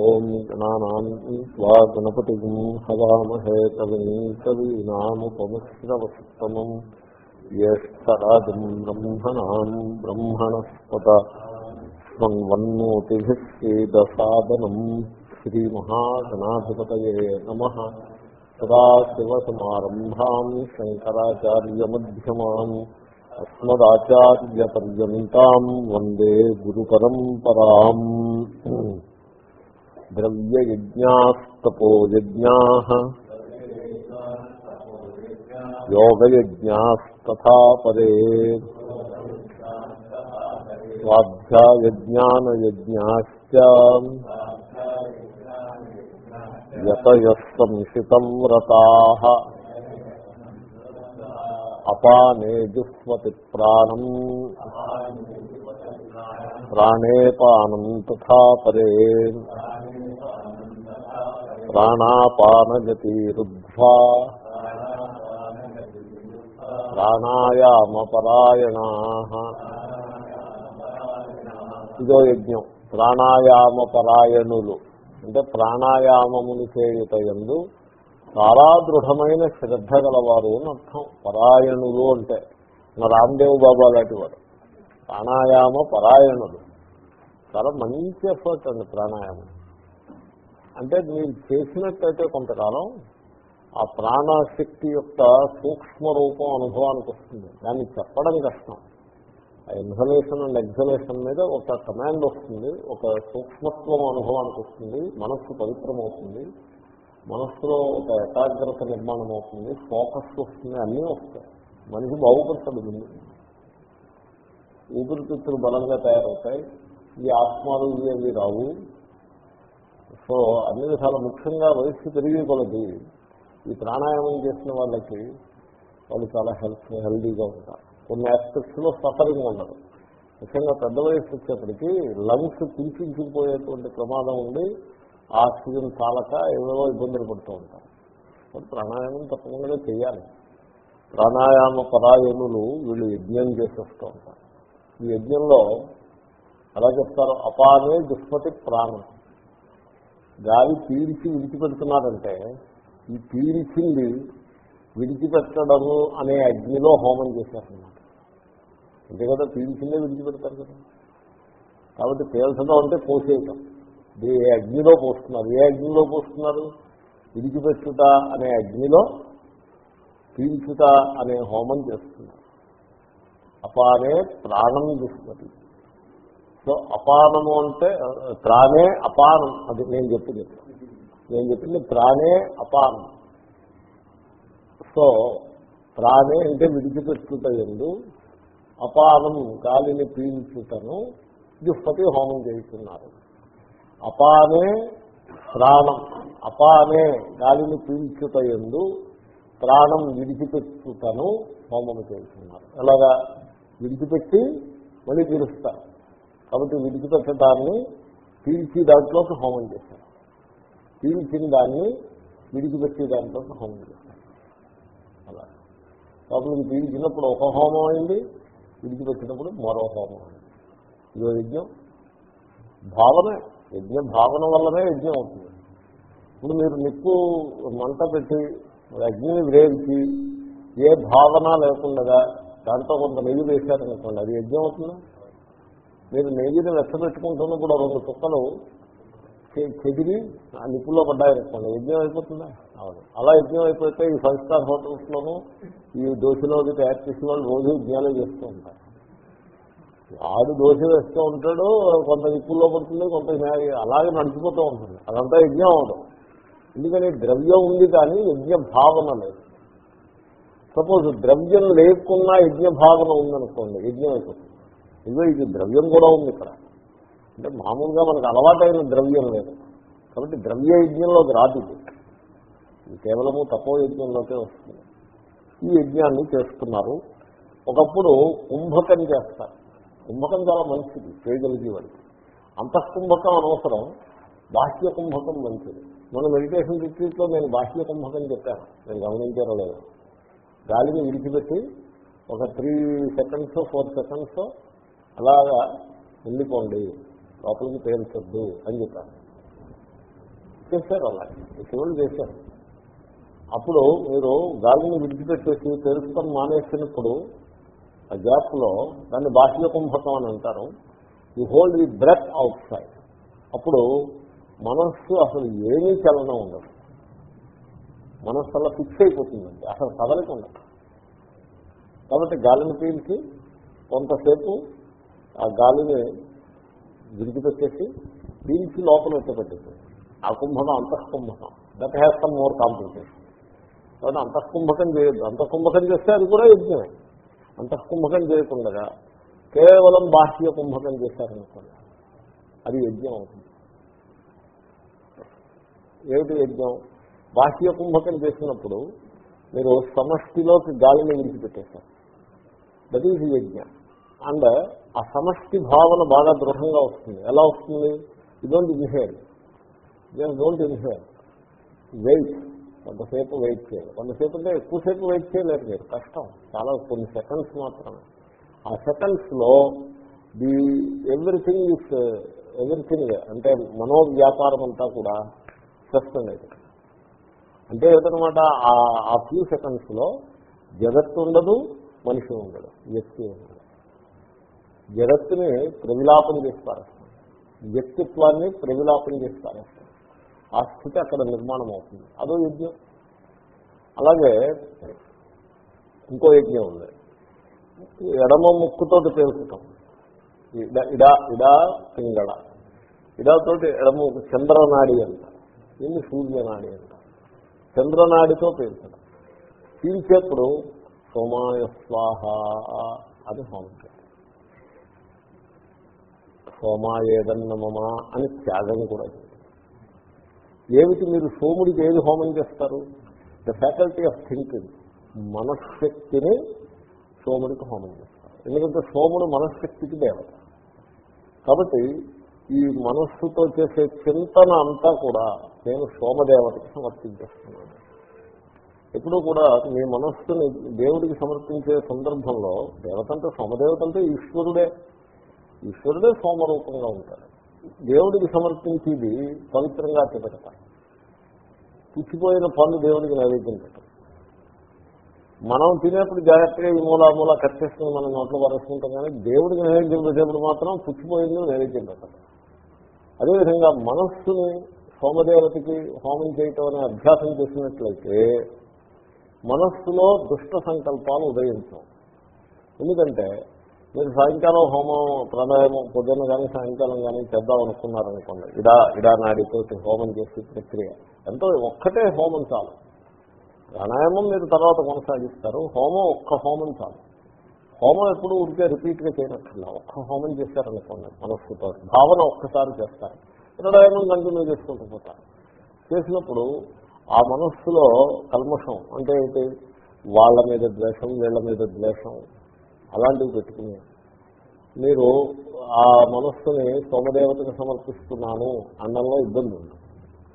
ఓం గణానాం గణపతి హవామహే కవిం కవీనాముపమశ్రవస్తమం జ్యేష్టరాజం బ్రహ్మణా బ్రహ్మణస్పత స్వన్వన్నోతిభిస్సేదసాదనం శ్రీమహాగణాధిపతయే నమ సదాశివసమారంభాం శంకరాచార్యమ్యమాన్ అస్మదాచార్యపర్యంతం వందే గురుపరంపరాం ద్రవ్యయజ్ఞాస్తపోయజ్ఞా యోగయజ్ఞాస్తథా పరే స్వాధ్యాయజ్ఞానయజ్ఞాశ్చ యతయః సంశితం వ్రతాః అపానే జుహ్వతి ప్రాణం ప్రాణేపానం తథా పరే ప్రాణాపానగతిరుద్ధ్వా ప్రాణాయామపరాయణా ఇదో యజ్ఞం. ప్రాణాయామ పరాయణులు అంటే ప్రాణాయామములు చేయుట ఎందు చాలా దృఢమైన శ్రద్ధ గలవారు అని అర్థం. పరాయణులు అంటే మన రామ్దేవ్ బాబా లాంటి వాడు. ప్రాణాయామ పరాయణులు చాలా మంచి ఎఫర్ట్ అండి ప్రాణాయామం. అంటే మీరు చేసినట్టయితే కొంతకాలం ఆ ప్రాణశక్తి యొక్క సూక్ష్మ రూపం అనుభవానికి వస్తుంది. దాన్ని చెప్పడం కష్టం. ఇన్హలేషన్ అండ్ ఎగ్జలేషన్ మీద ఒక కమాండ్ వస్తుంది ఒక సూక్ష్మత్వం అనుభవానికి వస్తుంది మనస్సు పవిత్రమవుతుంది మనస్సులో ఒక ఏకాగ్రత నిర్మాణం అవుతుంది ఫోకస్ వస్తుంది అన్నీ వస్తాయి. మనిషి బాగుపడతాడు ముందు. ఊపిరితిత్తులు బలంగా తయారవుతాయి ఈ ఆత్మాలు ఇవి అవి రావు. సో అన్ని విధాల ముఖ్యంగా వయస్సు పెరిగే కొలది ఈ ప్రాణాయామం చేసిన వాళ్ళకి వాళ్ళు చాలా హెల్త్ హెల్దీగా ఉంటారు. కొన్ని ఆస్పెక్ట్స్లో సఫరింగ్ ఉండదు. ముఖ్యంగా పెద్ద వయసు వచ్చేప్పటికీ లంగ్స్ పీల్చుకుపోయేటువంటి ప్రమాదం ఉండి ఆక్సిజన్ చాలక ఏవేవో ఇబ్బందులు పడుతూ ఉంటారు. ప్రాణాయామం తప్పకుండా చేయాలి. ప్రాణాయామ పరాయణులు వీళ్ళు యజ్ఞం చేసేస్తూ ఉంటారు. ఈ యజ్ఞంలో ఎలా చెప్తారు? అపానే దుష్పతి ప్రాణం. గాలి పీల్చి విడిచిపెడుతున్నారంటే ఈ పీల్చింది విడిచిపెట్టడము అనే అగ్నిలో హోమం చేశారన్నమాట. అంతే కదా పీల్చిందే విడిచిపెడతారు కదా. కాబట్టి పేల్చడం అంటే పోసేయటం. ఏ అగ్నిలో పోస్తున్నారు? ఏ అగ్నిలో పోస్తున్నారు? విడిచిపెట్టుట అనే అగ్నిలో పీల్చుట అనే హోమం చేస్తున్నారు. అపానే ప్రాణం దుష్పతి సో అపానము అంటే ప్రాణే అపానం. అది నేను చెప్పింది. నేను చెప్పింది ప్రాణే అపానం. సో ప్రాణే అంటే విడిచిపెట్టుట ఎందు అపానం గాలిని పీల్చుటను దుష్పతి హోమం చేస్తున్నారు అపానే ప్రాణం అపానే గాలిని పీల్చుట ఎందు ప్రాణం విడిచిపెట్టుటను హోమం చేస్తున్నారు ఎలాగా? విడిచిపెట్టి మళ్ళీ పీలుస్తారు. కాబట్టి విడిచిపెట్టడాన్ని పీల్చి దాంట్లోకి హోమం చేస్తారు. పీల్చిన దాన్ని విడిచిపెట్టి దాంట్లోకి హోమం చేస్తారు. అలా. కాబట్టి పీల్చినప్పుడు ఒక హోమం అయింది విడిచిపెట్టినప్పుడు మరో హోమం. ఇదో యజ్ఞం. భావనే యజ్ఞ భావన వల్లనే యజ్ఞం అవుతుంది. ఇప్పుడు మీరు నిప్పు మంట పెట్టి అగ్నిని వేయించి ఏ భావన లేకుండా దాంట్లో కొంత నెయ్యి వేశారనుకోండి అది యజ్ఞం అవుతుందా? మీరు నెయ్యిని వెచ్చబెట్టుకుంటున్నప్పుడు రెండు చుక్కలు చెదిరి ఆ నిప్పుల్లో పడ్డాయనుకోండి యజ్ఞం అయిపోతుందా? అవును. అలా యజ్ఞం అయిపోతే ఈ ఫైవ్ స్టార్ హోటల్స్లోనూ ఈ దోశలో తయారు చేసే వాళ్ళు రోజు యజ్ఞాలు చేస్తూ ఉంటారు. ఆడు దోశ వేస్తూ ఉంటాడు కొంత నిప్పుల్లో పడుతుంది కొంత అలాగే నడిచిపోతూ ఉంటుంది. అదంతా యజ్ఞం అవడం ఎందుకని ద్రవ్యం ఉంది కానీ యజ్ఞ భావన లేదు. సపోజ్ ద్రవ్యం లేకున్నా యజ్ఞ భావన ఉందనుకోండి యజ్ఞం అయిపోతుంది ఇదిగో ఇది ద్రవ్యం కూడా ఉంది ఇక్కడ. అంటే మామూలుగా మనకు అలవాటైన ద్రవ్యం లేదు. కాబట్టి ద్రవ్య యజ్ఞంలోకి రాదు ఇది. కేవలము తపో యజ్ఞంలోకే వస్తుంది. ఈ యజ్ఞాన్ని చేస్తున్నారు. ఒకప్పుడు కుంభకం చేస్తారు. కుంభకం చాలా మంచిది చేయగలిగే వాడికి అంతఃకుంభకం అనవసరం బాహ్య కుంభకం మంచిది. మన మెడిటేషన్ రిట్రీట్లో నేను బాహ్య కుంభకం చెప్పాను. నేను గమనించారో లేదు. గాలిని విడిచిపెట్టి ఒక త్రీ సెకండ్స్ ఫోర్ సెకండ్స్ అలాగా వెళ్ళిపోండి లోపలికి పేల్చొద్దు అని చెప్పాను. చేశారు అలా. చేశారు. అప్పుడు మీరు గాలిని విడిచిపెట్టేసి తెలుసుకొని మానేసినప్పుడు ఆ గ్యాప్లో దాన్ని బాహ్య కుంభకం అని అంటారు. You hold the breath outside అప్పుడు మనస్సు అసలు ఏమీ చలనం ఉండదు. మనస్సు అలా ఫిక్స్ అయిపోతుందండి. అసలు కదలిక ఉండదు. కాబట్టి గాలిని పీల్చి కొంతసేపు ఆ గాలిని విడిచిపెట్టేసి పీల్చి లోపల వచ్చేపెట్టేసి ఆ కుంభకం అంతఃకుంభకం that has some more complication కాబట్టి అంతఃకుంభకం చేయొద్దు. అంతఃకుంభకం చేస్తే అది కూడా యజ్ఞమే. అంతఃకుంభకం చేయకుండా కేవలం బాహ్య కుంభకం చేశారనుకోండి అది యజ్ఞం అవుతుంది. ఏమిటి యజ్ఞం? బాహ్య కుంభకం చేసినప్పుడు మీరు సమష్టిలోకి గాలిని విడిచిపెట్టేశారు దట్ ఈజ్ యజ్ఞ. అండ్ ఆ సమష్టి భావన బాగా దృఢంగా వస్తుంది. ఎలా వస్తుంది? ఇదోంటి ఇన్హేల్ డోంట్ ఇన్హేల్ వెయిట్ కొంతసేపు వెయిట్ చేయాలి. కొంతసేపు అంటే ఎక్కువసేపు వెయిట్ చేయలేరు మీరు. కష్టం. చాలా కొన్ని సెకండ్స్ మాత్రమే. ఆ సెకండ్స్లో the everything is uh, everything అంటే మనోవ్యాపారం అంతా కూడా సస్పెండ్ అయిపోతుంది అంటే ఏదనమాట ఆ ఫ్యూ సెకండ్స్లో జగత్తు ఉండదు మనిషి ఉండడు వ్యక్తి ఉండదు జగత్తుని ప్రవిలాపం చేస్తారు. వ్యక్తిత్వాన్ని ప్రవిలాపం చేస్తారు. ఆ స్థితి అక్కడ నిర్మాణం అవుతుంది. అదో యజ్ఞం. అలాగే ఇంకో యజ్ఞం ఉంది. ఎడమ ముక్కుతోటి పేల్చుతాం. ఇడా ఇడా ఇడా పింగళ ఇడాతోటి ఎడమ చంద్రనాడి అంట. దీన్ని సూర్యనాడి అంట. చంద్రనాడితో పేల్చడం. పీల్చేప్పుడు సోమాయ స్వాహ అని హోమం సోమాయేదన్నమమా అని త్యాగం కూడా చేయాలి ఏమిటి మీరు సోముడికి ఏది హోమం చేస్తారు? ద ఫ్యాకల్టీ ఆఫ్ థింకింగ్ మనశ్శక్తిని సోముడికి హోమం చేస్తారు. ఎందుకంటే సోముడు మనశ్శక్తికి దేవత. కాబట్టి ఈ మనస్సుతో చేసే చింతన అంతా కూడా నేను సోమదేవతకి సమర్పించేస్తున్నాను. ఎప్పుడూ కూడా మీ మనస్సుని దేవుడికి సమర్పించే సందర్భంలో దేవత అంటే సోమదేవత అంటే ఈశ్వరుడే. ఈశ్వరుడే సోమరూపంగా ఉంటాడు. దేవుడికి సమర్పించేది పవిత్రంగా పెడతారు పుచ్చిపోయిన పనులు దేవుడికి నైవేద్యం మనం తినేప్పుడు జాగ్రత్తగా ఈ మూల మూల కట్ చేసుకుని మనం నోట్లో పరేసుకుంటాం కానీ దేవుడికి నైవేద్యం పెట్టేప్పుడు మాత్రం పుచ్చిపోయింది నైవేద్యం పెట్టారు అదేవిధంగా మనస్సుని సోమదేవతకి హోమం చేయటం అనే అభ్యాసం చేసినట్లయితే మనస్సులో దుష్ట సంకల్పాలు ఉదయించం ఎందుకంటే మీరు సాయంకాలం హోమం ప్రాణాయామం పొద్దున్న కానీ సాయంకాలం కానీ చేద్దాం అనుకున్నారనుకోండి. ఇడా ఇడా నాడితో హోమం చేసే ప్రక్రియ. ఎంతో ఒక్కటే హోమం చాలు. ప్రాణాయామం మీరు తర్వాత కొనసాగిస్తారు. హోమం ఒక్క హోమం చాలు. హోమం ఎప్పుడు ఉడికే రిపీట్గా చేయనట్లా ఒక్క హోమం చేశారనుకోండి మనస్సుతో భావన ఒక్కసారి చేస్తారు. ప్రాణాయామం కంటిన్యూ చేసుకుంటూ పోతారు చేసినప్పుడు ఆ మనస్సులో కల్మషం అంటే ఏంటి? వాళ్ళ మీద ద్వేషం వీళ్ళ మీద ద్వేషం అలాంటివి పెట్టుకుని మీరు ఆ మనస్సుని సోమదేవతకు సమర్పిస్తున్నాను అండంలో ఇబ్బంది ఉంది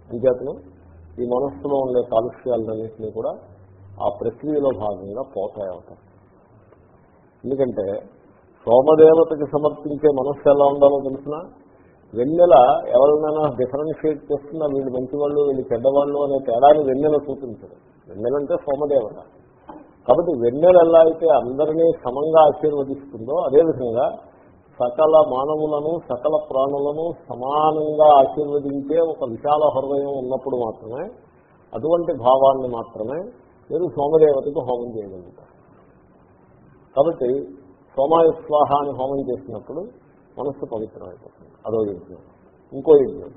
అంచేతను ఈ మనస్సులో ఉండే కాలుష్యాలన్నింటినీ కూడా ఆ ప్రక్రియలో భాగంగా పోతాయి అవుతాయి ఎందుకంటే సోమదేవతకి సమర్పించే మనస్సు ఎలా ఉండాలో తెలిసిన? వెన్నెల ఎవరినైనా డిఫరెన్షియేట్ చేస్తున్నా వీళ్ళు మంచివాళ్ళు వీళ్ళు చెడ్డవాళ్ళు అనే తేడాన్ని వెన్నెల చూపించడం వెన్నెలంటే సోమదేవత. కాబట్టి వెన్నెల ఎలా అయితే అందరినీ సమంగా ఆశీర్వదిస్తుందో అదేవిధంగా సకల మానవులను సకల ప్రాణులను సమానంగా ఆశీర్వదించే ఒక విశాల హృదయం ఉన్నప్పుడు మాత్రమే అటువంటి భావాన్ని మాత్రమే మీరు సోమదేవతకు హోమం చేయగలుగుతారు. కాబట్టి సోమాయ స్వాహ అని హోమం చేసినప్పుడు మనస్సు పవిత్రమైపోతుంది. అదో యజ్ఞం. ఇంకో యజ్ఞం.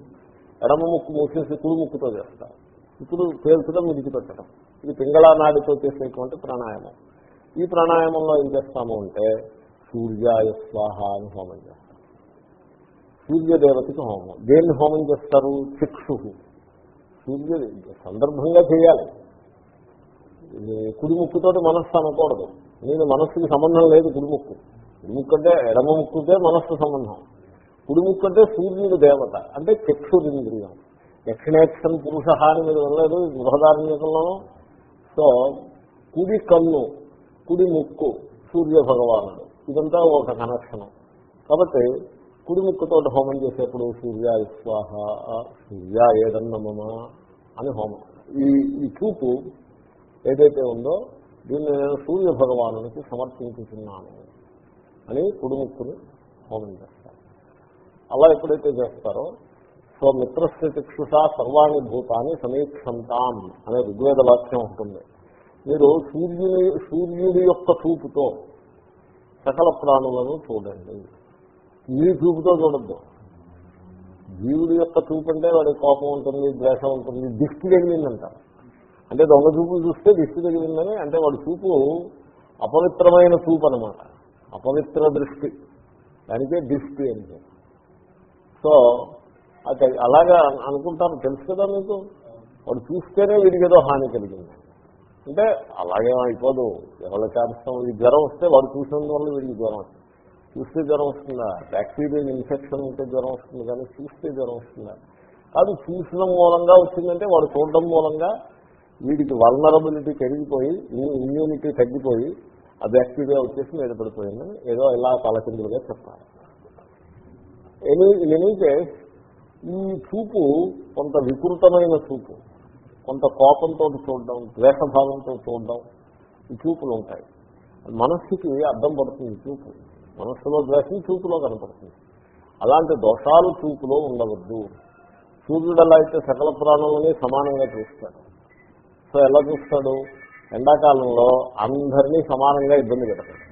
ఎడమ ముక్కు మూసేసి కుడి ముక్కుతో చేస్తారు. ఇప్పుడు పేల్చడం విడిచిపెట్టడం ఇది పింగళా నాడితో చేసేటువంటి ప్రాణాయామం. ఈ ప్రాణాయామంలో ఏం చేస్తాము అంటే సూర్యాయ స్వాహ అని హోమం చేస్తారు సూర్యదేవతకి హోమం. దేన్ని హోమం చేస్తారు? చిక్షు సూర్య సందర్భంగా చేయాలి. కుడిముక్కుతో మనస్సు అనకూడదు. నేను మనస్సుకి సంబంధం లేదు కుడిముక్కు. కుడిముక్కు అంటే ఎడమ ముక్కుతే మనస్సు సంబంధం. కుడిముక్కు అంటే సూర్యుడు దేవత అంటే చక్షురింద్రియం. దక్షిణేక్షం పురుష అని మీరు వెళ్ళలేదు గృహదార్మికంలో సో కుడి కన్ను కుడి ముక్కు సూర్య భగవానుడు ఇదంతా ఒక కనెక్షన్. కాబట్టి కుడి ముక్కుతో హోమం చేసేప్పుడు సూర్య విశ్వాహ సూర్య ఏదన్నమమా అని హోమం. ఈ ఈ చూపు ఏదైతే ఉందో దీన్ని నేను సూర్య భగవానునికి సమర్పించుతున్నాను అని కుడిముక్కుని హోమం చేస్తారు. అలా ఎప్పుడైతే చేస్తారో సో మిత్రస్య సర్వాణి భూతాన్ని సమీక్షంతాం అనే ఋగ్వేద వాక్యం ఉంటుంది. మీరు సూర్యుని సూర్యుడి యొక్క చూపుతో సకల ప్రాణులను చూడండి. మీ చూపుతో చూడద్దు. జీవుడి యొక్క చూపు అంటే వాడి కోపం ఉంటుంది ద్వేషం ఉంటుంది దిష్టి తగిలిందంటారు అంటే దొంగ చూపులు చూస్తే దిష్టి తగిలిందని అంటే వాడి చూపు అపవిత్రమైన చూపు అనమాట అపవిత్ర దృష్టి. దానికే దిష్టి అంటే సో అలాగా అనుకుంటాను. తెలుసు కదా మీకు? వాడు చూస్తేనే వీడికి ఏదో హాని కలిగింది. అంటే అలాగే అయిపోదు. ఎవరికి కారణం? ఈ జ్వరం వస్తే వాడు చూసినందువల్ల వీడికి జ్వరం వస్తుంది. చూస్తే జ్వరం వస్తుందా? బ్యాక్టీరియల్ ఇన్ఫెక్షన్ ఉంటే జ్వరం వస్తుంది కానీ చూస్తే జ్వరం వస్తుందా? కాదు చూసిన మూలంగా వచ్చిందంటే వాడు చూడడం మూలంగా వీడికి వల్నరబిలిటీ పెరిగిపోయి ఇమ్యూనిటీ తగ్గిపోయి ఆ బ్యాక్టీరియా వచ్చేసి మీద పడిపోయిందని ఏదో ఇలా తలకిందులుగా చెప్పాలి ఎనీ ఎనీ కేస్ ఈ చూపు కొంత వికృతమైన చూపు కొంత కోపంతో చూడడం ద్వేషభావంతో చూడడం ఈ చూపులు ఉంటాయి. మనస్సుకి అర్థం పడుతుంది చూపు. మనస్సులో ద్వేషం చూపులో కనపడుతుంది. అలాంటి దోషాలు చూపులో ఉండవద్దు. సూర్యుడలా అయితే సకల ప్రాణులని సమానంగా చూస్తాడు సో ఎలా చూస్తాడు? ఎండాకాలంలో అందరినీ సమానంగా ఇబ్బంది పెడతాడు.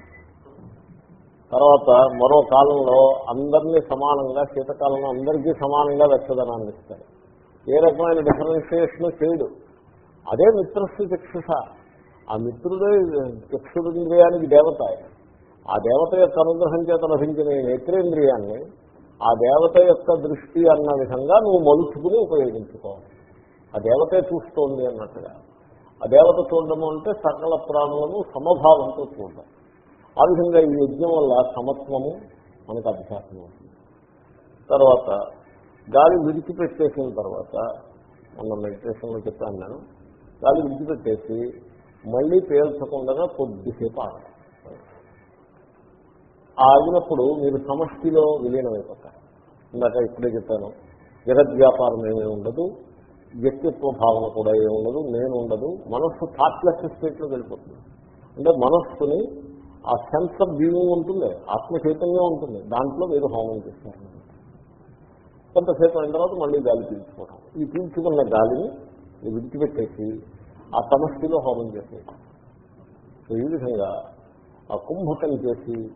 తర్వాత మరో కాలంలో అందరినీ సమానంగా శీతకాలంలో అందరికీ సమానంగా వెచ్చదనాన్ని ఇస్తాడు ఏ రకమైన డిఫరెన్షియేషన్ చేయడు. అదే మిత్రస్సు చక్షుష. ఆ మిత్రుడే చక్షురింద్రియానికి దేవత ఆ దేవత యొక్క అనుగ్రహం చేత లభించిన ఈ నేత్రేంద్రియాన్ని ఆ దేవత యొక్క దృష్టి అన్న విధంగా నువ్వు మలుచుకుని ఉపయోగించుకోవాలి ఆ దేవతే చూస్తోంది అన్నట్టుగా. ఆ దేవత చూడడము అంటే సకల ప్రాణులను సమభావంతో చూడడం. ఆ విధంగా ఈ యజ్ఞం వల్ల సమత్వము మనకు అభ్యాసం అవుతుంది. తర్వాత గాలి విడిచిపెట్టేసిన తర్వాత మొన్న మెడిటేషన్లో చెప్పాను నేను గాలి విడిచిపెట్టేసి మళ్ళీ పేల్చకుండా కొద్దిసేపు ఆగడం. ఆగినప్పుడు మీరు సమష్టిలో విలీనమైపోతారు. ఇందాక ఇప్పుడే చెప్పాను జగద్వ్యాపారం ఏమీ ఉండదు వ్యక్తిత్వ భావన కూడా ఏమి ఉండదు నేను ఉండదు మనస్సు థాట్లెస్ స్టేట్లో వెళ్ళిపోతుంది. అంటే మనస్సుని ఆ సెన్స్ ఆఫ్ బీయింగ్ ఉంటుంది ఆత్మ చైతన్యం ఉంటుంది. దాంట్లో మీరు హోమం చేస్తారు. కొంతసేపు అయిన తర్వాత మళ్ళీ గాలి పీల్చుకోవడం. ఈ పీల్చుకున్న గాలిని మీరు విడిచిపెట్టేసి ఆ సమస్యలో హోమం చేసేది సో ఈ విధంగా ఆ కుంభకం చేసి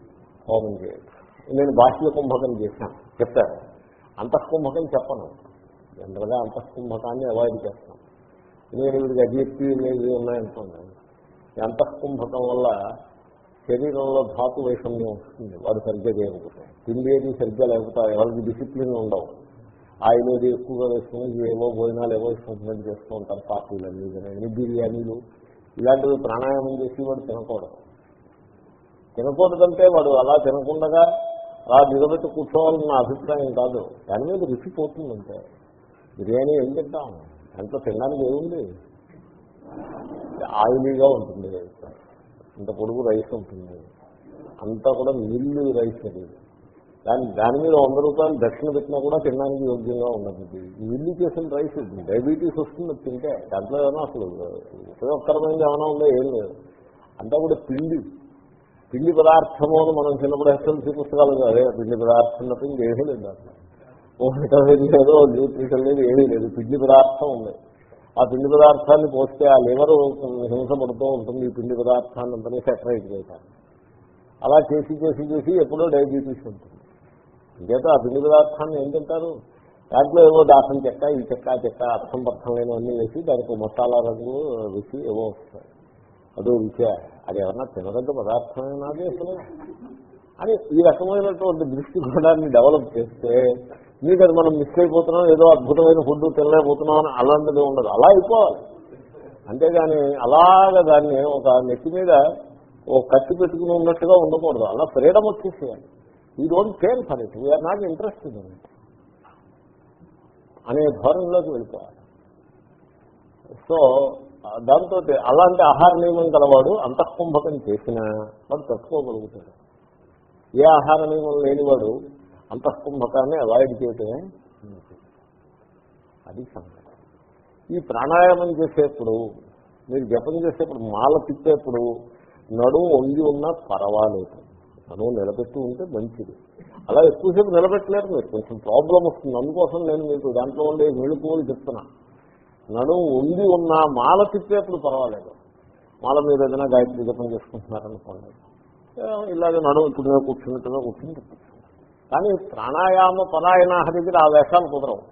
హోమం చేయటం నేను బాహ్య కుంభకం చేశాను. చెప్తాను అంతఃకుంభకం చెప్పను. జనరల్గా అంతఃకుంభకాన్ని అవాయిడ్ చేస్తాం. నేను వీడికి అజీర్తి ఇవి ఉన్నాయనుకోండి. అంతఃకుంభకం వల్ల శరీరంలో ధాతు వైషమ్యం వస్తుంది. వాడు సరిగ్గా చేయకపోతే. తిండి ఏది సరిగ్గా లేకపోతే ఎవరికి డిసిప్లిన్ ఉండవు. ఆయిల్ ఏది ఎక్కువగా వేసుకుని ఏవో భోజనాలు ఏవో ఇష్టం చేస్తూ ఉంటారు పార్టీలు అన్ని బిర్యానీలు. ఇలాంటివి ప్రాణాయామం చేసి వాడు తినకూడదు. తినకూడదంటే వాడు అలా తినకుండా అలా నిలబెట్టి కూర్చోవాలని నా అభిప్రాయం కాదు. దాని మీద రుచి పోతుందంటే. బిర్యానీ ఏం తింటాం? దాంట్లో తినడానికి ఏముంది? ఆయిలీగా ఉంటుంది. ఇంత పొడుగు రైస్ ఉంటుంది. అంతా కూడా మిల్లు రైస్ అది. దాని దాని మీద వంద రూపాయలు దక్షిణ పెట్టినా కూడా తినడానికి యోగ్యంగా ఉండదు ఇది. మిల్లు చేసిన రైస్ డయాబెటీస్ వస్తుంది తింటే. దాంట్లో ఏమైనా అసలు ఉపయోగకరమైనది ఏమైనా ఉందో? ఏం లేదు. అంతా కూడా పిండి. పిండి పదార్థము అని మనం చిన్నప్పుడు ఎస్ఎల్సీ పుస్తకాలు అదే పిండి పదార్థం తప్ప ఇంకేమీ లేదు దాంట్లో. ఓ విటమిన్ లేదు న్యూట్రిషన్ లేదు ఏమీ లేదు. పిండి పదార్థం ఉంది. ఆ పిండి పదార్థాన్ని పోస్తే ఆ లివర్ హింస పడుతూ ఉంటుంది ఈ పిండి పదార్థాన్ని అంతా సెపరేట్ చేశాను అలా చేసి చేసి చేసి ఎప్పుడో డయాబెటీస్ ఉంటుంది. ఇంకేత ఆ పిండి పదార్థాన్ని ఏం తింటారు? దాంట్లో ఏవో దాసం చెక్క ఈ చెక్క చెక్క అర్థం పర్థం లేనివన్నీ వేసి దానికి మసాలా రంగు రుచి ఏవో వస్తాయి. అదో రుచి అది ఏమన్నా తినదగ్గ పదార్థమేనాది అసలు అని ఈ రకమైనటువంటి దృష్టికోణాన్ని డెవలప్ చేస్తే మీకు అది మనం మిస్ అయిపోతున్నాం ఏదో అద్భుతమైన ఫుడ్ తినలేకపోతున్నాం అని అలాంటిది ఉండదు. అలా అయిపోవాలి. అంతేగాని అలాగ దాన్ని ఒక నెత్తి మీద ఓ కత్తి పెట్టుకుని ఉన్నట్టుగా ఉండకూడదు. అలా ఫ్రీడమ్ వచ్చేసేయాలి. ఈ don't care for it we are not interested in అనే ధోరణిలోకి వెళ్ళిపోవాలి. సో దాంతో అలాంటి ఆహార నియమం గలవాడు అంతఃకుంభకం చేసినా వాడు తట్టుకోగలుగుతాడు. ఏ ఆహార నియమం లేనివాడు అంతఃకుంభకాన్ని అవాయిడ్ చేయటమే. అది సంగతి. ఈ ప్రాణాయామం చేసేప్పుడు మీరు జపం చేసేప్పుడు మాల తిప్పేప్పుడు నడుము వంగి ఉన్నా పర్వాలేదు. నడుము నిలబెట్టి ఉంటే మంచిది. అలా ఎక్కువసేపు నిలబెట్టలేరు మీరు. కొంచెం ప్రాబ్లం వస్తుంది. అందుకోసం నేను మీకు దాంట్లో ఉండే మెళుకువలు చెప్తున్నా. నడుము వంగి ఉన్నా మాల తిప్పేప్పుడు పర్వాలేదు. మాల మీద ఏదైనా గాయత్రి జపం చేసుకుంటున్నారనుకోండి. ఇలాగే ఇలాగ నడుము ఇప్పుడు మీద కూర్చున్నట్టుగా కూర్చుని తిప్పచ్చు కానీ ప్రాణాయామ పరాయణ దగ్గర ఆ వేషాలు కుదరవు.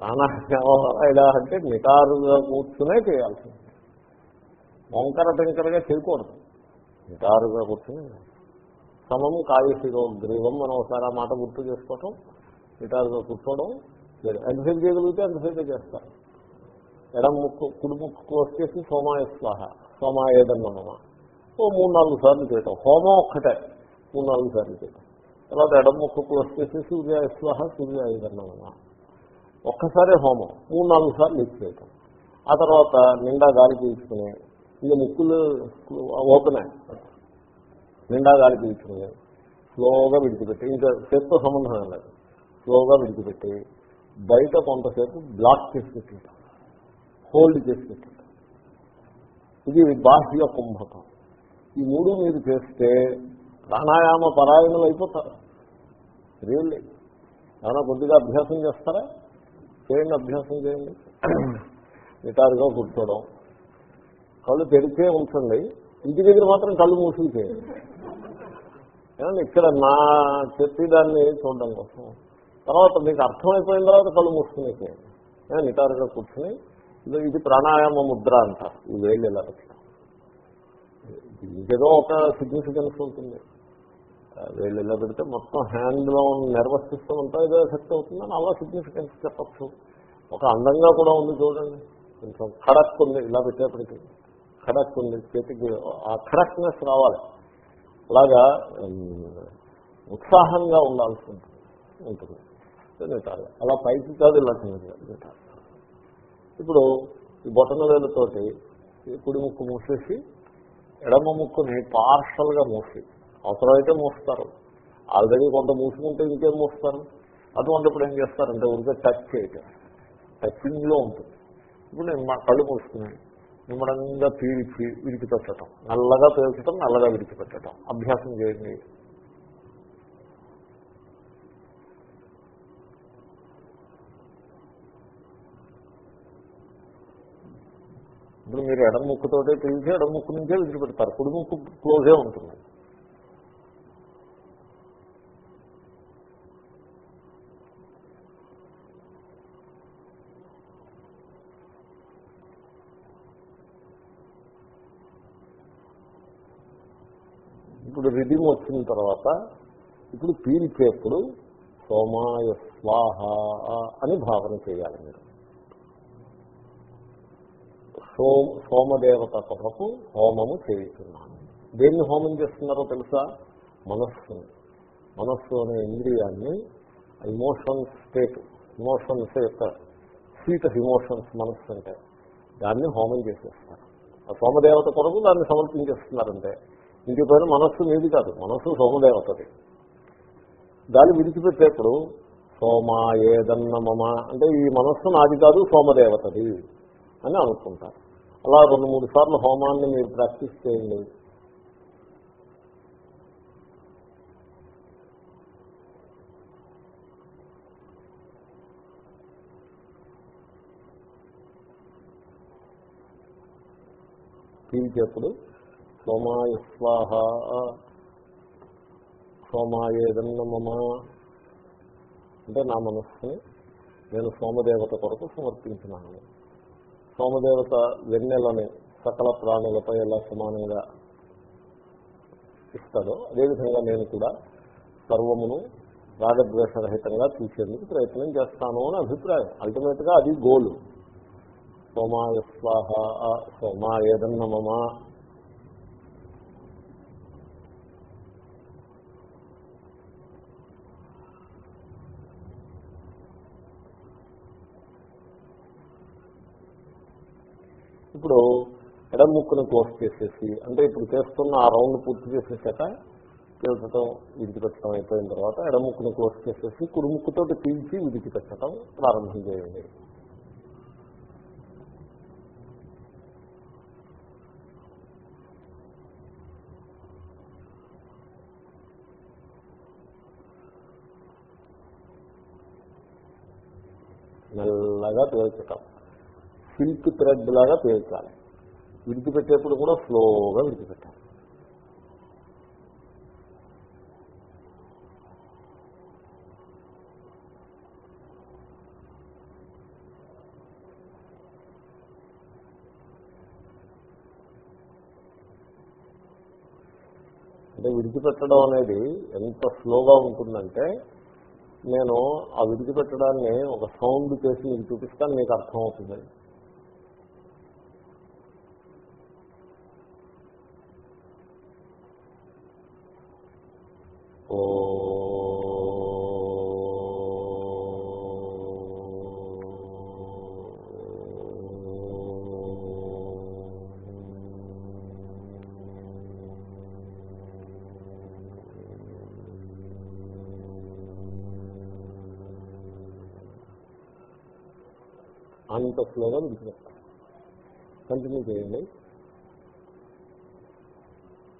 ప్రాణాయామ పరాయణ అంటే నిటారుగా కూర్చునే చేయాల్సింది. వంకర టెంకరగా చేయకూడదు. నిటారుగా కూర్చుని సమం కాయశిరో గ్రీవం మనం ఒకసారి ఆ మాట గుర్తు చేసుకోవటం నిటారుగా కూర్చోవడం లేదు. ఎంతసేపు చేయగలిగితే ఎంతసేపు చేస్తారు. ఎడం ముక్కు కుడి ముక్కు క్లోజ్ చేసి సోమాయ స్వాహ సోమాయేదన్నమా ఓ మూడు నాలుగు సార్లు చేయటం. హోమం ఒక్కటే. మూడు నాలుగు సార్లు చేయటం. తర్వాత ఎడం ముక్కు సూర్య చేసి సూర్య స్వాహ ఒక్కసారి హోమం మూడు నాలుగు సార్లు ఇచ్చేయటం ఆ తర్వాత నిండా గాలి పీల్చుకుని ఇక ముక్కులు ఓపెన్ నిండా గాలి పీల్చుకుని స్లోగా విడిచిపెట్టి ఇంకా చేత్తో సంబంధం లేదు. స్లోగా విడిచిపెట్టి బయట కొంతసేపు బ్లాక్ చేసి పెట్టేయటం. హోల్డ్ చేసి పెట్టేయటం. ఇది బాహ్య కుంభకం. ఈ మూడు మీరు చేస్తే ప్రాణాయామ పరాయణలు అయిపోతారు. రియల్లీ ఏమైనా కొద్దిగా అభ్యాసం చేస్తారా? చేయండి అభ్యాసం చేయండి. నిటారుగా కూర్చోవడం. కళ్ళు తెరిచే ఉంచండి. ఇంటి దగ్గర మాత్రం కళ్ళు మూసి చేయండి. ఇక్కడ నా చెప్పేదాన్ని చూడడం కోసం. తర్వాత మీకు అర్థమైపోయిన తర్వాత కళ్ళు మూసుకునే చేయండి. నిటారుగా కూర్చుని. ఇది ప్రాణాయామ ముద్ర అంటారు. ఈ వేళ్ళు ఇలా పెట్టడం ఇంకేదో ఒక సిగ్నిఫికెన్స్ ఉంటుంది. వీళ్ళు ఇలా పెడితే మొత్తం హ్యాండ్లో నర్వస్ సిస్టమ్ అంతా ఏదో ఎఫెక్ట్ అవుతుందని అలా సిగ్నిఫికెన్స్ చెప్పచ్చు. ఒక అందంగా కూడా ఉంది చూడండి. కొంచెం ఖడక్ ఉంది ఇలా పెట్టేప్పటికీ. ఖడక్ ఉంది చేతికి ఆ ఖడక్నెస్ రావాలి. అలాగా ఉత్సాహంగా ఉండాల్సి ఉంటుంది. ఉంటుంది. అలా పైకి కాదు ఇలా ఇప్పుడు ఈ బొటనవేలతోటి కుడి ముక్కు మూసేసి ఎడమ ముక్కుని పార్షల్గా మూసేసి అవసరమైతే మూస్తారు. ఆల్రెడీ కొంత మూసుకుంటే ఇంకేం మూస్తారు? అటువంటిప్పుడు ఏం చేస్తారంటే ఉంటే టచ్ చేయటం. టచింగ్లో ఉంటుంది. ఇప్పుడు నేను మా కళ్ళు మూసుకుని నిమ్మడంగా పీల్చి విడిచిపెట్టడం నల్లగా పీల్చడం నల్లగా విడిచిపెట్టడం అభ్యాసం చేయండి. ఇప్పుడు మీరు ఎడం ముక్కుతోటే పిలిచి ఎడం ముక్కు నుంచే విడిచిపెడతారు. కుడి ముక్కు క్లోజే ఉంటుంది. ఇప్పుడు వచ్చిన తర్వాత ఇప్పుడు పీల్చేప్పుడు సోమాయ స్వాహ అని భావన చేయాలి మీరు. సో సోమదేవత కొరకు హోమము చేస్తున్నాను దేన్ని హోమం చేస్తున్నారో తెలుసా? మనస్సుని. మనస్సు అనే ఇంద్రియాన్ని ఇమోషన్ స్టేట్ ఇమోషన్స్ యొక్క సీట్ ఆఫ్ ఇమోషన్స్ మనస్సు అంటే. దాన్ని హోమం చేసేస్తారు. ఆ సోమదేవత కొరకు దాన్ని సమర్పించేస్తున్నారంటే. ఇంటి పైన మనస్సు మీది కాదు. మనస్సు సోమదేవతది. దాన్ని విడిచిపెట్టేప్పుడు సోమా ఏదన్న మమ అంటే ఈ మనస్సు నాది కాదు సోమదేవతది అని అనుకుంటారు. అలా రెండు మూడు సార్లు హోమాన్ని మీరు ప్రాక్టీస్ చేయండి. పీల్చేప్పుడు సోమాయ స్వాహ. సోమాయేదన్న మమ. అంటే నా మనస్సుని నేను సోమదేవత కొరకు సమర్పించినాను. సోమదేవత వెన్నెలని సకల ప్రాణులపై ఎలా సమానంగా ఇస్తాడో అదేవిధంగా నేను కూడా సర్వమును రాగద్వేషరహితంగా చూసేందుకు ప్రయత్నం చేస్తాను అని అభిప్రాయం. అల్టిమేట్గా అది గోలు. సోమాయ స్వాహ సోమా ఏదన్న మమ. ఇప్పుడు ఎడం ముక్కును క్లోజ్ చేసేసి అంటే ఇప్పుడు చేస్తున్న ఆ రౌండ్ పూర్తి చేసేసాక పీల్చడం విడిచిపెట్టడం అయిపోయిన తర్వాత ఎడం ముక్కును క్లోజ్ చేసేసి కురుముక్కుతో ముక్కుతోటి పీల్చి విడిచిపెట్టడం ప్రారంభం చేయండి. మెల్లగా పేల్చటం సిల్క్ థ్రెడ్ లాగా పేల్చాలి. విడిచిపెట్టేప్పుడు కూడా స్లోగా విడిచిపెట్టాలి. అంటే విడిచిపెట్టడం అనేది ఎంత స్లోగా ఉంటుందంటే నేను ఆ విడిచిపెట్టడాన్ని ఒక సౌండ్ చేసి మీకు చూపిస్తాను మీకు అర్థమవుతుంది. అంత విడిచిపెట్టాలి కంటిన్యూ చేయండి.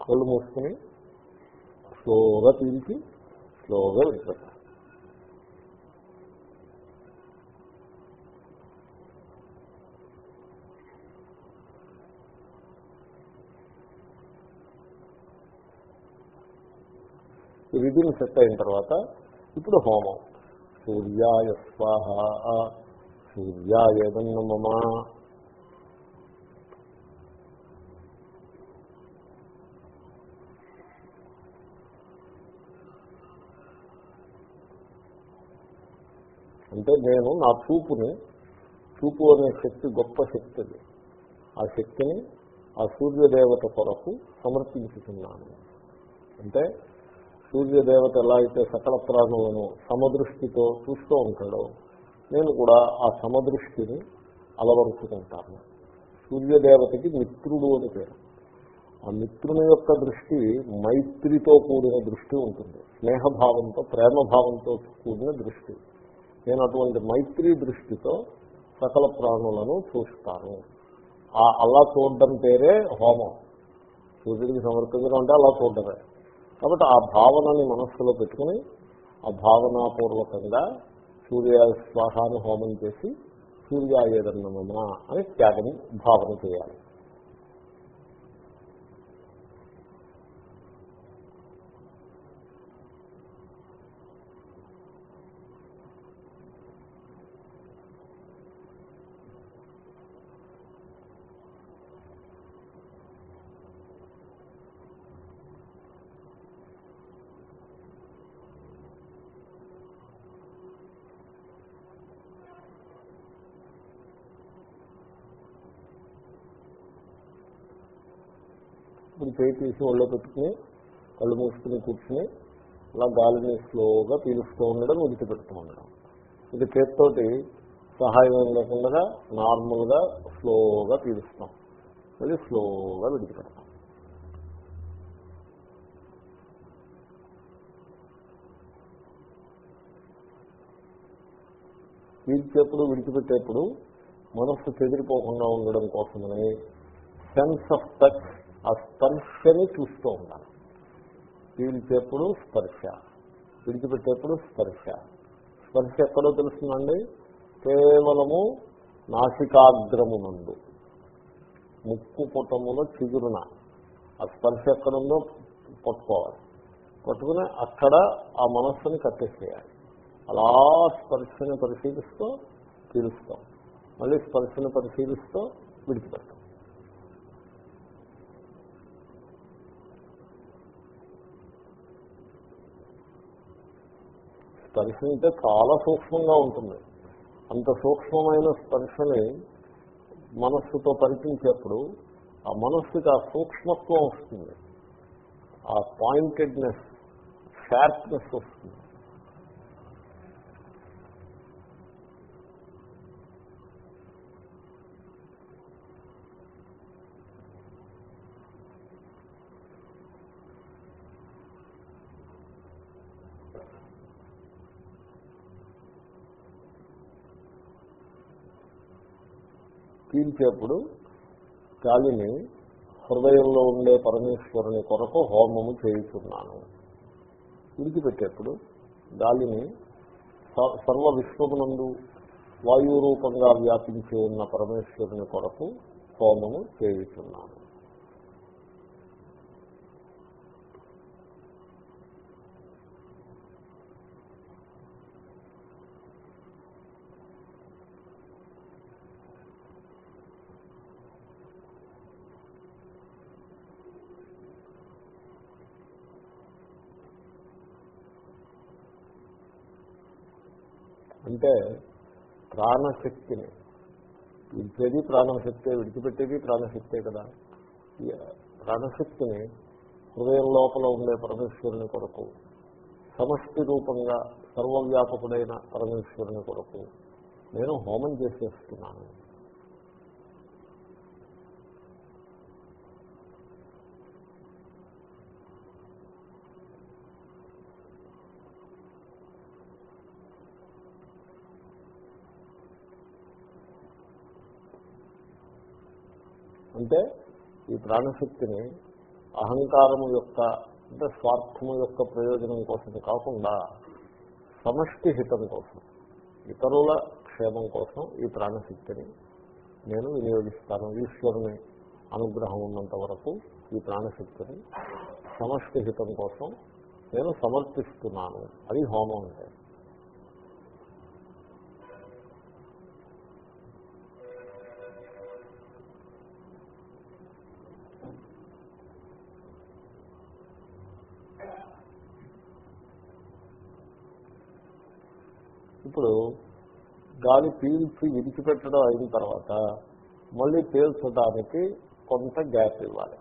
కళ్ళు మూసుకుని స్లోగా పీల్చి స్లోగా విడిచిపెట్టాలి ఈ విధిని సెట్ అయిన తర్వాత ఇప్పుడు హోమం. సూర్యాయ స్వాహ. సూర్యాయదన్న మమ. అంటే నేను నా చూపుని చూపు అనే శక్తి గొప్ప శక్తి అది. ఆ శక్తిని ఆ సూర్యదేవత కొరకు సమర్పించుతున్నాను అంటే సూర్యదేవత ఎలా అయితే సకల ప్రాణులను సమదృష్టితో చూస్తూ ఉంటాడో నేను కూడా ఆ సమదృష్టిని అలవరుచుకుంటాను. సూర్యదేవతకి మిత్రుడు అని పేరు. ఆ మిత్రుని యొక్క దృష్టి మైత్రితో కూడిన దృష్టి ఉంటుంది. స్నేహభావంతో ప్రేమభావంతో కూడిన దృష్టి. నేను అటువంటి మైత్రి దృష్టితో సకల ప్రాణులను చూస్తాను. ఆ అలా చూడడం పేరే హోమం. సూర్యుడికి సమర్పించడం అంటే అలా చూడడమే. కాబట్టి ఆ భావనని మనస్సులో పెట్టుకుని ఆ భావనాపూర్వకంగా సూర్య స్వాహాను హోమం చేసి సూర్యాయేదన్నమా అని త్యాగం భావన చేయాలి ఇప్పుడు చేయి తీసి ఒళ్ళో పెట్టుకుని కళ్ళు మూసుకుని కూర్చుని అలా గాలిని స్లోగా పీలుస్తూ ఉండడం విడిచిపెడుతూ ఉండడం. ఇది చేతితోటి సహాయం లేకుండా నార్మల్గా స్లోగా పీలుస్తాం. మళ్ళీ స్లోగా విడిచిపెడతాం. పీల్చేప్పుడు విడిచిపెట్టేప్పుడు మనస్సు చెదిరిపోకుండా ఉండడం కోసమని సెన్స్ ఆఫ్ టచ్ ఆ స్పర్శని చూస్తూ ఉండాలి పీల్చేప్పుడు స్పర్శ విడిచిపెట్టేప్పుడు స్పర్శ. స్పర్శ ఎక్కడో తెలుస్తుందండి? కేవలము నాసికాగ్రమునందు. ముక్కు పుటములో చిగురున. ఆ స్పర్శ ఎక్కడుందో పట్టుకోవాలి. పట్టుకుని అక్కడ ఆ మనస్సుని కట్టేసేయాలి. అలా స్పర్శని పరిశీలిస్తూ పీలుస్తాం మళ్ళీ స్పర్శను పరిశీలిస్తూ విడిచిపెడతాం. స్పర్శించే చాలా సూక్ష్మంగా ఉంటుంది. అంత సూక్ష్మమైన స్పర్శని మనస్సుతో పరిచించేప్పుడు ఆ మనస్సుకి ఆ సూక్ష్మత్వం వస్తుంది. ఆ పాయింటెడ్నెస్ షార్ప్నెస్ వస్తుంది. పీల్చేప్పుడు గాలిని హృదయంలో ఉండే పరమేశ్వరుని కొరకు హోమము చేయుచున్నాను. విడిచిపెట్టేప్పుడు గాలిని స- సర్వ విశ్వమునందు వాయు రూపంగా వ్యాపించి ఉన్న పరమేశ్వరుని కొరకు హోమము చేయుచున్నాను. అంటే ప్రాణశక్తిని. విడిచేది ప్రాణశక్తే విడిచిపెట్టేది ప్రాణశక్తే కదా. ఈ ప్రాణశక్తిని హృదయం లోపల ఉండే పరమేశ్వరుని కొరకు సమష్టి రూపంగా సర్వవ్యాపకుడైన పరమేశ్వరుని కొరకు నేను హోమం చేసేస్తున్నాను. అంటే ఈ ప్రాణశక్తిని అహంకారము యొక్క అంటే స్వార్థము యొక్క ప్రయోజనం కోసం కాకుండా సమష్టి హితం కోసం ఇతరుల క్షేమం కోసం ఈ ప్రాణశక్తిని నేను వినియోగిస్తాను. ఈశ్వరుని అనుగ్రహం ఉన్నంత వరకు ఈ ప్రాణశక్తిని సమష్టి హితం కోసం నేను సమర్పిస్తున్నాను. అది హోమం అంటే. ఇప్పుడు గాలి పీల్చి విడిచిపెట్టడం అయిన తర్వాత మళ్ళీ పీల్చడానికి కొంత గ్యాప్ ఇవ్వాలి.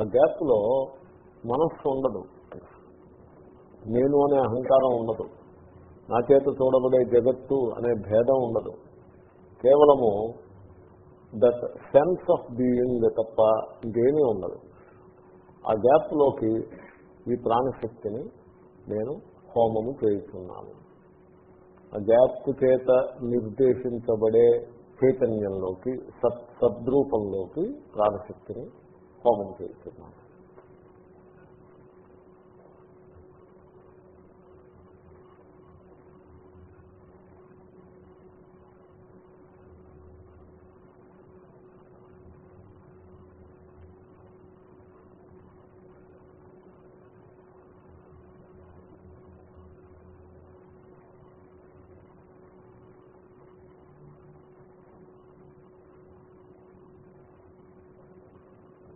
ఆ గ్యాప్లో మనస్సు ఉండదు. నేను అనే అహంకారం ఉండదు. నా చేత చూడబడే జగత్తు అనే భేదం ఉండదు. కేవలము దట్ సెన్స్ ఆఫ్ బీయింగ్ తప్ప ఇంకేమీ ఉండదు. ఆ గ్యాప్లోకి ఈ ప్రాణశక్తిని నేను హోమము చేస్తున్నాను ఆ గ్యాప్ చేత నిర్దేశించబడే చైతన్యంలోకి సత్ సద్రూపంలోకి ప్రాణశక్తిని హోమం చేస్తున్నాను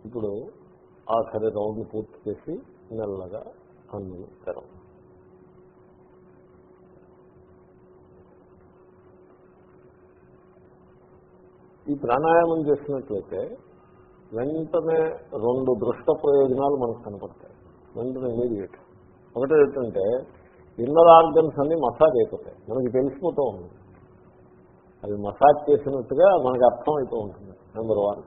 ఇప్పుడు ఆఖరి రౌండ్ పూర్తి చేసి మెల్లగా కన్నులు తెరం ఈ ప్రాణాయామం చేసినట్లయితే వెంటనే రెండు దృష్ట ప్రయోజనాలు మనకు కనపడతాయి. వెంటనే ఇమీడియట్ ఒకటి ఏంటంటే ఇన్నర్ ఆర్గన్స్ అన్ని మసాజ్ అయిపోతాయి. మనకి తెలిసిపోతూ ఉంది అవి మసాజ్ చేసినట్టుగా మనకు అర్థం అవుతూ ఉంటుంది నెంబర్ వన్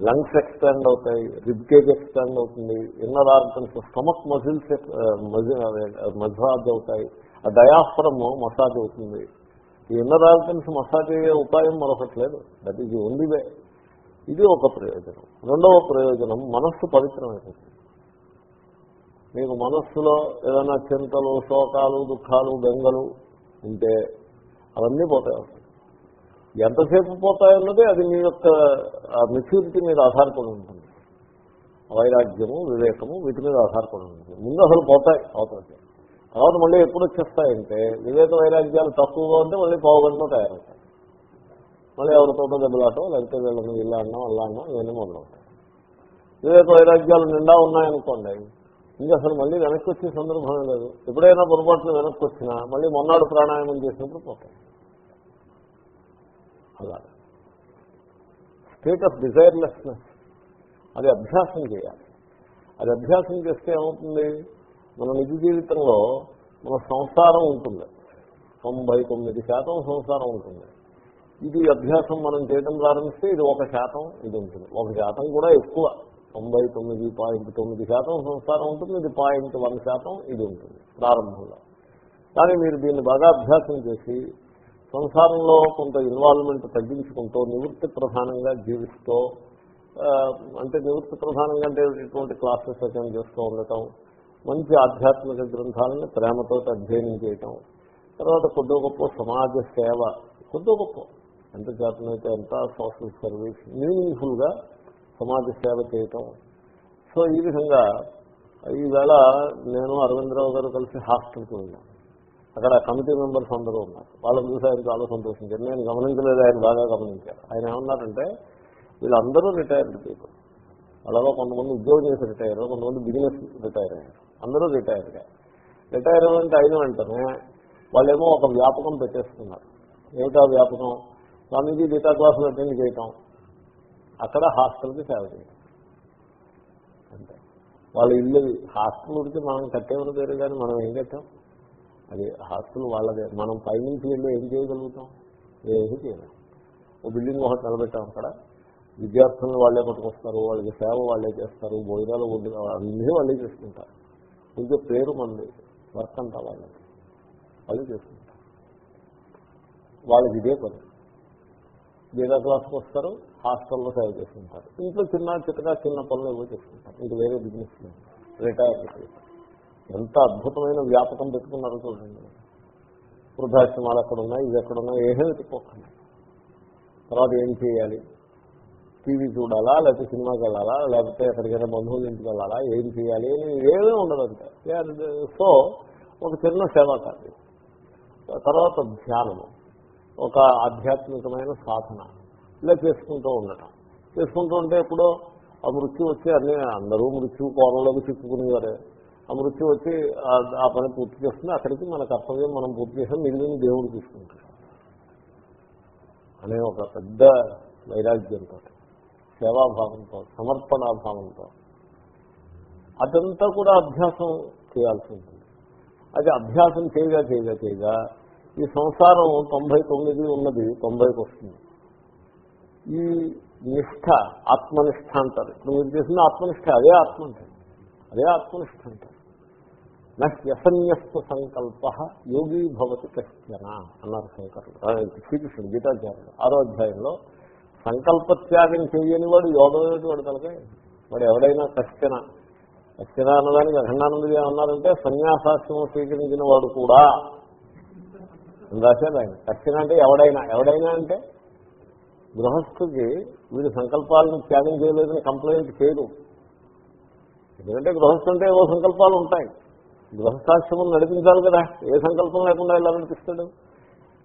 లంగ్స్ ఎక్స్పాండ్ అవుతాయి రిబ్ కేజ్ ఎక్స్పాండ్ అవుతుంది inner organs stomach muscles massage అవుతాయి. ఆ డయాఫ్రమ్ మసాజ్ అవుతుంది. ఈ ఇన్నర్ ఆర్గన్స్ మసాజ్ అయ్యే ఉపాయం మరొకటి లేదు. దట్ ఈజ్ ఓన్లీ వే ఇది ఒక ప్రయోజనం. రెండవ ప్రయోజనం మనస్సు పవిత్రమైపోతుంది. మీకు మనస్సులో ఏదైనా చింతలు శోకాలు దుఃఖాలు గంగలు ఉంటే అవన్నీ పోతాయి. ఎంతసేపు పోతాయన్నది అది మీ యొక్క మెచ్యూరిటీ మీద ఆధారపడి ఉంటుంది. వైరాగ్యము వివేకము వీటి మీద ఆధారపడి ఉంటుంది. ముందు అసలు పోతాయి అవుతాయి. తర్వాత మళ్ళీ ఎప్పుడు వచ్చేస్తాయంటే వివేక వైరాగ్యాలు తక్కువగా ఉంటే మళ్ళీ పావుగంటలో తయారవుతాయి. మళ్ళీ ఎవరితోటో దెబ్బలాటో లేకపోతే వీళ్ళని ఇలా అన్నాం అలా అన్నాం ఇవన్నీ మొదలవుతాయి. వివేక వైరాగ్యాలు నిండా ఉన్నాయనుకోండి ఇంకా అసలు మళ్ళీ వెనక్కి వచ్చే సందర్భమే లేదు. ఎప్పుడైనా పొరపాటున వెనక్కి వచ్చినా మళ్ళీ మొన్నాడు ప్రాణాయామం చేసినప్పుడు పోతాయి. అలా స్టేట్ ఆఫ్ డిజైర్లెస్నెస్ అది అభ్యాసం చేయాలి. అది అభ్యాసం చేస్తే ఏమవుతుంది? మన నిజ జీవితంలో మన సంసారం ఉంటుంది. తొంభై తొమ్మిది శాతం సంసారం ఉంటుంది. ఇది అభ్యాసం మనం చేయడం ప్రారంభిస్తే ఇది ఒక శాతం ఇది ఉంటుంది. ఒక శాతం కూడా ఎక్కువ. తొంభై తొమ్మిది పాయింట్ తొమ్మిది శాతం సంస్కారం ఉంటుంది. ఇది పాయింట్ వన్ శాతం ఇది ఉంటుంది. ప్రారంభంలో. కానీ మీరు దీన్ని బాగా అభ్యాసం చేసి సంసారంలో కొంత ఇన్వాల్వ్మెంట్ తగ్గించుకుంటూ నివృత్తి ప్రధానంగా జీవిస్తూ అంటే నివృత్తి ప్రధానంగా అంటే ఇటువంటి క్లాసెస్ అటెండ్ చేస్తూ ఉండటం మంచి ఆధ్యాత్మిక గ్రంథాలను ప్రేమతో అధ్యయనం చేయటం తర్వాత కొద్ది గొప్ప సమాజ సేవ కొద్ది గొప్ప ఎంత చేతనైతే ఎంత సోషల్ సర్వీస్ మీనింగ్ఫుల్గా సమాజ సేవ చేయటం. సో ఈ విధంగా ఈవేళ నేను అరవిందరావు గారు కలిసి హాస్టల్కి వెళ్ళాను. అక్కడ కమిటీ మెంబర్స్ అందరూ ఉన్నారు. వాళ్ళని చూసి ఆయన చాలా సంతోషించారు. నేను గమనించలేదు ఆయన బాగా గమనించారు. ఆయన ఏమన్నారంటే వీళ్ళందరూ రిటైర్డ్ పీపుల్ అలాగే కొంతమంది ఉద్యోగం చేసి రిటైర్ కొంతమంది బిజినెస్ రిటైర్ అయ్యారు. అందరూ రిటైర్ అయ్యారు అయిన వెంటనే వాళ్ళేమో ఒక వ్యాపకం పెట్టేస్తున్నారు. ఏమిటా వ్యాపకం? స్వామీజీ గీతా క్లాసులు అటెండ్ చేయటం. అక్కడ హాస్టల్కి సేవ చేయటం. అంటే వాళ్ళ ఇల్లు హాస్టల్ ఉడికి మనం కట్టేమని పేరు కానీ మనం ఏం కట్టాం? అది హాస్టల్ వాళ్ళదే. మనం పైనుంచి వెళ్ళి ఏం చేయగలుగుతాం? ఏమి చేయలేం. ఓ బిల్డింగ్ ఒకటి నిలబెట్టాం అక్కడ. విద్యార్థులను వాళ్ళే పట్టుకొస్తారు వాళ్ళకి సేవ వాళ్ళే చేస్తారు భోజనాలు వండి అన్నీ వాళ్ళే చేసుకుంటారు. ఇంకో పేరు మంది వర్క్ అంతా వాళ్ళకి వాళ్ళు చేసుకుంటారు. వాళ్ళకి ఇదే పని. గీతా క్లాస్కి వస్తారు హాస్టల్లో సేవ చేసుకుంటారు ఇంట్లో చిన్న చిన్నగా చిన్న పనులు ఏవో చేసుకుంటారు ఇంక వేరే బిజినెస్ లేదు రిటైర్ ఎంత అద్భుతమైన వ్యాపకం పెట్టుకున్నారో చూడండి. వృద్ధాశ్రమాలు ఎక్కడ ఉన్నాయి ఇవి ఎక్కడ ఉన్నాయి ఏమీ వెతుక్కోకండి. తర్వాత ఏం చేయాలి? టీవీ చూడాలా లేకపోతే సినిమాకి వెళ్ళాలా లేకపోతే ఎక్కడికైనా బంధువుల ఇంటికి వెళ్ళాలా ఏం చేయాలి? అని ఏమీ ఉండదంటే సో ఒక చిన్న సేవా కార్యం తర్వాత ధ్యానము. ఒక ఆధ్యాత్మికమైన సాధన. ఇలా చేసుకుంటూ ఉండటం. చేసుకుంటూ ఉంటే ఎప్పుడో ఆ మృత్యు వచ్చి అన్ని అందరూ మృత్యు కోరంలోకి చిక్కుకునేవారే. ఆ మృత్యు వచ్చి ఆ- పని పూర్తి చేస్తుంది. అక్కడికి మన కర్తవ్యం మనం పూర్తి చేసాం మిగిలిన దేవుడు తీసుకుంటాడు అనే ఒక పెద్ద వైరాగ్యంతో సేవాభావంతో సమర్పణాభావంతో. అదంతా కూడా అభ్యాసం చేయాల్సి ఉంటుంది. అది అభ్యాసం చేయగా చేయగా చేయగా ఈ సంసారం తొంభై తొమ్మిది ఉన్నది తొంభైకి వస్తుంది. ఈ నిష్ఠ ఆత్మనిష్ట అంటారు. ఇప్పుడు మీరు చేసిన ఆత్మనిష్ట అదే ఆత్మ అంటే అదే ఆత్మనిష్ట అంటారు. నస్యసన్యస్త సంకల్ప యోగి భవతి కష్టన అన్నారు శంకరుడు. శ్రీకృష్ణుడు గీతాచార్యుడు. ఆరో అధ్యాయంలో సంకల్ప త్యాగం చేయని వాడు యోగం వాడు కనుక వాడు ఎవడైనా కష్టన కష్టన అన్నదానికి అఖండానందుడు ఏమన్నారంటే సన్యాసాశ్రమం స్వీకరించిన వాడు కూడా. అని రాశారు ఆయన. కష్టన అంటే ఎవడైనా. ఎవడైనా అంటే గృహస్థుకి వీడు సంకల్పాలను త్యాగం చేయలేదని కంప్లైంట్ చేయదు ఎందుకంటే గృహస్థు అంటే ఏవో సంకల్పాలు ఉంటాయి. గృహస్థాశ్రమం నడిపించాలి కదా. ఏ సంకల్పం లేకుండా ఇలా నడిపిస్తాడు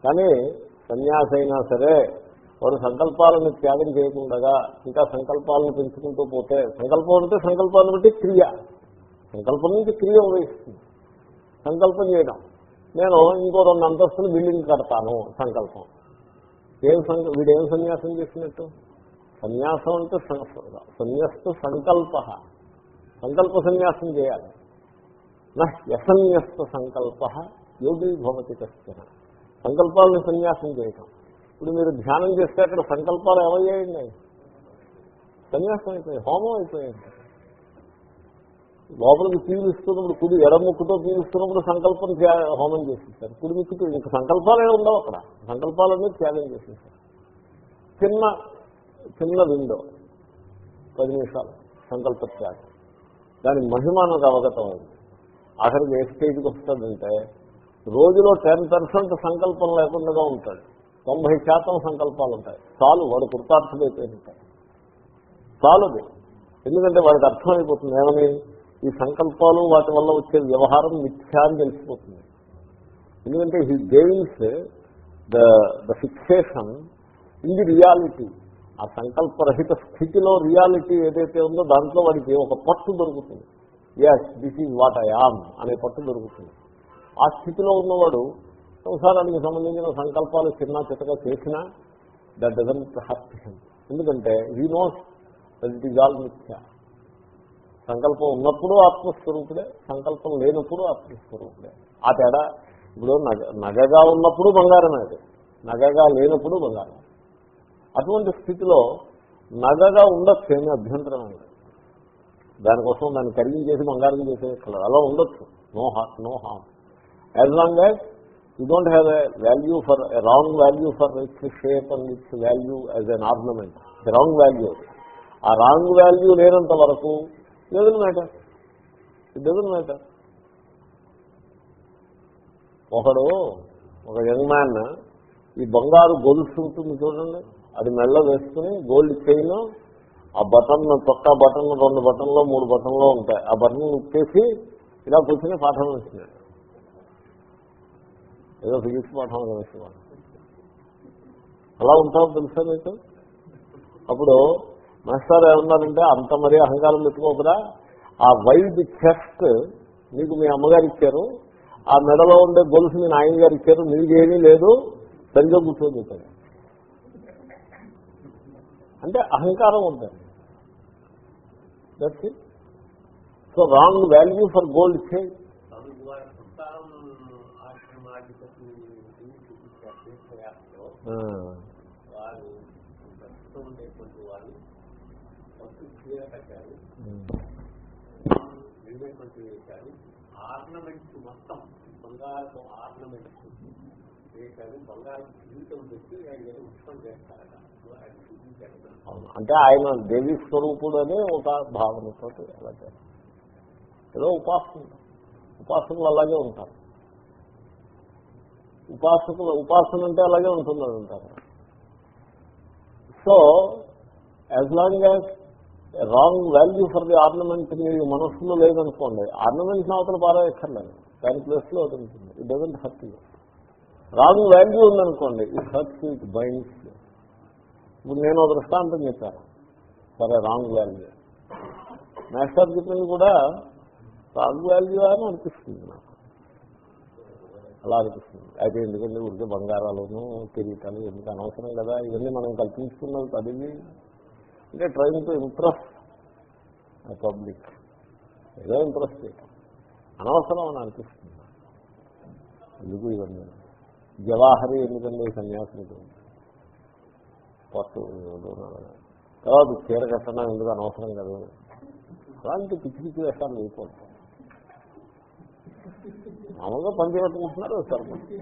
కానీ సన్యాసి అయినా సరే వారు సంకల్పాలను త్యాగం చేయకుండా ఇంకా సంకల్పాలను పెంచుకుంటూ పోతే సంకల్పం అంటే సంకల్పాన్ని బట్టి క్రియ. సంకల్పం నుంచి క్రియ ఉపయోగిస్తుంది సంకల్పం చేయడం. నేను ఇంకో రెండు అంతస్తులు బిల్డింగ్ కడతాను సంకల్పం. ఏం సంక వీడేం సన్యాసం చేసినట్టు? సన్యాసం అంటే సం- సన్యస్తు సంకల్ప. సంకల్ప సన్యాసం చేయాలి. నా సంకల్ప యోగి భవతి కష్టన సంకల్పాలను సన్యాసం చేయటం. ఇప్పుడు మీరు ధ్యానం చేస్తే అక్కడ సంకల్పాలు ఏమయ్యాయండి సన్యాసం అయిపోయాయి హోమం అయిపోయాయి. లోపలికి పీలుస్తున్నప్పుడు కుడి ఎడముక్కుతో పీలుస్తున్నప్పుడు సంకల్పం హోమం చేసేస్తారు. కుడి ముక్కుతో ఇంక సంకల్పాలే ఉండవు అక్కడ. సంకల్పాలన్నీ త్యాగం చేసేస్తారు. చిన్న చిన్న విండో పది నిమిషాలు సంకల్ప త్యాగం. దాని మహిమానకు అవగతం అయింది ఆఖరికి ఏ స్టేజ్కి వస్తుందంటే రోజులో టెన్ పర్సెంట్ సంకల్పం లేకుండా ఉంటాడు. తొంభై శాతం సంకల్పాలు ఉంటాయి. చాలు వాడు కృతార్థమైపోయి ఉంటాయి చాలుది. ఎందుకంటే వాడికి అర్థమైపోతుంది ఏమని? ఈ సంకల్పాలు వాటి వల్ల వచ్చే వ్యవహారం మిథ్యా అని తెలిసిపోతుంది. ఎందుకంటే he gains the the fixation in the reality. ఆ సంకల్పరహిత స్థితిలో రియాలిటీ ఏదైతే ఉందో దాంట్లో వాడికి ఒక పట్టు దొరుకుతుంది. Yes this is what I am అనే పట్టు దొరుకుతుంది. ఆ స్థితిలో ఉన్నవాడు సంసారానికి సంబంధించిన సంకల్పాలు చిన్న చిత్తగా చేసినా దట్ డజంట్ హర్ట్ హిమ్ ఎందుకంటే he knows it is all మిథ్య సంకల్పం ఉన్నప్పుడు ఆత్మస్వరూపుడే సంకల్పం లేనప్పుడు ఆత్మస్వరూపుడే. ఆ తేడా ఇప్పుడు నగ నగగా ఉన్నప్పుడు బంగారమే అది. నగగా లేనప్పుడు బంగారం. అటువంటి స్థితిలో నగగా ఉండొచ్చు ఏమీ అభ్యంతరం లేదు. దానికోసం దాన్ని కరిగించేసి బంగారం చేసేయక్కర్లేదు. అలా ఉండొచ్చు. No heart no harm as long as you don't have a value for wrong value for its shape and its value as an ornament wrong value ఆ రాంగ్ వాల్యూ లేనంత వరకు doesn't matter it doesn't matter ఒకడు ఒక young man ఈ బంగారు గొలుసు ఉంటుంది చూడండి. అది మెల్ల వేసుకుని గోల్డ్ చైన్ ఆ బటన్ తొక్క బటన్ రెండు బటన్లో మూడు బటన్లో ఉంటాయి. ఆ బటన్ ఉప్పేసి ఇలా కూర్చొని పాఠం వేస్తున్నాడు ఏదో ఫిజిక్స్ పాఠం వేస్తున్నాడు అలా ఉంటావు తెలుసా మీకు అప్పుడు మాస్టర్ ఏమన్నారంటే అంత మరీ అహంకారం పెట్టుకోకరా. ఆ వైల్డ్ చెస్ట్ మీకు మీ అమ్మగారు ఇచ్చారు. ఆ మెడలో ఉండే గొలుసు మీ నాయన గారు ఇచ్చారు. మీకేమీ లేదు. సరిగ్గా కూర్చొని అంటే అహంకారం ఉంటుంది. That's so wrong value for gold చే స్వామి ఆర్నమెంట్స్ మొత్తం బంగారపు ఆర్నమెంట్స్ వేశారు బంగారం జీవితం పెట్టి ఆయన ఏదో ఉత్సవం చేస్తారట అంటే ఆయన దేవి స్వరూపుడు అనే ఒక భావనతో అలాగే ఏదో ఉపాసన ఉపాసనలు అలాగే ఉంటారు. ఉపాసకులు ఉపాసన అంటే అలాగే ఉంటుందని అంటారు. So as long as wrong value for the ornament మీ మనస్సులో లేదనుకోండి ఆర్నమెంట్ అవతల ఎక్కర్లేదు దాని ప్లేస్లో లో ఉంటుంది. It doesn't hurt you wrong value ఉందనుకోండి ఇట్ హర్ట్స్ ఇట్ బైండ్స్ ఇప్పుడు నేను ఒక దృష్టాంతం చెప్పాను. సరే రాంగ్ వాల్యూ మాస్టర్ చెప్పింది కూడా రాంగ్ వాల్యూ అని అనిపిస్తుంది నాకు. అలా అనిపిస్తుంది. అయితే ఎందుకంటే ఉడికే బంగారాలను కిరీటాలు ఎందుకు అనవసరం కదా? ఇవన్నీ మనం కల్పించుకున్నది చదివి అంటే ట్రైన్ టు ఇంప్రెస్ పబ్లిక్ ఏదో ఇంప్రెస్ చేయటం. అనవసరం అని అనిపిస్తుంది ఎందుకు ఇవన్నీ? జవాహరి ఎందుకండి సన్యాసులకు పట్టు తర్వాత చీర కట్టడం ఎందుకు అనవసరం కదా? అలాంటి పిచ్చి పిచ్చి వేషాలు వేయకూడదు. మామూలుగా పని చేయట్టుకుంటున్నారు సరిపడి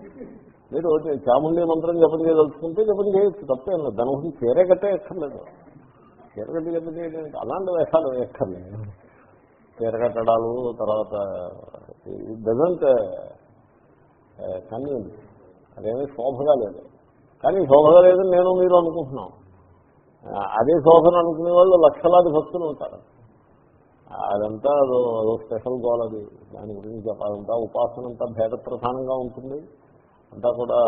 మీరు చాముండే మంత్రం జపం చేయదలుచుకుంటే జపం చేయొచ్చు తప్పేం లేదు. దాని గురించి చీర కట్టే ఎక్కర్లేదు చీర కట్టి జపం చేయడానికి అలాంటి వేషాలు ఎక్కర్లేదు చీర కట్టడాలు తర్వాత డజంట్ కానీ అదేమీ శోభగా లేదు. కానీ శోభగా లేదని నేను మీరు అనుకుంటున్నాం. అదే శోభను అనుకునే వాళ్ళు లక్షలాది భక్తులు ఉంటారు. అదంతా అదో అదో స్పెషల్ గోల్ అది. దాని గురించి చెప్పాలంతా ఉపాసన అంతా భేద ప్రధానంగా ఉంటుంది. అంతా కూడా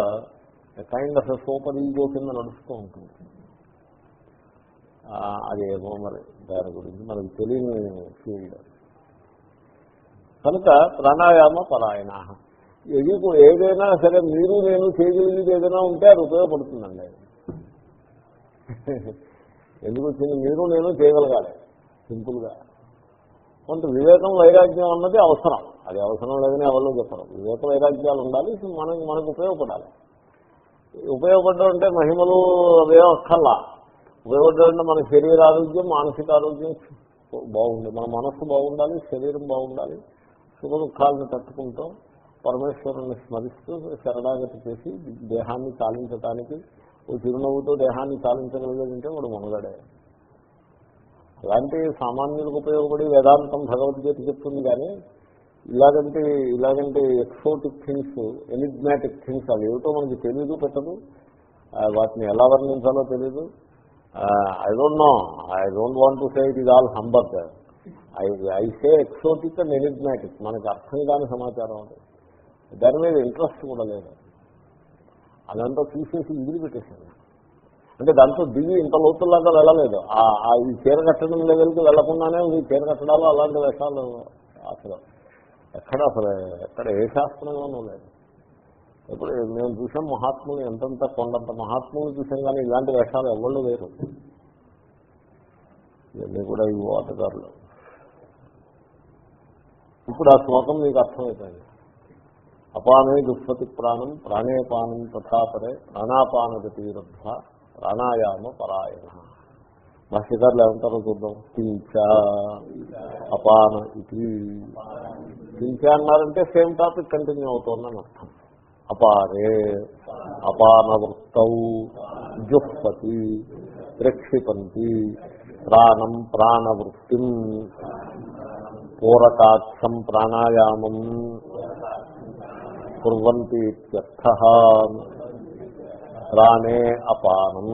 కైండ్ ఆఫ్ సూపర్ ఈగో కింద నడుస్తూ ఉంటుంది. అదేమో మరి దాని గురించి మనకు తెలియని ఫీల్డ్ కనుక ప్రాణాయామ పరాయణ ఏది ఏదైనా సరే మీరు నేను చేయగలిగేది ఏదైనా ఉంటే అది ఉపయోగపడుతుందండి. ఎందుకు వచ్చింది? మీరు నేను చేయగలగాలి. సింపుల్గా. కొంత వివేకం వైరాగ్యం అన్నది అవసరం. అది అవసరం లేదని ఎవరు చెప్పరు. వివేక వైరాగ్యాలు ఉండాలి మనకి మనకు ఉపయోగపడాలి. ఉపయోగపడడం అంటే మహిమలు అవే అక్కర్లా. ఉపయోగపడడం అంటే మన శరీర ఆరోగ్యం మానసిక ఆరోగ్యం బాగుంది మన మనస్సు బాగుండాలి శరీరం బాగుండాలి సుఖ దుఃఖాలను తట్టుకుంటూ. పరమేశ్వరుని స్మరిస్తూ శరణాగతి చేసి దేహాన్ని చాలించటానికి ఓ చిరునవ్వుతో దేహాన్ని చాలించగలిగేదంటే వాడు మనగాడే అలాంటి సామాన్యులకు ఉపయోగపడి వేదాంతం భగవద్గీత చెప్తుంది కానీ ఇలాగంటే ఇలాగంటే ఎక్సోటిక్ థింగ్స్ ఎనిగ్మాటిక్ థింగ్స్ అవి ఏమిటో మనకి తెలియదు పెట్టదు. వాటిని ఎలా వర్ణించాలో తెలీదు. I don't know I don't want to say it is all humbug I I say exotic and enigmatic మనకి అర్థం కాని సమాచారం అది. దాని మీద ఇంట్రెస్ట్ కూడా లేదు. అదంతా తీసేసి ఇదిలి పెట్టేశాను అంటే దాంతో దిగి ఇంత లోతుల్లాగా వెళ్ళలేదు. ఆ ఈ చీర కట్టడం లెవెల్కి వెళ్ళకుండానే ఈ చీర కట్టడాలు అలాంటి వేషాలు అసలు ఎక్కడ అసలు ఎక్కడ ఏ శాస్త్రంలోనూ లేదు. ఇప్పుడు మేము చూసాం మహాత్ములు ఎంతంత కొండంత మహాత్ములు చూసాం కానీ ఇలాంటి వేషాలు ఎవళ్ళు లేరు ఇవన్నీ కూడా ఈ ఓటగారులు ఇప్పుడు ఆ శ్లోకం మీకు అర్థమవుతుంది అపానే దుష్పతి ప్రాణం ప్రాణేపానం తథాపరే ప్రాణాపానగతిరుద్ధ ప్రాణాయామ పరాయణ. భాష్యకారులు ఏమంటారో చూద్దాం. కించ అపాన ఇది కించ అన్నారంటే సేమ్ టాపిక్ కంటిన్యూ అవుతోందని అర్థం. అపారే అపాన వృత్తౌ జుహ్పతి ప్రక్షిపంతి ప్రాణం ప్రాణవృత్తిం పూరకాక్షం ప్రాణాయామం. కుర్వంతి ప్రాణే అపానం.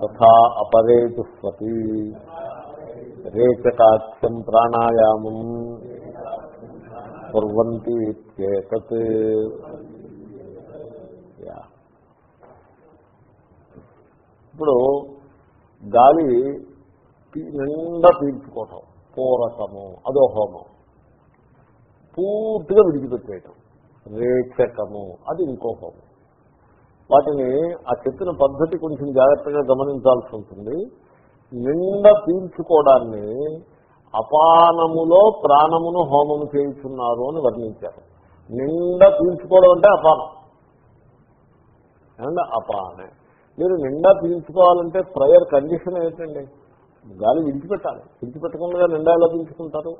తథా అపరే జుహ్వతి రేచకాఖ్యం ప్రాణాయామం. కుర్వంతి ఇత్యేతత్. ఇప్పుడు గాలి నిండా పీల్చుకోవటం. పూరకము అదో హోమం పూర్తిగా విడిచిపెట్టేయటం. రేచకము అది ఇంకో హోమం వాటిని ఆ చెప్పిన పద్ధతి కొంచెం జాగ్రత్తగా గమనించాల్సి ఉంటుంది. నిండా పీల్చుకోవడాన్ని అపానములో ప్రాణమును హోమము చేయుచున్నారు అని వర్ణించారు. నిండా పీల్చుకోవడం అంటే అపానం. ఏమంటే అపానే మీరు నిండా పీల్చుకోవాలంటే ప్రయర్ కండిషన్ ఏంటండి? గాలి విడిచిపెట్టాలి. విడిచిపెట్టకుండా నిండా ఎలా పీల్చుకుంటారు?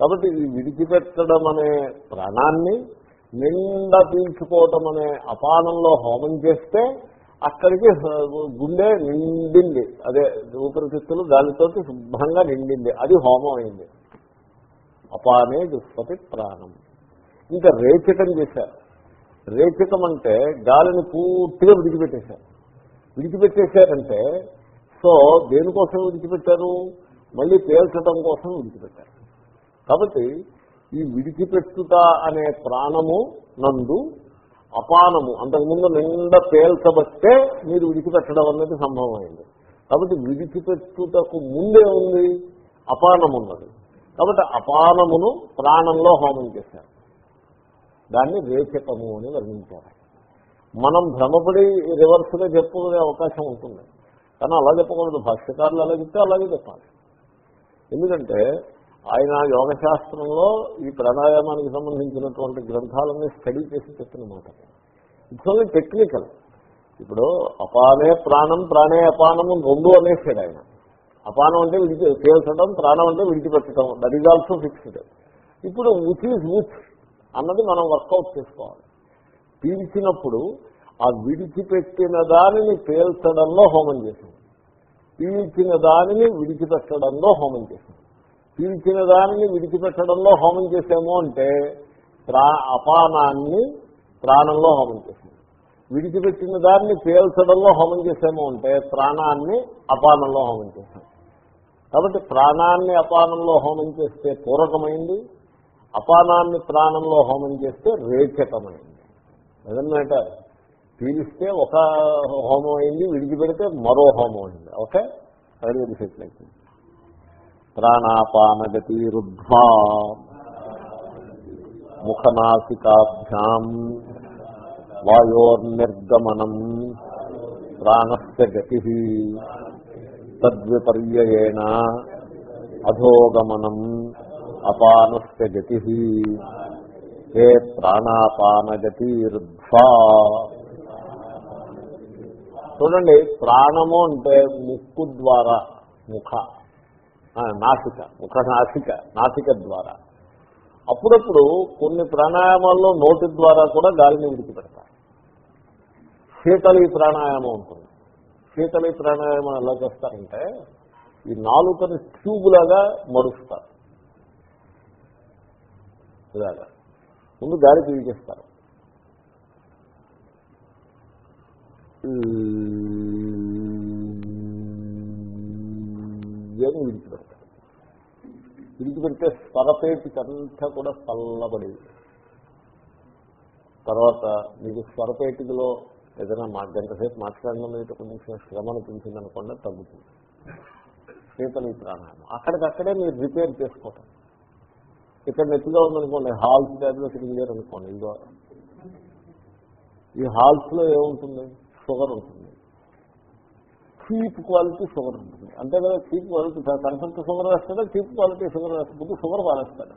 కాబట్టి ఈ విడిచిపెట్టడం అనే ప్రాణాన్ని నిండా పీల్చుకోవటం అనే అపానంలో హోమం చేస్తే అక్కడికి గుండె నిండింది. అదే ఊపిరితిత్తులు గాలితోటి శుభ్రంగా నిండింది. అది హోమం అయింది. అపానే దుష్పతి ప్రాణం. ఇంకా రేచకం చేశారు. రేచకం అంటే గాలిని పూర్తిగా విడిచిపెట్టేశారు. విడిచిపెట్టేశారంటే సో దేనికోసం విడిచిపెట్టారు? మళ్ళీ పేల్చడం కోసం విడిచిపెట్టారు. కాబట్టి ఈ విడిచిపెట్టుట అనే ప్రాణము నందు అపానము అంతకుముందు నిండా పేల్చబట్టే మీరు విడిచిపెట్టడం అనేది సంభవమైంది. కాబట్టి విడిచిపెట్టుటకు ముందే ఉంది అపానం ఉన్నది కాబట్టి అపానమును ప్రాణంలో హోమం చేశారు. దాన్ని రేచకము అని వర్ణించారు. మనం భ్రమపడి రివర్స్గా చెప్పుకునే అవకాశం ఉంటుంది. కానీ అలా చెప్పకూడదు. భాష్యకారులు అలా చెప్తే అలాగే చెప్పాలి. ఎందుకంటే ఆయన యోగశాస్త్రంలో ఈ ప్రాణాయామానికి సంబంధించినటువంటి గ్రంథాలన్నీ స్టడీ చేసి చెప్పిన మాట. ఇట్స్ ఓన్లీ టెక్నికల్ ఇప్పుడు అపానే ప్రాణం ప్రాణే అపానము రెండు అనేసాడు ఆయన. అపానం అంటే విడిచి తేల్చడం ప్రాణం అంటే విడిచిపెట్టడం. దట్ ఈజ్ ఆల్సో ఫిక్స్డ్ ఇప్పుడు విచ్ ఈజ్ విచ్ అన్నది మనం వర్కౌట్ చేసుకోవాలి. పీల్చినప్పుడు ఆ విడిచిపెట్టిన దానిని పేల్చడంలో హోమం చేసాం. పీల్చిన దానిని విడిచిపెట్టడంలో హోమం చేసాం. పీల్చిన దానిని విడిచిపెట్టడంలో హోమం చేసాము అంటే ప్రా అపానాన్ని ప్రాణంలో హోమం చేసాము విడిచిపెట్టిన దాన్ని పేల్చడంలో హోమం చేసాము అంటే ప్రాణాన్ని అపానంలో హోమం చేసాం కాబట్టి ప్రాణాన్ని అపానంలో హోమం చేస్తే పూరకమైంది అపానాన్ని ప్రాణంలో హోమం చేస్తే రేచకమైంది. ఏదన్నమాట పీలిస్తే ఒక హోమం అయింది విడిచిపెడితే మరో హోమం అయింది. ఓకే? అది తెలిసేట్లయితే ప్రాణాపానగతి రుద్ధ్వా ముఖనాసికాభ్యాం వాయోర్నిర్గమనం ప్రాణస్య గతి తద్విపర్యేణ అధోగమనం అపానస్య గతి ఏ ప్రాణాపానగతి రుద్ధ్వా చూడండి ప్రాణము అంటే ముక్కు ద్వారా ముఖ నాసిక ముఖ నాసిక నాసిక ద్వారా అప్పుడప్పుడు కొన్ని ప్రాణాయామాల్లో నోటి ద్వారా కూడా గాలిని విడిచిపెడతారు శీతలి ప్రాణాయామం ఉంటుంది శీతలి ప్రాణాయామం ఎలా చేస్తారంటే ఈ నాలుకని ట్యూబులాగా మరుస్తారు ఇలాగా ముందు గాలి పీల్చేస్తారు అని విడిచిపెడతారు విడిచిపెడితే స్వరపేటికంతా కూడా చల్లబడి తర్వాత మీకు స్వరపేటికలో ఏదైనా మా గంటసేపు మాట్లాడడం మీద కొంచెం శ్రమ అనిపించింది అనుకోండి తగ్గుతుంది. శీతలి ప్రాణాయామం. అక్కడికక్కడే మీరు రిపేర్ చేసుకోవటం. ఇక్కడ నెత్తిగా ఉందనుకోండి హాల్స్ ట్యాబ్లెట్ తిరిగారు అనుకోండి ఇందులో ఈ హాల్స్లో ఏముంటుంది? షుగర్ ఉంటుంది. చీప్ క్వాలిటీ షుగర్ ఉంటుంది. అంతే కదా చీప్ క్వాలిటీ కన్సెప్ట్ షుగర్ వేస్తాడా? చీప్ క్వాలిటీ షుగర్ వేస్తుంది షుగర్ పారేస్తాడు.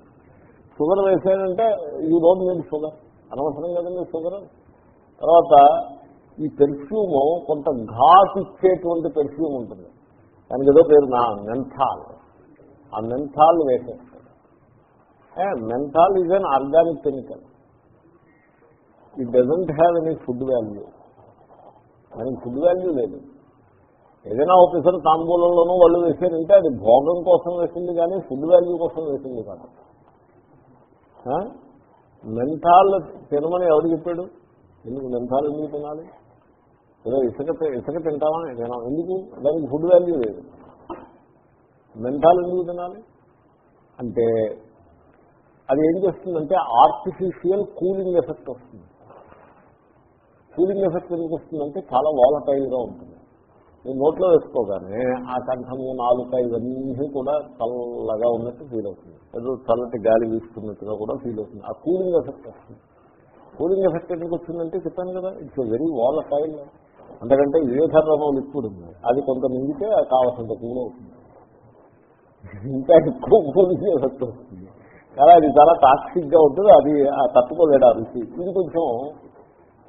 షుగర్ వేసాడంటే ఈ రోజు మీద షుగర్. అనవసరం కదండి షుగర్. తర్వాత ఈ పెర్ఫ్యూమ్ కొంత ఘాట్ ఇచ్చేటువంటి పెర్ఫ్యూమ్ ఉంటుంది. దానికి ఏదో పేరు నా మెంథాల్. ఆ menthol వేసేస్తాడు. Menthol is inorganic chemical. It doesn't have any food value దానికి ఫుడ్ వాల్యూ లేదు. ఏదైనా ఒకసారి తాంబూలంలోనూ వాళ్ళు వేసారంటే అది భోగం కోసం వేసింది కానీ ఫుడ్ వాల్యూ కోసం వేసింది కాదు. ఆ? మెంథాల్ తినమని ఎవరు చెప్పాడు? ఎందుకు మెంథాల్ ఎందుకు తినాలి? ఏదో ఇసుక ఇసుక తింటామా తినాం ఎందుకు? దానికి ఫుడ్ వాల్యూ లేదు. మెంథాల్ ఎందుకు తినాలి? అంటే అది ఏం చేస్తుందంటే ఆర్టిఫిషియల్ కూలింగ్ ఎఫెక్ట్ వస్తుంది. కూలింగ్ ఎఫెక్ట్ ఎందుకు వస్తుందంటే చాలా వాలటైల్గా ఉంటుంది. మీరు నోట్లో వేసుకోగానే ఆ కంఠము నాలుక ఇవన్నీ కూడా చల్లగా ఉన్నట్టు ఫీల్ అవుతుంది. ఏదో చల్లటి గాలి వీస్తున్నట్టుగా కూడా ఫీల్ అవుతుంది. ఆ కూలింగ్ ఎఫెక్ట్ వస్తుంది. కూలింగ్ ఎఫెక్ట్ ఎందుకు వచ్చిందంటే చెప్పాను కదా ఇట్స్ వెరీ వాలటైల్ అంతకంటే ఏ లిక్విడ్ ఉంది. అది కొంత మింగితే కావాల్సినంత కూల్ అవుతుంది. ఇంకా ఎక్కువ కూలింగ్ ఎఫెక్ట్ వస్తుంది. కానీ అది చాలా టాక్సిక్గా ఉంటుంది అది ఆ తట్టుకోలేడు ఆ రుచి. ఇది కొంచెం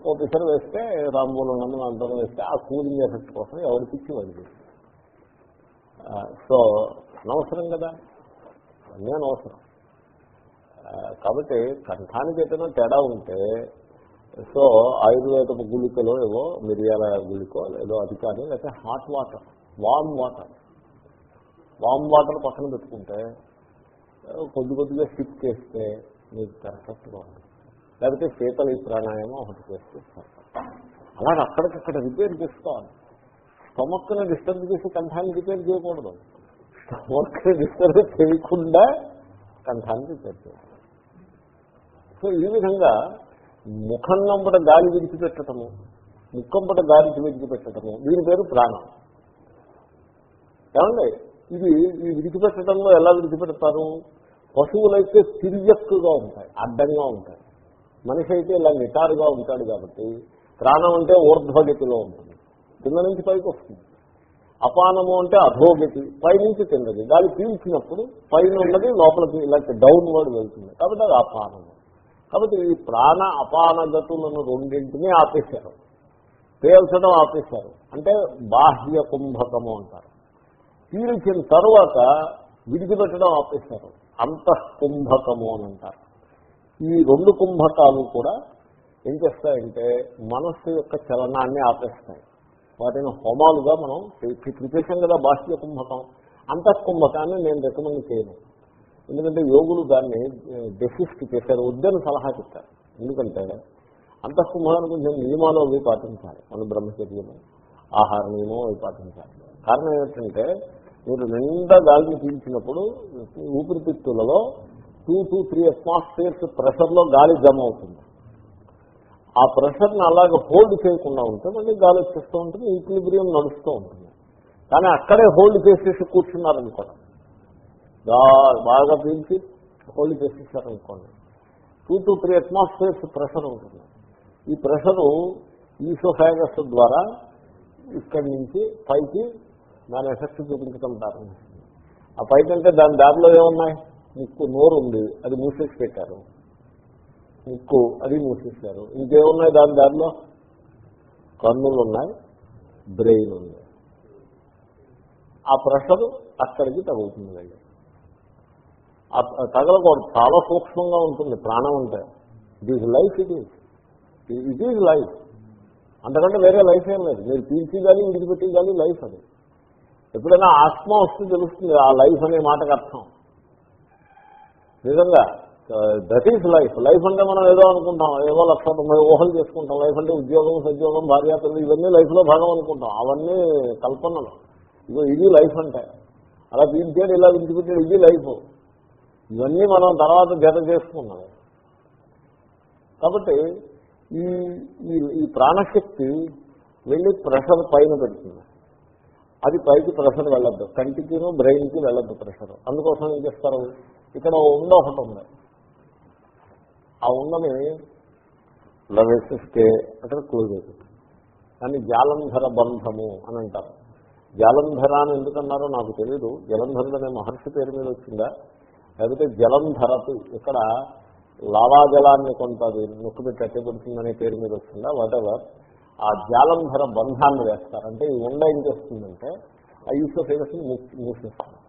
ఓ పిసర్ వేస్తే రాంబోలు నందు అంతరం వేస్తే ఆ కూలింగ్ ఎఫెక్ట్ కోసం ఎవరి పిచ్చి వాళ్ళు సో అనవసరం కదా. అన్నీ అనవసరం. కాబట్టి కంఠానికి ఏదైనా తేడా ఉంటే సో ఆయుర్వేదపు గుళికలో ఏవో మిరియాల గుళికో ఏదో అది కానీ లేకపోతే hot water warm water. Warm water పక్కన పెట్టుకుంటే కొద్ది కొద్దిగా స్టిక్ చేస్తే మీకు పర్ఫెక్ట్గా ఉంటుంది. లేకపోతే శీతలి ఈ ప్రాణాయామం ఒకటి చేస్తే అలాగే అక్కడికక్కడ రిపేర్ చేసుకోవాలి. స్టమక్ని డిస్టర్బ్ చేసి కంఠాన్ని రిపేర్ చేయకూడదు. స్టమక్ని డిస్టర్బ్ చేయకుండా కంఠాన్ని రిపేర్ చేయాలి. సో ఈ విధంగా ముఖం నంబట గాలి విడిచిపెట్టడము ముక్కంపట గాలి విడిచిపెట్టడము దీని పేరు ప్రాణం. ఏమండి? ఇది ఈ విడిచిపెట్టడంలో ఎలా విడిచిపెడతారు? పశువులైతే తిరియక్కుగా ఉంటాయి అడ్డంగా ఉంటాయి. మనిషి అయితే ఇలా నిటారుగా ఉంటాడు కాబట్టి ప్రాణం అంటే ఊర్ధ్వగతిలో ఉంటుంది. కింద నుంచి పైకి వస్తుంది. అపానము అంటే అధోగతి పైనుంచి తిన్నది గాలి పీల్చినప్పుడు పైన ఉన్నది లోపలికి ఇలాంటి డౌన్ వర్డ్ వెళ్తుంది. కాబట్టి అది అపానము. కాబట్టి ఈ ప్రాణ అపాన గతులను రెండింటినీ ఆపేశారు. పేల్చడం ఆపేశారు. అంటే బాహ్య కుంభకము అంటారు. పీల్చిన తరువాత విడిచిపెట్టడం ఆపేశారు. అంతఃకుంభకము అని అంటారు. ఈ రెండు కుంభకాలు కూడా ఏం చేస్తాయంటే మనస్సు యొక్క చలనాన్ని ఆపేస్తాయి. వాటిని హోమాలుగా మనం ప్రిపేషన్ కదా బాహ్య కుంభకం. అంతఃకుంభకాన్ని నేను రికమెండ్ చేయను. ఎందుకంటే యోగులు దాన్ని డెసిస్ట్ చేశారు. వద్దని సలహా చెప్తారు ఎందుకంటే అంతఃకుంభకాన్ని కొంచెం నియమాలు అవి పాటించాలి. మన బ్రహ్మచర్యము ఆహార నియమం అవి పాటించాలి. కారణం ఏంటంటే మీరు నిండా గాలిని పీల్చినప్పుడు ఊపిరితిత్తులలో టూ టూ త్రీ అట్మాస్ఫియర్స్ ప్రెషర్లో గాలి జమ అవుతుంది. ఆ ప్రెషర్ని అలాగే హోల్డ్ చేయకుండా ఉంటే మళ్ళీ గాలి వచ్చేస్తూ ఉంటుంది ఈక్విలిబ్రియం నడుస్తూ ఉంటుంది. కానీ అక్కడే హోల్డ్ చేసేసి కూర్చున్నారనుకోండి. బాగా పీల్చి hold చేసేసారనుకోండి. Two to three atmospheres pressure ఉంటుంది. ఈ ప్రెషరు ఈసోఫాగస్ ద్వారా ఇక్కడి నుంచి పైకి దాని ఎఫెక్ట్ చూపించడం ప్రారంభిస్తుంది ఆ పైకి అంటే దాని దారిలో ఏమున్నాయి? ముక్కు నోరు ఉంది అది మూసేసి పెట్టారు ముక్కు అది మూసేశారు. ఇంకేమున్నాయి దాని దారిలో? కన్నులు ఉన్నాయి బ్రెయిన్ ఉంది ఆ ప్రెషర్ అక్కడికి తగులుతుంది వెళ్ళి ఆ తగలకూడదు చాలా సూక్ష్మంగా ఉంటుంది ప్రాణం అంటే. It is life it is it is life అంతకంటే వేరే లైఫ్ ఏం లేదు. మీరు పీల్చి కానీ విడిచిపెట్టి కానీ లైఫ్ అది. ఎప్పుడైనా ఆత్మ వస్తే తెలుస్తుంది ఆ లైఫ్ అనే మాటకు అర్థం. నిజంగా దట్ ఈజ్ లైఫ్ లైఫ్ అంటే మనం ఏదో అనుకుంటాం ఏదో లక్ష తొంభై ఊహలు చేసుకుంటాం. లైఫ్ అంటే ఉద్యోగం సద్యోగం భార్యాపిల్లలు ఇవన్నీ లైఫ్లో భాగం అనుకుంటాం. అవన్నీ కల్పనలు. ఇదో ఇది లైఫ్ అంటే. అలా పీల్చాడు ఇలా విడిచిపెట్టాడు ఇది లైఫ్ ఇవన్నీ మనం తర్వాత జత చేసుకున్నాం కాబట్టి ఈ ఈ- ఈ ప్రాణశక్తి వెళ్ళి ప్రెషర్ పైన పెడుతుంది. అది పైకి ప్రెషర్ వెళ్ళద్దు. కంటికిను బ్రెయిన్కి వెళ్ళద్దు ప్రెషర్ అందుకోసం ఏం చేస్తారు? ఇక్కడ ఉండ ఒకటి ఉంది. ఆ ఉండని ఇలా వేసేస్తే అక్కడ క్లోజ్ అయిపోతుంది దాన్ని జాలంధర బంధము అని అంటారు. జలంధర అని ఎందుకన్నారో నాకు తెలియదు జలంధరుడు అనే మహర్షి పేరు మీద వచ్చిందా? లేకపోతే జలంధరతు ఇక్కడ లావాజలాన్ని కొంత నొక్కు పెట్టి అట్టబడుతుందనే పేరు మీద వచ్చిందా? వాటెవర్ ఆ జాలంధర బంధాన్ని వేస్తారు. అంటే ఈ ఉండ ఏం చేస్తుందంటే ఆ ఈశ్వరేషన్ మూసేస్తుంది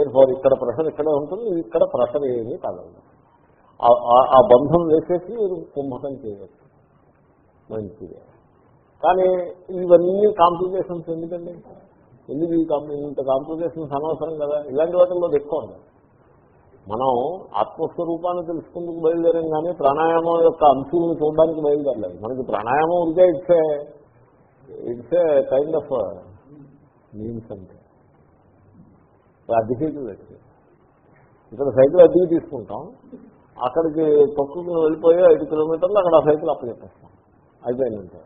ఫోర్ ఇక్కడ ప్రెషర్ ఇక్కడే ఉంటుంది ఇక్కడ ప్రెషర్ ఏమీ కాదండి ఆ- బంధం వేసేసి మీరు కుంభకం చేయవచ్చు. మంచిది. కానీ ఇవన్నీ కాంప్లికేషన్స్ ఎందుకండి? ఎందుకు ఈ ఇంత కాంప్లికేషన్స్ అనవసరం కదా? ఇలాంటి వాటిల్లో ఎక్కువ మనం ఆత్మస్వరూపాన్ని తెలుసుకుందుకు బయలుదేరం కానీ ప్రాణాయామం యొక్క అంశాలను చూడడానికి బయలుదేరలేదు. మనకి ప్రాణాయామం ఉంటే it's it's kind of means అంటే అద్దెకి పెట్టి ఇక్కడ సైకిల్ అద్దెకి తీసుకుంటాం. అక్కడికి తొక్కుకుని వెళ్ళిపోయి ఐదు కిలోమీటర్లు అక్కడ ఆ సైకిల్ అప్పచెప్పేస్తాం. అయిపోయిందంటే.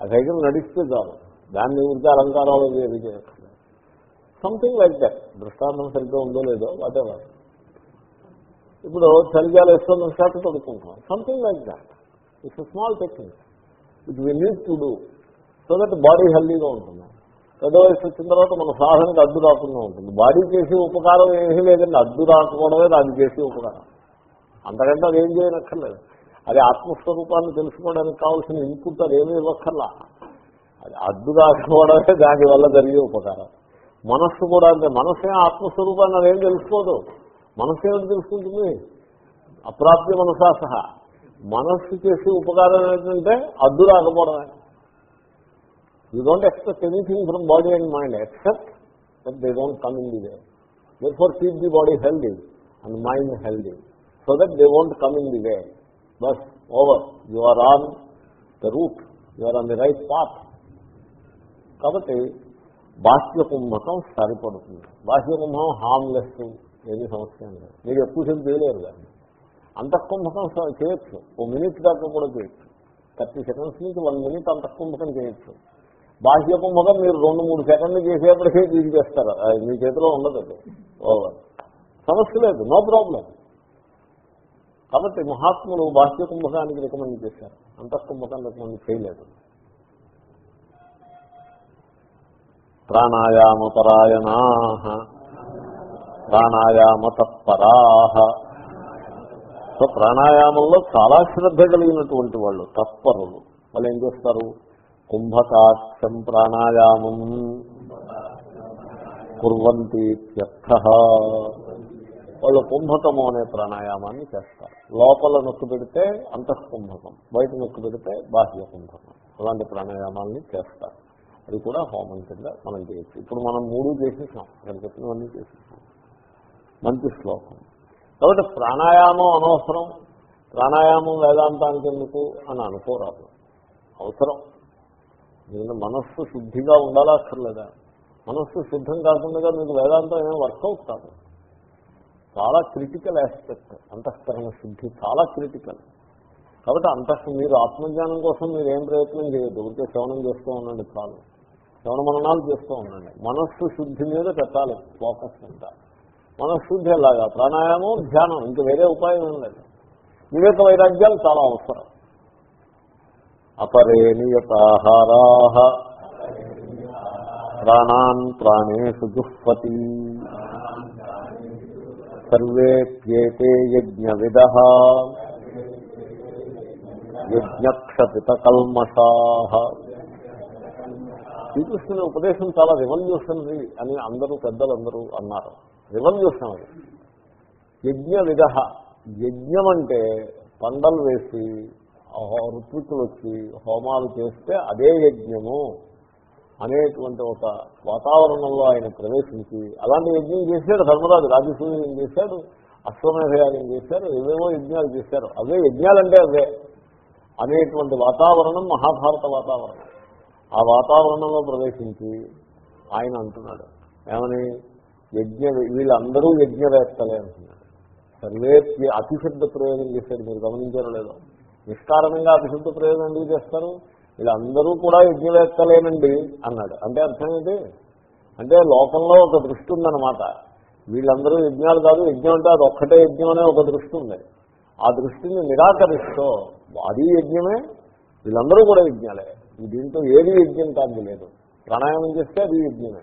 ఆ సైకిల్ నడిస్తే చాలు. దాన్ని ఊరికే అలంకారాలు ఏది చేయట్లేదు సంథింగ్ లైక్ దట్ దృష్టాంతం సరిగ్గా ఉందో లేదో వాటెవర్ ఇప్పుడు చలిగాలు వేసుకొని shirt తొడుక్కుంటాం. Something like that it's small technique it we need to do so that body హెల్దీగా ఉంటుంది. పెద్ద వయసు వచ్చిన తర్వాత మన సాధనకు అడ్డు రాకుండా ఉంటుంది. బాడీ చేసే ఉపకారం ఏమీ లేదండి. అడ్డు రాకపోవడమే దాన్ని చేసే ఉపకారం. అంతకంటే అది ఏం చేయనక్కర్లేదు. అది ఆత్మస్వరూపాన్ని తెలుసుకోవడానికి కావాల్సిన ఇన్పుట్ అదేమీ ఇవ్వక్కర్లా. అది అడ్డు రాకపోవడమే దాని వల్ల జరిగే ఉపకారం. మనస్సు కూడా అంటే మనసే ఆత్మస్వరూపాన్ని అదేం తెలుసుకోదు. మనసు ఏమిటి తెలుసుకుంటుంది? అప్రాప్య మనసా సహా మనస్సు చేసే ఉపకారం ఏంటంటే అడ్డు రాకపోవడమే. You don't expect anything from body and mind except that they don't come in the way therefore keep the body healthy and mind healthy so that they won't come in the way bus over you are on the route you are on the right path కాబట్టి బాహ్య కుంభకం సరిపడుతుంది. బాహ్య కుంభం harmless ఏది సమస్య లేదు. మీరు ఎక్కువసేపు చేయలేరు కానీ అంతఃకుంభకం స- చేయొచ్చు. ఓ మినిట్ దాకా కూడా చేయొచ్చు. థర్టీ సెకండ్స్ నుంచి వన్ మినిట్ అంతఃకుంభకం చేయొచ్చు. బాహ్య కుంభకం మీరు రెండు మూడు సెకండ్లు చేసేప్పటికే ఇది చేస్తారు. మీ చేతిలో ఉండదు అది. ఓవర్ సమస్య లేదు. No problem. కాబట్టి మహాత్ములు బాహ్య కుంభకానికి రికమెండ్ చేశారు. అంతఃకుంభకాన్ని రికమెండ్ చేయలేదు. ప్రాణాయామపరాయణా ప్రాణాయామ తత్పరాహ సో ప్రాణాయామంలో చాలా శ్రద్ధ కలిగినటువంటి వాళ్ళు తత్పరులు. వాళ్ళు ఏం చేస్తారు? కుంభకాక్షం ప్రాణాయామం కుర్వంతి వాళ్ళు కుంభకము అనే ప్రాణాయామాన్ని చేస్తారు. లోపల నొక్కు పెడితే అంతఃకుంభకం బయట నొక్కు పెడితే బాహ్య కుంభకం అలాంటి ప్రాణాయామాల్ని చేస్తారు. అది కూడా హోమం కింద మనం చేయొచ్చు. ఇప్పుడు మనం మూడు చేసేసాం. ఇక్కడ చెప్పినవన్నీ చేసేసాం. మంచి శ్లోకం. కాబట్టి ప్రాణాయామం అనవసరం. ప్రాణాయామం వేదాంతానికి ఎందుకు అని అనుకోరాదు. అవసరం. నేను మనస్సు శుద్ధిగా ఉండాలా అక్కర్లేదా? మనస్సు శుద్ధం కాకుండా మీకు వేదాంతం ఏమో వర్కౌట్ కాదు. చాలా క్రిటికల్ ఆస్పెక్ట్ అంతఃకరణ శుద్ధి చాలా క్రిటికల్ కాబట్టి అంతః మీరు ఆత్మజ్ఞానం కోసం మీరు ఏం ప్రయత్నం చేయొద్దు. ఉంటే శ్రవణం చేస్తూ ఉండండి చాలు. శ్రవణ మననాలు చేస్తూ ఉండండి. మనస్సు శుద్ధి మీద పెట్టాలి. ఫోకస్ అంతా. మనశుద్ధి ఎలాగా? ప్రాణాయామం ధ్యానం. ఇంకా వేరే ఉపాయం ఏం లేదు. వివేక వైరాగ్యాలు చాలా అవసరం. అపరే ప్రాణాన్ ప్రాణేషు జుహ్వతి. సర్వేప్యేతే యజ్ఞ విద శ్రీకృష్ణుని ఉపదేశం చాలా రివల్యూషనరీ అని అందరూ పెద్దలందరూ అన్నారు. రివల్యూషనరీ యజ్ఞ విధ యజ్ఞం అంటే పండలు వేసి ఋత్వికులు వచ్చి హోమాలు చేస్తే అదే యజ్ఞము అనేటువంటి ఒక వాతావరణంలో ఆయన ప్రవేశించి అలాంటి యజ్ఞం చేశాడు ధర్మరాజు రాజసూయం చేశాడు? అశ్వమేధయాగం చేశారు? ఏవేవో యజ్ఞాలు చేశారు. అవే యజ్ఞాలంటే అవే అనేటువంటి వాతావరణం మహాభారత వాతావరణం. ఆ వాతావరణంలో ప్రవేశించి ఆయన అంటున్నాడు ఏమని? యజ్ఞ వీళ్ళందరూ యజ్ఞవేత్తలే అంటున్నాడు. సర్వేప్య అతిశబ్ద ప్రయోగం చేశాడు మీరు గమనించారో లేదో? నిష్కారణంగా అభిశుద్ధ ప్రయోగం ఎందుకు చేస్తారు? వీళ్ళందరూ కూడా యజ్ఞవేత్తలేనండి అన్నాడు. అంటే అర్థం ఏంటి? అంటే లోకంలో ఒక దృష్టి ఉందన్నమాట. వీళ్ళందరూ యజ్ఞాలు కాదు యజ్ఞం అంటే అది ఒక్కటే యజ్ఞం అనే ఒక దృష్టి ఉంది. ఆ దృష్టిని నిరాకరిస్తూ అది యజ్ఞమే వీళ్ళందరూ కూడా యజ్ఞాలే. దీంట్లో ఏది యజ్ఞం కాదు లేదు. ప్రాణాయామం చేస్తే అది యజ్ఞమే.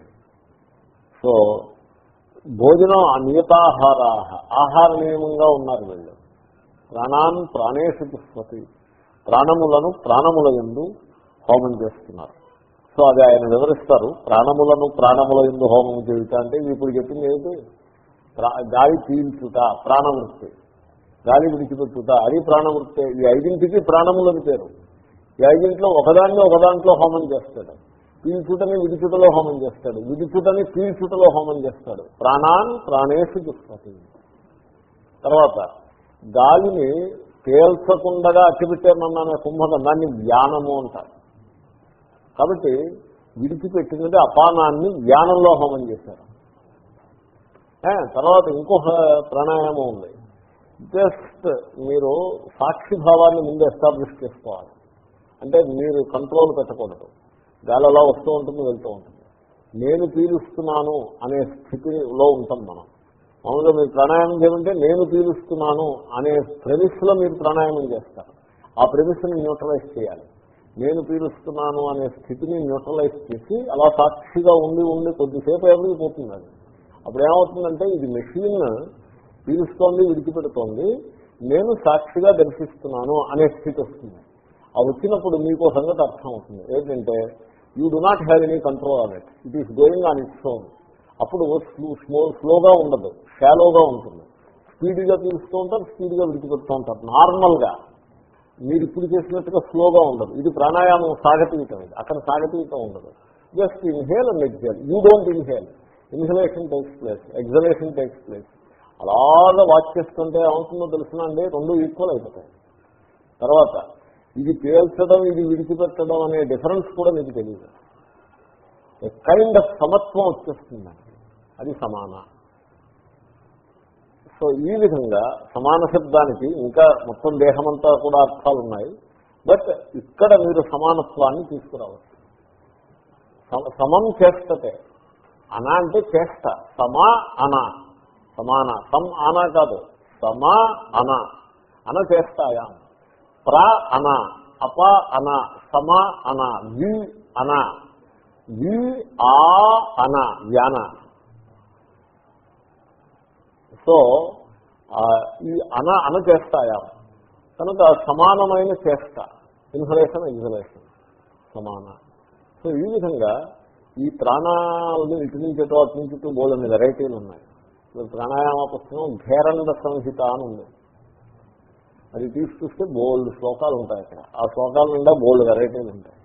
సో భోజనం నియతాహార ఆహార నియమంగా ఉన్నారు వీళ్ళు. ప్రాణాన్ ప్రాణేషు పుష్పతి ప్రాణములను ప్రాణముల ఎందు హోమం చేస్తున్నారు. సో అది ఆయన వివరిస్తారు. ప్రాణములను ప్రాణముల ఎందు హోమం చేయుట అంటే ఇప్పుడు చెప్పింది ఏమిటి? ప్రా- గాలి పీల్చుట ప్రాణవృత్తి. గాలి విడిచిపెట్టుట అది ప్రాణవృత్తి. ఈ ఐదింటికి ప్రాణములని పేరు. ఈ ఐదింట్లో ఒకదాన్ని ఒకదాంట్లో హోమం చేస్తాడు. పీల్చుటని విడిచుటలో హోమం చేస్తాడు. విడిచుటని పీల్చుటలో హోమం చేస్తాడు. ప్రాణాన్ ప్రాణేషు దుష్పతి తర్వాత గాలిని తేల్చకుండా అట్టిపెట్టానన్నాను కుంభకం దాన్ని వ్యానము అంటారు. కాబట్టి విడిచిపెట్టినది అపానాన్ని వ్యానంలో హోమం చేశారు. తర్వాత ఇంకొక ప్రాణాయామం ఉంది. జస్ట్ మీరు సాక్షిభావాన్ని ముందు ఎస్టాబ్లిష్ చేసుకోవాలి. అంటే మీరు కంట్రోల్ పెట్టకూడదు. గాలి అలా వస్తూ ఉంటుంది వెళ్తూ ఉంటుంది. నేను పీలుస్తున్నాను అనే స్థితిలో ఉంటాం మనం. మామూలుగా మీరు ప్రాణాయామం చేయమంటే నేను పీలుస్తున్నాను అనే ప్రెమిస్లో మీరు ప్రాణాయామం చేస్తారు. ఆ ప్రెమిస్ని న్యూట్రలైజ్ చేయాలి. నేను పీలుస్తున్నాను అనే స్థితిని న్యూట్రలైజ్ చేసి అలా సాక్షిగా ఉండి ఉండి కొద్దిసేపు ఎవరికి పోతుంది అది? అప్పుడు ఏమవుతుందంటే ఇది మెషిన్ పీలుస్తోంది విడిచిపెడుతోంది. నేను సాక్షిగా దర్శిస్తున్నాను అనే స్థితి వస్తుంది. ఆ వచ్చినప్పుడు మీకు సంగతి అర్థం అవుతుంది ఏంటంటే you do not have any control on it it is going on its own అప్పుడు స్లో స్లోగా ఉండదు. షాలోగా ఉంటుంది. స్పీడ్గా పీలుస్తూ ఉంటారు స్పీడ్గా విడిచిపెడుతూ ఉంటారు. నార్మల్గా మీరు ఇప్పుడు చేసినట్టుగా స్లోగా ఉండదు. ఇది ప్రాణాయామం సాగతీయటం ఇది. అక్కడ సాగతీయటం ఉండదు. Just inhale and exhale you don't inhale inhalation takes place exhalation takes place అలాగా వాచ్ చేస్తుంటే ఏమవుతుందో తెలుసునండి రెండు ఈక్వల్ అయిపోతాయి. తర్వాత ఇది పేల్చడం ఇది విడిచిపెట్టడం అనే డిఫరెన్స్ కూడా మీకు తెలియదు. కైండ్ ఆఫ్ సమత్వం వచ్చేస్తుందండి. అది సమాన. సో ఈ విధంగా సమాన శబ్దానికి ఇంకా మొత్తం దేహమంతా కూడా అర్థాలు ఉన్నాయి బట్ ఇక్కడ మీరు సమానత్వాన్ని తీసుకురావచ్చు. సమం చేష్టతే. అన అంటే చేష్ట. సమా అన. సమాన. సమ్ అన కాదు. సమా అన. అన చేస్తాయా ప్ర అన. అప అన. సమ అన. వి అన. వి ఆ అన. వ్యాన సో ఆ, ఈ అన అన చేస్తాయా కనుక సమానమైన చేష్ట ఇన్హలేషన్ ఎగ్జలేషన్. సమాన. సో ఈ విధంగా ఈ ప్రాణాలను ఇటు నుంచి ఇటు అటు నుంచి ఇటు బోల్డన్ని వెరైటీలు ఉన్నాయి. ఇప్పుడు ప్రాణాయామ పుస్తకం ఘేరండ సంహిత అని ఉంది. అది తీసుకొస్తే బోల్డ్ శ్లోకాలు ఉంటాయి అక్కడ. ఆ శ్లోకాల నిండా బోల్డ్ వెరైటీలు ఉంటాయి.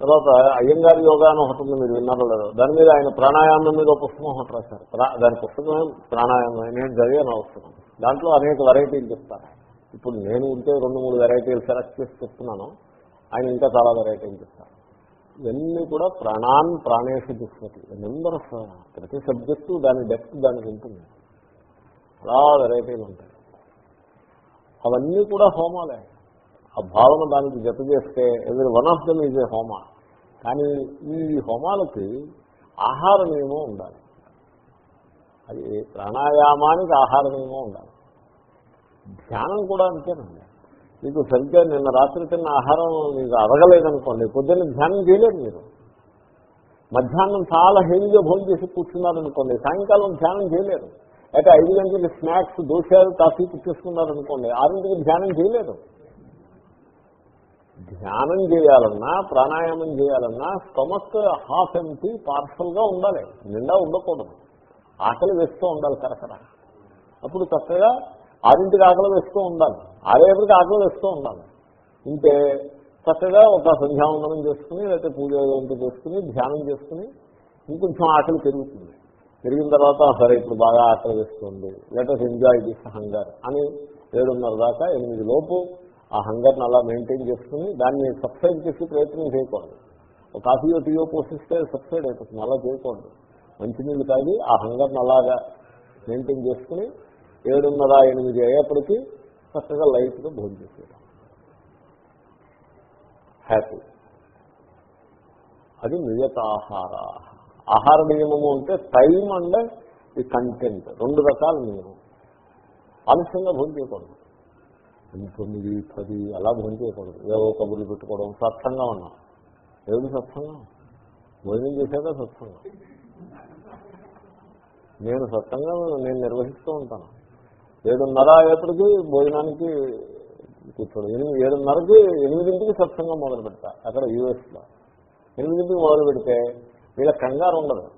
తర్వాత అయ్యంగారి యోగా అని ఒకటి ఉంది మీరు విన్నారో లేదో. దాని మీద ఆయన ప్రాణాయామం మీద ఒక పుస్తకం ఒకటి రాశారు. దాని పుస్తకం ప్రాణాయామం నేను చదివాను అవసరం దాంట్లో అనేక వెరైటీలు చెప్తాను ఇప్పుడు నేను ఉంటే రెండు మూడు వెరైటీలు సెలెక్ట్ చేసి చెప్తున్నాను. ఆయన ఇంకా చాలా వెరైటీలు చెప్తారు. ఇవన్నీ కూడా ప్రాణాన్ ప్రాణేషు దుష్పతి నెంబర్ ఆఫ్ ప్రతి సబ్జెక్టు దాని డెప్త్ దానికి ఉంటుంది. చాలా వెరైటీలు ఉంటాయి. అవన్నీ కూడా హోమాలే. ఆ భావన దానికి జత చేస్తే ఎవరి one of them is a హోమ కానీ ఈ హోమాలకి ఆహార నియమం ఉండాలి. అది ప్రాణాయామానికి ఆహార నియమం ఉండాలి. ధ్యానం కూడా అంతేనండి. మీకు సరిగ్గా నిన్న రాత్రి తిన్న ఆహారం మీకు అరగలేదనుకోండి పొద్దున్న ధ్యానం చేయలేరు మీరు. మధ్యాహ్నం చాలా హెవీగా భోజనం చేసి కూర్చున్నారనుకోండి సాయంకాలం ధ్యానం చేయలేరు. అయితే ఐదు గంటలకి స్నాక్స్ దోశలు కాఫీ పుచ్చేసుకున్నారనుకోండి ఆరింటికి ధ్యానం చేయలేరు. ధ్యానం చేయాలన్నా ప్రాణాయామం చేయాలన్నా స్టమక్ హాఫ్ ఎంటీ పార్సల్గా ఉండాలి. నిండా ఉండకూడదు. ఆకలి వేస్తూ ఉండాలి కరకర. అప్పుడు చక్కగా ఆరింటికి ఆకలి వేస్తూ ఉండాలి. ఆరేపటికి ఆకలి వేస్తూ ఉండాలి. ఇంతే చక్కగా ఒక సంధ్యావందనం చేసుకుని లేకపోతే పూజ ఏంటి చేసుకుని ధ్యానం చేసుకుని ఇంకొంచెం ఆకలి పెరుగుతుంది. పెరిగిన తర్వాత సరే ఇప్పుడు బాగా ఆకలి వేస్తుంది లెటస్ ఎంజాయ్ దిస్ హంగర్ అని ఏడున్నర దాకా ఎనిమిది లోపు ఆ హంగర్ని అలా మెయింటైన్ చేసుకుని దాన్ని సబ్సైడ్ చేసి ప్రయత్నం చేయకూడదు. ఒక కాఫీయో టీయో పోషిస్తే సబ్సైడ్ అయిపోతుంది. అలా చేయకూడదు. మంచినీళ్ళు తాగి ఆ హంగర్ని అలాగా మెయింటైన్ చేసుకుని ఏడున్నర ఎనిమిది అయ్యేప్పటికీ చక్కగా లైట్గా భోజనం చేసేయడం. హ్యాపీ. అది నియతాహార ఆహార. నియమము అంటే టైం అండ్ ది కంటెంట్. రెండు రకాల నియమం. ఆలస్యంగా భోజనం చేయకూడదు. తొమ్మిది పది అలా భోజనం చేయకూడదు ఏవో కబుర్లు పెట్టుకోవడం. స్వచ్ఛంగా ఉన్నాం ఏమిటి సత్సంగం? భోజనం చేశాక సత్సంగం. నేను సత్సంగం నేను నిర్వహిస్తూ ఉంటాను. ఏడున్నర అయ్యేప్పటికి భోజనానికి కూర్చోడు ఎనిమిది ఏడున్నరకి ఎనిమిదింటికి సత్సంగం మొదలు పెడతా అక్కడ యూఎస్లో. ఎనిమిదింటికి మొదలు పెడితే వీళ్ళ కంగారు ఉండదు.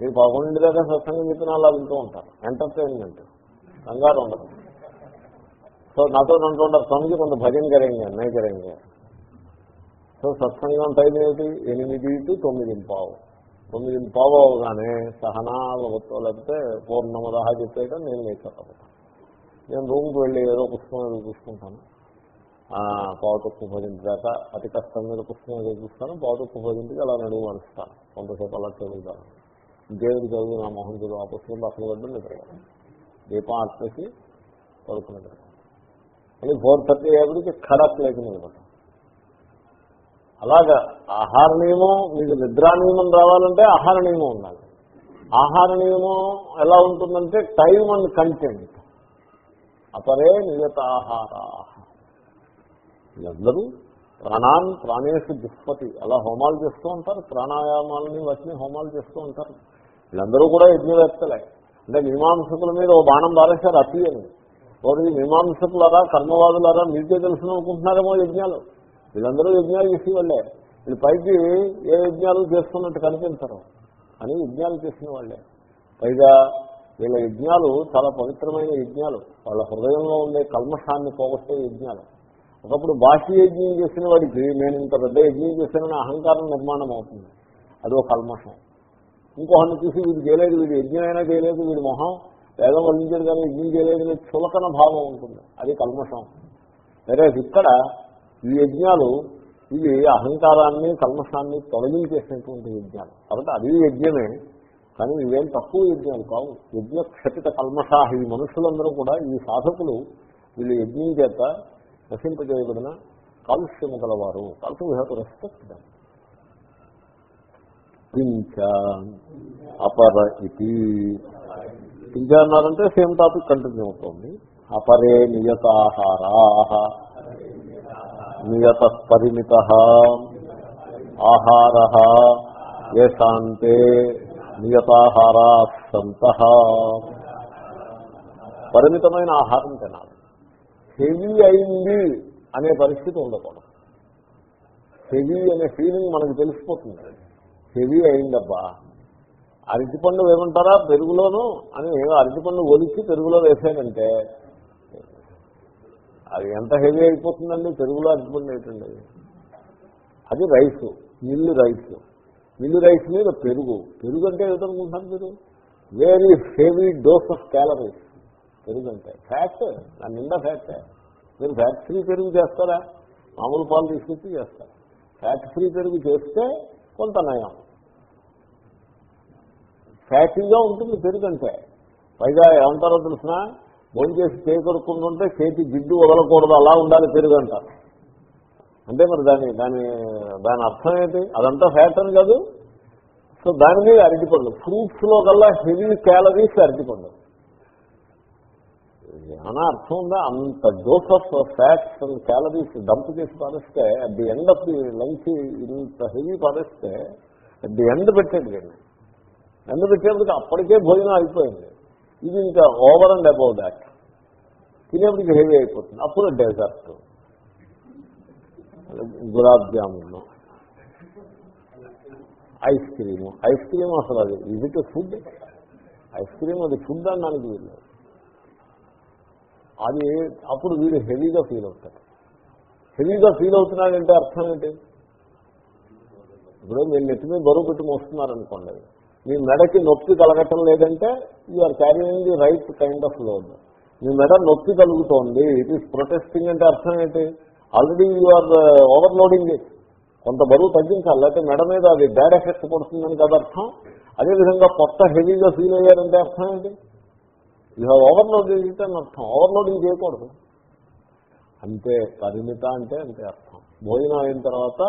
మీరు పదకొండింటి దాకా సత్సంగం చెప్పిన వాళ్ళు ఉంటారు. ఎంటర్టైన్మెంట్ కంగారు ఉండదు. సో నాతో అంటుంటారు స్వామికి కొంత భజన కరేంगे అన్నయ్య సో సత్సంగం టైం ఏమిటి? ఎనిమిది టు తొమ్మిది పావు. తొమ్మిది పావు అవగానే సహనాలతో లేకపోతే పూర్ణమదహ చెప్పేయడం నేను లేకపోతాను నేను రూమ్కి వెళ్ళి ఏదో పుస్తకం ఏదో చూసుకుంటాను. పావుతొక్కు భజంతి దాకా అతి కష్టం మీద పుస్తకం ఏదో చూస్తాను. పావుతొక్కు భజంతికి అలా నడువు అనుస్తాను కొంతసేపు అలా చదువుతాను. దేవుడు చదువు నా మొహం చదువు ఆ పుస్తకం అసలు పడ్డం నిద్ర దీపం ఆర్పేసి పడుకుని మళ్ళీ ఫోర్ థర్టీ అయ్యేప్పటికి ఖడక్ లేక నిలబడతాం అలాగా ఆహార నియమం మీకు నిద్రా నియమం రావాలంటే ఆహార నియమం ఉండాలి. ఆహార నియమం ఎలా ఉంటుందంటే టైం అండ్ కంటెంట్. అపరే నియత ఆహార. వీళ్ళందరూ ప్రాణాన్ని ప్రాణేషు దుష్పతి అలా హోమాలు చేస్తూ ఉంటారు ప్రాణాయామాలని వాటిని హోమాలు చేస్తూ ఉంటారు. వీళ్ళందరూ కూడా యజ్ఞవేత్తలే. అంటే మీమాంసకుల మీద ఓ బాణం బారేశారు అతి అని. ఒకటి మీమాంసకులరా కర్మవాదులరా మీకే తెలుసు అనుకుంటున్నారేమో యజ్ఞాలు. వీళ్ళందరూ యజ్ఞాలు చేసి వాళ్ళే వీళ్ళు పైకి ఏ యజ్ఞాలు చేస్తున్నట్టు కనిపించరు. అని యజ్ఞాలు చేసిన వాళ్ళే పైగా వీళ్ళ యజ్ఞాలు చాలా పవిత్రమైన యజ్ఞాలు. వాళ్ళ హృదయంలో ఉండే కల్మషాన్ని పోగొట్టే యజ్ఞాలు. ఒకప్పుడు బాహ్య యజ్ఞం చేసిన వాడికి నేను ఇంత పెద్ద యజ్ఞం చేశానని అహంకారం నిర్మాణం అవుతుంది. అదో కల్మషం. ఇంకొకరిని చూసి వీడు చేయలేదు వీడు యజ్ఞమైనా చేయలేదు వీడి మొహం వేదం వల్లించాడు కానీ యజ్ఞం చేయలేదు చులకన భావం ఉంటుంది. అది కల్మషం. సరే ఇక్కడ ఈ యజ్ఞాలు ఇవి అహంకారాన్ని కల్మషాన్ని తొలగించేసినటువంటి యజ్ఞాలు. కాబట్టి అది యజ్ఞమే కానీ ఇవేం తక్కువ యజ్ఞాలు కావు. యజ్ఞ క్షపిత కల్మషా ఈ మనుషులందరూ కూడా ఈ సాధకులు వీళ్ళు యజ్ఞం చేత నశింపజేయబడిన కాలుష్యము గలవారు. కాబట్టి వీ హ్యావ్ రెస్పెక్ట్ దాన్ని అపర ఇది పించ అన్నారంటే సేమ్ టాపిక్ కంటిన్యూ అవుతుంది. అపరే నియతాహారా నియత పరిమిత ఆహార ఏషాంతే నియతాహారా సంత పరిమితమైన ఆహారం తినాలి. హెవీ అయింది అనే పరిస్థితి ఉండకూడదు. హెవీ అనే ఫీలింగ్ మనకు తెలిసిపోతుంది. హెవీ అయిందబ్బా అరటిపండు వేయమంటారా? పెరుగులోను? అని అరటిపండు ఒలిచి పెరుగులో వేసానంటే అది ఎంత హెవీ అయిపోతుందండి? పెరుగులో అరటిపండు ఏంటండి అది? Rice mill rice. Mill rice మీద పెరుగు. పెరుగు అంటే ఏదనుకుంటారు మీరు? Very heavy dose of calories పెరుగు అంటే ఫ్యాట్ దాని నిండా ఫ్యాట్ మీరు ఫ్యాట్ ఫ్రీ పెరుగు చేస్తారా? మామూలు పాలు తీసుకొచ్చి చేస్తారు. ఫ్యాట్ ఫ్రీ పెరుగు చేస్తే కొంత నయం. ఫ్యాటీగా ఉంటుంది పెరుగంటే. పైగా ఏమంటారో తెలిసిన? భోంచేసి చేయి కొడుకుంటుంటే చేతి జిడ్డు వదలకూడదు అలా ఉండాలి పెరుగు అంటారు అంటే మరి దాని దాని దాని అర్థం ఏంటి? అదంతా ఫ్యాట్ అని కాదు. సో దాని మీద అరటిపండు ఫ్రూట్స్లో కల్లా హెవీ క్యాలరీస్ అరటిపండు. ఏమైనా అర్థం ఉందా? అంత dose of fats and calories dump చేసి పారేస్తే at the end of the lunch ఇంత హెవీ పారేస్తే అట్ ది ఎండ్ పెట్టేది కానీ ఎండ్ పెట్టేప్పటికి అప్పటికే భోజనం అయిపోయింది. ఇది ఇంకా ఓవర్ అండ్ అబౌవ్ దాట్ తినేప్పటికి హెవీ అయిపోతుంది. అప్పుడు dessert gulab jamun. Ice cream ice cream అసలు అది ఇది ఫుడ్ ఐస్ క్రీమ్ అది ఫుడ్ అనడానికి వీళ్ళు అది అప్పుడు వీడు హెవీగా ఫీల్ అవుతాడు. హెవీగా ఫీల్ అవుతున్నాడంటే అర్థం ఏంటి? ఇప్పుడు మీరు నెత్తి మీద బరువు పెట్టి మోస్తున్నారనుకోండి. మీ మెడకి నొప్పి కలగటం లేదంటే or carrying the right kind of load మీ మెడ నొప్పి కలుగుతోంది. ఇట్ ఈస్ ప్రొటెస్టింగ్ అంటే అర్థం ఏంటి? ఆల్రెడీ ఆర్ ఓవర్లోడింగ్ ఇట్ కొంత బరువు తగ్గించాలి. లేకపోతే మెడ మీద అది బ్యాడ్ ఎఫెక్ట్ పడుతుందని కదా అర్థం? అదేవిధంగా కొత్త హెవీగా ఫీల్ అయ్యారంటే అర్థం ఏంటి? యూ హ్యావ్ ఓవర్లోడ్ ఇట్ అని అర్థం. ఓవర్లోడింగ్ చేయకూడదు. అంతే పరిమిత అంటే అంతే అర్థం. భోజనం అయిన తర్వాత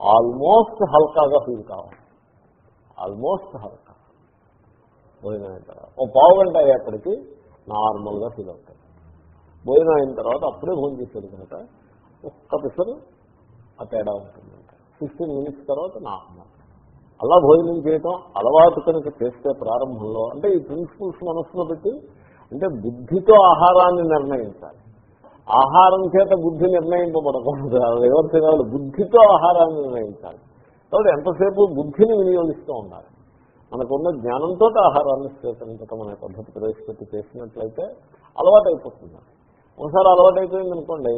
ఆల్మోస్ట్ హల్కాగా ఫీల్ కావాలి. ఆల్మోస్ట్ హల్కా. భోజనం అయిన తర్వాత. ఓ పావు గంట అయ్యేప్పటికీ నార్మల్గా ఫీల్ అవుతాడు భోజనం అయిన తర్వాత అప్పుడే భోజనం చేశాడు కనుక ఒక్క పిసరు ఆ తేడా ఉంటుందంట ఫిఫ్టీన్ మినిట్స్ తర్వాత నార్మల్. అలా భోజనం చేయటం అలవాటు కనుక చేస్తే ప్రారంభంలో అంటే ఈ ప్రిన్సిపల్స్ మనసులో పెట్టి అంటే బుద్ధితో ఆహారాన్ని నిర్ణయించాలి. ఆహారం చేత బుద్ధి నిర్ణయింపబడకూడదు. ఎవరు తినాలి? బుద్ధితో ఆహారాన్ని నిర్ణయించాలి. కాబట్టి ఎంతసేపు బుద్ధిని వినియోగిస్తూ ఉండాలి. మనకున్న జ్ఞానంతో ఆహారాన్ని స్వీకరించడం అనే పద్ధతి ప్రవేశపెట్టి చేసినట్లయితే అలవాటైపోతుంది. ఒకసారి అలవాటైపోయింది అనుకోండి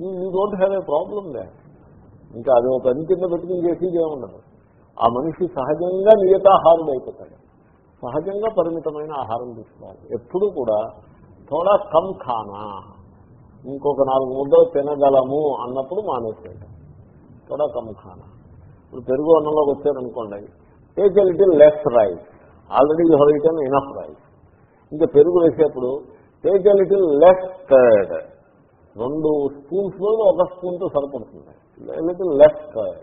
you you don't have a problem లే. ఇంకా అది ఒక పని కింద పెట్టుకుని చేసేది ఏముండదు. ఆ మనిషి సహజంగా నియతాహారుడు అయిపోతాడు సహజంగా పరిమితమైన ఆహారం తీసుకోవాలి. ఎప్పుడు కూడా థోడా కమ్ ఖానా. ఇంకొక నాలుగు ముద్దలు తినగలము అన్నప్పుడు మానేసేయడం థోడా కమ్ ఖానా. ఇప్పుడు పెరుగు అన్నంలోకి వచ్చారనుకోండి take a little less rice already you have eaten enough rice ఇంకా పెరుగు వేసేప్పుడు take a little less curd రెండు స్పూన్స్ ఒక స్పూన్తో సరిపడుతుంది. లిటిల్ లెస్ కర్డ్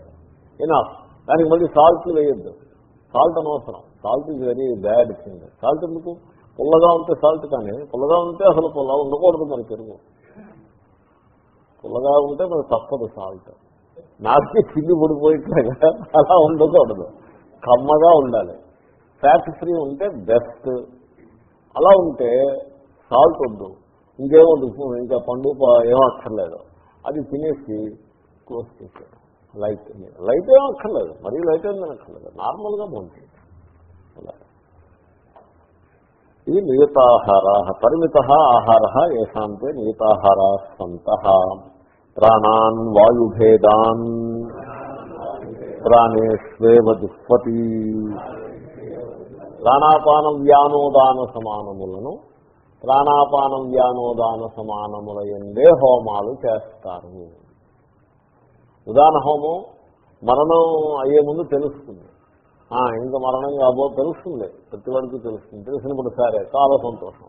ఇనఫ్ దానికి మళ్ళీ సాల్ట్ వేయద్దు. సాల్ట్ అనవసరం. Salt is very bad thing salt ఎందుకు? పుల్లగా ఉంటే సాల్ట్ కానీ పుల్లగా ఉంటే అసలు పుల్ల ఉండకూడదు మరి పెరుగు. పుల్లగా ఉంటే మరి తప్పదు సాల్ట్ నాకే చిల్లి పడిపోయిట్లాగా అలా ఉండకూడదు. కమ్మగా ఉండాలి. ఫ్యాట్ ఫ్రీ ఉంటే బెస్ట్ అలా ఉంటే సాల్ట్ వద్దు. ఇంకేమొద్దు ఇంకా పండు ఏం అక్కర్లేదు. అది తినేసి క్లోజ్ చేశాడు లైట్ లైట్ ఏం అక్కర్లేదు. మరీ లైట్ ఏం అక్కర్లేదు నార్మల్గా బాగుంటుంది ఇది నియతాహార పరిమిత ఆహార ఏషాంతే నియతాహారా సంత ప్రాణాన్ వాయుభేదాన్ ప్రాణేష్వేవ దుఃపతి. ప్రాణాపాన వ్యానోదాన సమానములను ప్రాణాపాన వ్యానోదాన సమానముల ఎందే హోమాలు చేస్తారు. ఉదాహరణ హోమం మరణం అయ్యే ముందు తెలుస్తుంది. ఆ, ఇంకా మరణం కాబో తెలుస్తుంది. ప్రతి వాడికి తెలుస్తుంది. తెలిసినప్పుడు సరే చాలా సంతోషం.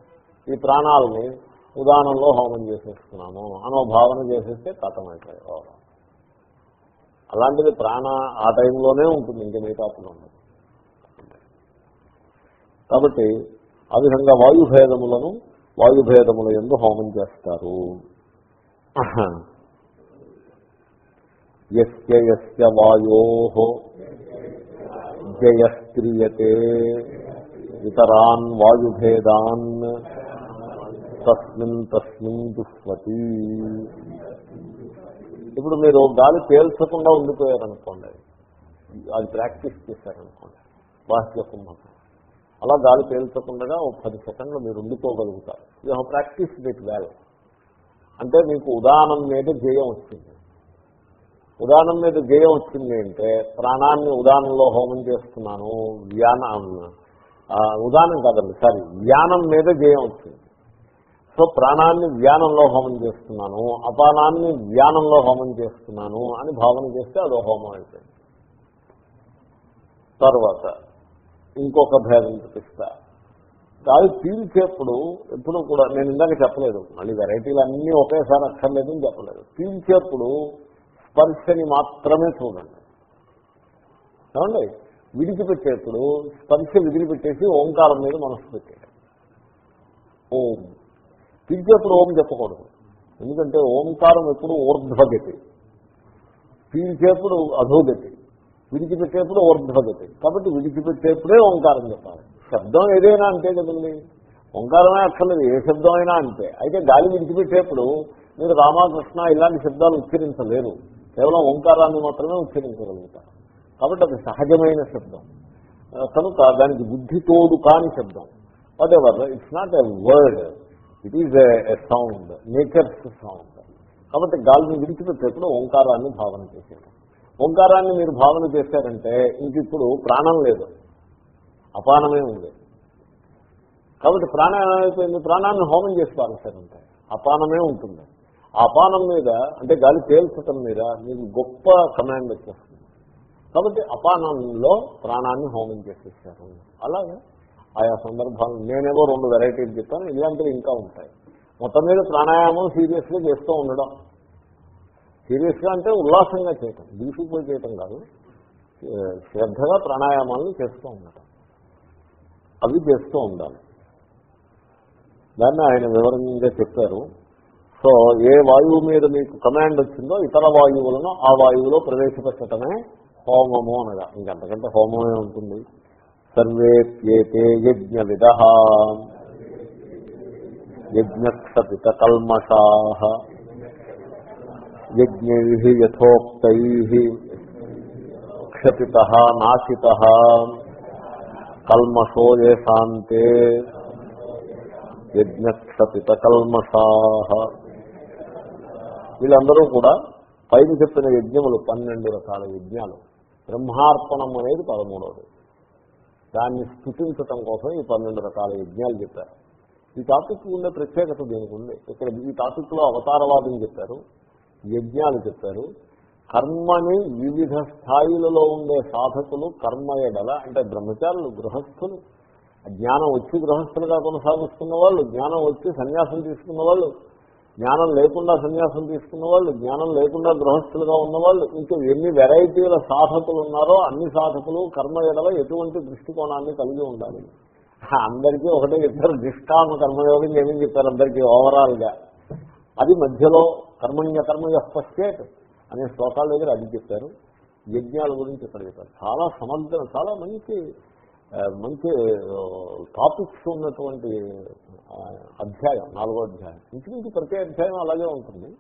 ఈ ప్రాణాలని ఉదాహరణలో హోమం చేసేస్తున్నాము అనో భావన చేసేస్తే కథమైపోయాయి అలాంటిది ప్రాణ ఆ టైంలోనే ఉంటుంది ఇంకా మిగతాపులో ఉండదు. కాబట్టి ఆ విధంగా వాయుభేదములను వాయుభేదముల ఎందు హోమం చేస్తారు. యస్య వాయో జయస్క్రియతే. ఇతరాన్ వాయుభేదాన్ తస్మిన్ తస్మిన్ దుష్పతి ఇప్పుడు మీరు గాలి పేల్చకుండా ఉండిపోయారనుకోండి. అది ప్రాక్టీస్ చేశారనుకోండి. బాహ్య కుంభకం. అలా గాలి పేల్చకుండా ఒక పది సెకండ్లు మీరు ఉండిపోగలుగుతారు. You have practice it well. అంటే మీకు ఉదాహరణ మీద జయం వచ్చింది. ఉదాహరణ మీద జయం వచ్చింది అంటే ప్రాణాన్ని ఉదాహరణలో హోమం చేస్తున్నాను వ్యానం ఆ, ఉదాహరణం కాదండి సారీ వ్యానం మీద జయం వచ్చింది. సో ప్రాణాన్ని వ్యానంలో హోమం చేస్తున్నాను అపానాన్ని వ్యానంలో హోమం చేస్తున్నాను అని భావన చేస్తే అదో హోమం అయిపోయింది. తర్వాత ఇంకొక భేదం చూపిస్తా గాలి పీల్చేప్పుడు ఎప్పుడు కూడా నేను ఇందాక చెప్పలేదు మళ్ళీ వెరైటీలు అన్నీ ఒకేసారి అక్కర్లేదు అని చెప్పలేదు. పీల్చేప్పుడు స్పర్శని మాత్రమే చూడండి. ఏమండి? విడిచిపెట్టేప్పుడు స్పర్శ విదిలిపెట్టేసి ఓంకారం మీద మనసు పెట్టేది ఓం. పీల్చేప్పుడు ఓం చెప్పకూడదు. ఎందుకంటే ఓంకారం ఎప్పుడు ఊర్ధ్వగతి. పీల్చేప్పుడు అధోగతి. విడిచిపెట్టేప్పుడు ఊర్ధ్వగతి. కాబట్టి విడిచిపెట్టేప్పుడే ఓంకారం చెప్పాలి. శబ్దం ఏదైనా అంతే కదండి. ఓంకారమే అక్కర్లేదు. ఏ శబ్దం అయినా అంతే. అయితే గాలి విడిచిపెట్టేప్పుడు మీరు రామకృష్ణ ఇలాంటి శబ్దాలు ఉచ్చరించలేరు. కేవలం ఓంకారాన్ని మాత్రమే ఉచ్చరించగలుగుతారు. కాబట్టి అది సహజమైన శబ్దం. కనుక దానికి బుద్ధి తోడు కాని శబ్దం. Whatever it's not a word it is a sound nature's sound కాబట్టి గాలిని విడిచిపెట్టేప్పుడు ఓంకారాన్ని భావన చేశారు. ఓంకారాన్ని మీరు భావన చేశారంటే ఇంక ఇప్పుడు ప్రాణం లేదు. అపానమే ఉంది. కాబట్టి ప్రాణం ఏమైపోయింది ప్రాణాన్ని హోమం చేసి పారేశారంటే అపానమే ఉంటుంది. ఆ అపానం మీద అంటే గాలి తేల్చటం మీద మీకు గొప్ప కమాండ్ వచ్చేస్తుంది. కాబట్టి అపానంలో ప్రాణాన్ని హోమం చేసేసారు. అలాగే ఆయా సందర్భాలు. నేనేవో రెండు వెరైటీలు చెప్పాను. ఇలాంటివి ఇంకా ఉంటాయి. మొత్తం మీద ప్రాణాయామం సీరియస్గా చేస్తూ ఉండడం. సీరియస్గా అంటే ఉల్లాసంగా చేయటం. దూసుకుపోయి చేయటం కాదు. శ్రద్ధగా ప్రాణాయామాలను చేస్తూ ఉండటం. అవి చేస్తూ ఉండాలి. దాన్ని ఆయన వివరంగా చెప్పారు. సో ఏ వాయువు మీద మీకు కమాండ్ వచ్చిందో ఇతర వాయువులను ఆ వాయువులో ప్రవేశపెట్టడమే హోమము అనగా. ఇంకంతకంటే హోమమే ఉంటుంది. సర్వేప్యేతే యజ్ఞ విధ యజ్ఞక్షపిత కల్మషా యజ్ఞై యథోక్తై. క్షపిత నాశిత. కల్మషో ఏ శాంతే. యజ్ఞక్షపిత కల్మషా వీళ్ళందరూ కూడా పైన చెప్పిన యజ్ఞములు పన్నెండు రకాల యజ్ఞాలు. బ్రహ్మార్పణం అనేది పదమూడవది దాన్ని స్థుతించటం కోసం ఈ పన్నెండు రకాల యజ్ఞాలు చెప్పారు. ఈ టాపిక్ ఉండే ప్రత్యేకత దీనికి ఉంది. ఇక్కడ ఈ టాపిక్లో అవతారవాదం చెప్పారు యజ్ఞాలు చెప్పారు. కర్మని వివిధ స్థాయిలలో ఉండే సాధకులు కర్మ ఎడల అంటే బ్రహ్మచారులు గృహస్థులు. జ్ఞానం వచ్చి గృహస్థులుగా కొనసాగిస్తున్న వాళ్ళు జ్ఞానం వచ్చి సన్యాసం తీసుకున్న వాళ్ళు జ్ఞానం లేకుండా సన్యాసం తీసుకున్న వాళ్ళు జ్ఞానం లేకుండా గృహస్థులుగా ఉన్నవాళ్ళు ఇంకా ఎన్ని వెరైటీల సాధకులు ఉన్నారో అన్ని సాధకులు కర్మ ఎడల ఎటువంటి దృష్టికోణాన్ని కలిగి ఉండాలి. అందరికీ ఒకటే ఇద్దరు నిష్కామ కర్మయోగం ఏమని చెప్పారు అందరికీ ఓవరాల్గా అది మధ్యలో కర్మణ్య కర్మయ పశ్చేత్ అనే శ్లోకాల దగ్గర అది చెప్పారు. యజ్ఞాల గురించి ఇక్కడ చెప్పారు. చాలా సమర్థం చాలా మంచి మంచి టాపిక్స్ ఉన్నటువంటి అధ్యాయం నాలుగో అధ్యాయం. ఇంచుమించు ప్రతి అధ్యాయం అలాగే ఉంటుంది.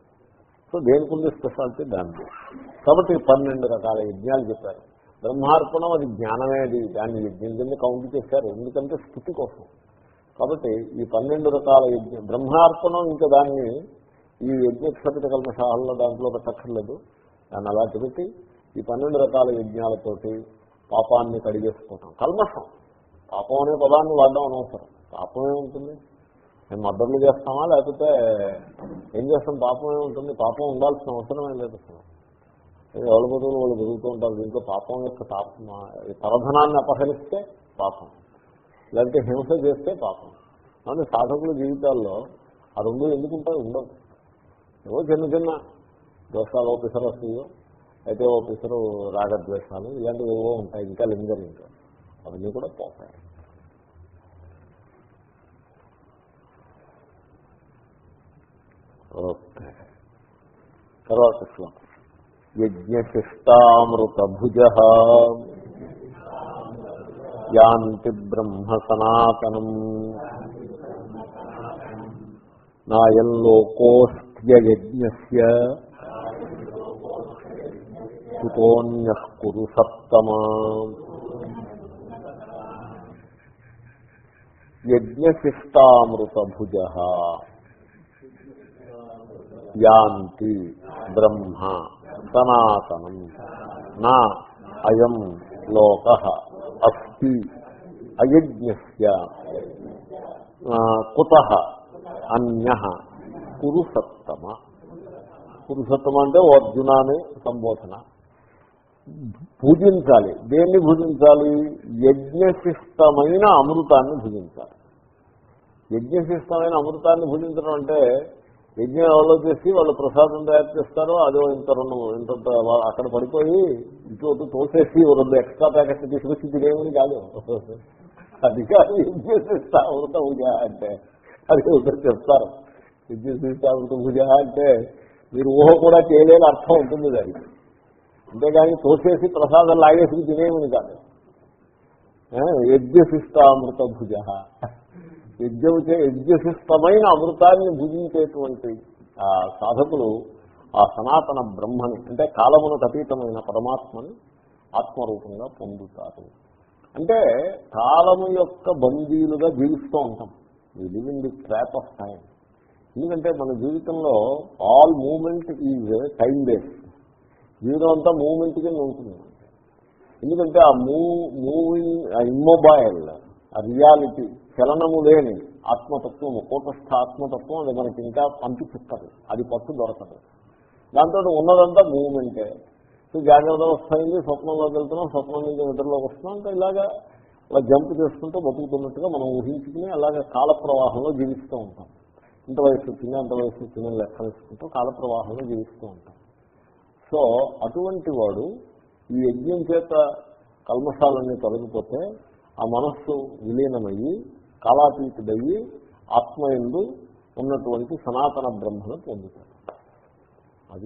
సో దేనికి ఉంది స్పెషాలిటీ? దాన్ని కాబట్టి పన్నెండు రకాల యజ్ఞాలు చెప్పారు. బ్రహ్మార్పణం అది జ్ఞానమే అది దాన్ని యజ్ఞం కింద కౌంట్ చేశారు. ఎందుకంటే స్థితి కోసం. కాబట్టి ఈ పన్నెండు రకాల యజ్ఞ బ్రహ్మార్పణం ఇంకా దాన్ని ఈ యజ్ఞక్షపిత కల్మశాలలో దాంట్లో పెట్టక్కర్లేదు. దాన్ని అలా పెట్టి ఈ పన్నెండు రకాల యజ్ఞాలతోటి పాపాన్ని కడిగేసుకుంటాం. కల్మషం. పాపం అనే పదాన్ని వాడడం అనవసరం. పాపం ఏముంటుంది? మేము మద్దతులు చేస్తామా? లేకపోతే ఏం చేస్తాం? పాపం ఉంటుంది? పాపం ఉండాల్సిన అవసరమే లేదు అసలు. ఎవరి బదులు వాళ్ళు పెరుగుతూ ఉంటారు. దీంట్లో పాపం యొక్క తాప పరధనాన్ని అపహరిస్తే పాపం. లేకపోతే హింస చేస్తే పాపం. మన సాధకుల జీవితాల్లో ఆ రెండు ఎందుకుంటాయి ఉండవు. ఏవో చిన్న చిన్న దోషాలు ఓ పిసరు వస్తాయో అయితే ఓ పిసరు రాగద్వేషాలు ఇలాంటివి ఏవో ఉంటాయి. ఇంకా లింగర్ ఇంకా అవన్నీ కూడా పోతాయి. ఓకే. తర్వాత శ్లోకం యజ్ఞశిష్టామృత యాంతి బ్రహ్మ సనాతనం నాయం లోకోస్త్యయజ్ఞ కుతోన్య కురు సప్తమా. యజ్ఞశిష్టామృతభుజ. యాంతి బ్రహ్మ సనాతనం. నా అయం లోక అస్తి అయజ్ఞస్య. కుత అన్య కురు పురుషోత్తమ అంటే అర్జున అనే సంబోధన. భుజించాలి దేన్ని భుజించాలి? యజ్ఞశిష్టమైన అమృతాన్ని భుజించాలి. యజ్ఞశిష్టమైన అమృతాన్ని భుజించడం అంటే యజ్ఞం ఎవరో చేసి వాళ్ళు ప్రసాదం తయారు చేస్తారో అదో ఇంత రెండు ఇంత అక్కడ పడిపోయి ఇటు తోసేసి రెండు ఎక్స్ట్రా ప్యాకెట్ తీసుకొచ్చి తినేమని కాదు. అది కాదు యజ్ఞశిష్ట అమృత పూజ అంటే. అది ఒకటి చెప్తారు. యజ్ఞశిష్ట అమృత పూజ అంటే మీరు ఊహ కూడా చేయలేని అర్థం ఉంటుంది దానికి అంతేగాని తోసేసి ప్రసాదం లాగేసి తినేమని కాదు. యజ్ఞశిష్టామృత భుజ యజ్ఞం చే యజ్ఞశిష్టమైన అమృతాన్ని భుజించేటువంటి ఆ సాధకులు ఆ సనాతన బ్రహ్మని అంటే కాలమునకు అతీతమైన పరమాత్మని ఆత్మరూపంగా పొందుతారు. అంటే కాలము యొక్క బందీలుగా జీవిస్తూ ఉంటాం. ఈ live in the trap of time ఎందుకంటే మన జీవితంలో all moment is time base జీవితం అంతా మూమెంట్ కింద ఉంటుంది. ఎందుకంటే ఆ మూవ్ మూవింగ్ ఆ ఇమ్మొబైల్ ఆ రియాలిటీ చలనము లేని ఆత్మతత్వము కూటస్థ ఆత్మతత్వం అది మనకి ఇంకా పంపిస్తుంది అది పట్టు దొరకదు. దాంతో ఉన్నదంతా మూమెంటే. సో జాగ్రత్త వస్తాయింది స్వప్నంలోకి వెళ్తున్నాం స్వప్నం నుంచి నిద్రలోకి వస్తున్నాం. ఇంకా ఇలాగా అలా జంప్ చేసుకుంటూ బతుకుతున్నట్టుగా మనం ఊహించుకుని అలాగే కాల ప్రవాహంలో జీవిస్తూ ఉంటాం. ఇంత వయసు వచ్చింది అంత వయసు వచ్చిందని లెక్క వేసుకుంటూ కాల ప్రవాహంలో జీవిస్తూ ఉంటాం. సో అటువంటి వాడు ఈ యజ్ఞం చేత కల్మషాలన్నీ తొలగిపోతే ఆ మనస్సు విలీనమయ్యి కాలాతీతుడయ్యి ఆత్మయందు ఉన్నటువంటి సనాతన బ్రహ్మను పొందుతాడు. అది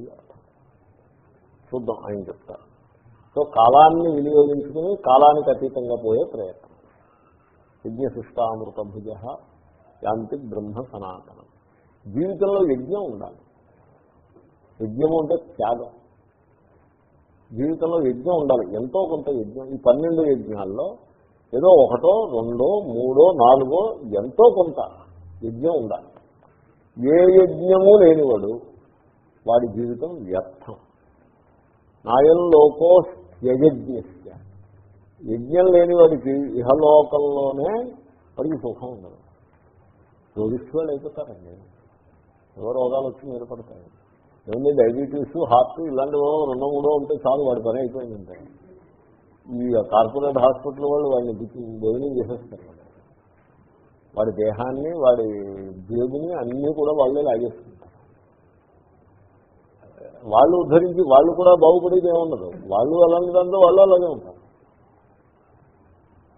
చూద్దాం ఆయన చెప్తారు. సో కాలాన్ని వినియోగించుకుని కాలానికి అతీతంగా పోయే ప్రయత్నం. యజ్ఞశిష్టామృత భుజ యాంతి బ్రహ్మ సనాతనం. జీవితంలో యజ్ఞం ఉండాలి. యజ్ఞము అంటే త్యాగం. జీవితంలో యజ్ఞం ఉండాలి. ఎంతో కొంత యజ్ఞం. ఈ పన్నెండు యజ్ఞాల్లో ఏదో ఒకటో రెండో మూడో నాలుగో ఎంతో కొంత యజ్ఞం ఉండాలి. ఏ యజ్ఞము లేనివాడు వాడి జీవితం వ్యర్థం. నాయం లోకో యజ్ఞస్య యజ్ఞం లేని వాడికి ఇహలోకంలోనే వాడికి సుఖం ఉండదు. రోగిస్తూ అయిపోతారండి. ఎవరు రోగాలు వచ్చి మీరు పడతాయి. ఏమండి డయాబెటీస్ హార్ట్ ఇలాంటివో రెండో మూడో ఉంటే చాలు వాడి పని అయిపోయిందంటే. ఈ కార్పొరేట్ హాస్పిటల్ వాళ్ళు వాడిని భోజనం చేసేస్తారు. వాడి దేహాన్ని వాడి జేబుని అన్నీ కూడా వాళ్ళే లాగేసుకుంటారు. వాళ్ళు ఉద్ధరించి వాళ్ళు కూడా బాగుపడేది ఏముండదు. వాళ్ళు అలాంటి దాంతో వాళ్ళు అలాగే ఉంటారు.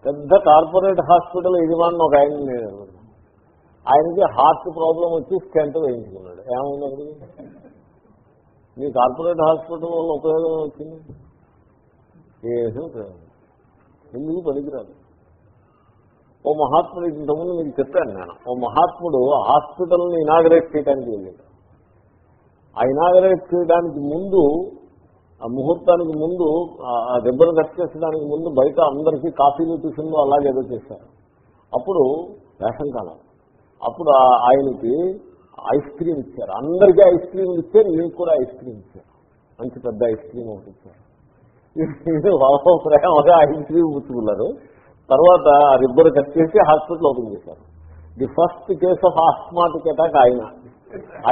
పెద్ద కార్పొరేట్ హాస్పిటల్ యజమాని ఒక ఆయన నేను ఆయనకి హార్ట్ ప్రాబ్లం వచ్చి స్టెంట్ వేయించుకున్నాడు. ఏమైంది మీ కార్పొరేట్ హాస్పిటల్ వల్ల ఉపయోగం వచ్చింది ఏమీ ఉపయోగం ఎందుకు పనికిరాదు? ఓ మహాత్ముడు ఇంతకుముందు మీకు చెప్పాను నేను. ఓ మహాత్ముడు హాస్పిటల్ని ఇనాగరేట్ చేయడానికి వెళ్ళాడు. ఆ ఇనాగరేట్ చేయడానికి ముందు ఆ ముహూర్తానికి ముందు ఆ దెబ్బను కట్ చేసడానికి ముందు బయట అందరికీ కాఫీలు టిఫిన్లు అలాగే ఏదో చేశారు. అప్పుడు వేసం కాలం. అప్పుడు ఆయనకి ఐస్ క్రీమ్ ఇచ్చారు. అందరికీ ఐస్ క్రీమ్ ఇచ్చారు మీకు కూడా ఐస్ క్రీమ్ ఇచ్చారు. మంచి పెద్ద ఐస్ క్రీమ్ ఒకటి ఇచ్చారు. ప్రేమగా ఐస్ క్రీమ్ పుచ్చుకున్నారు తర్వాత రిబ్బర్ కట్ చేసి హాస్పిటల్ ఓపెన్ చేశారు. The first case of asthmatic attack ఆయన.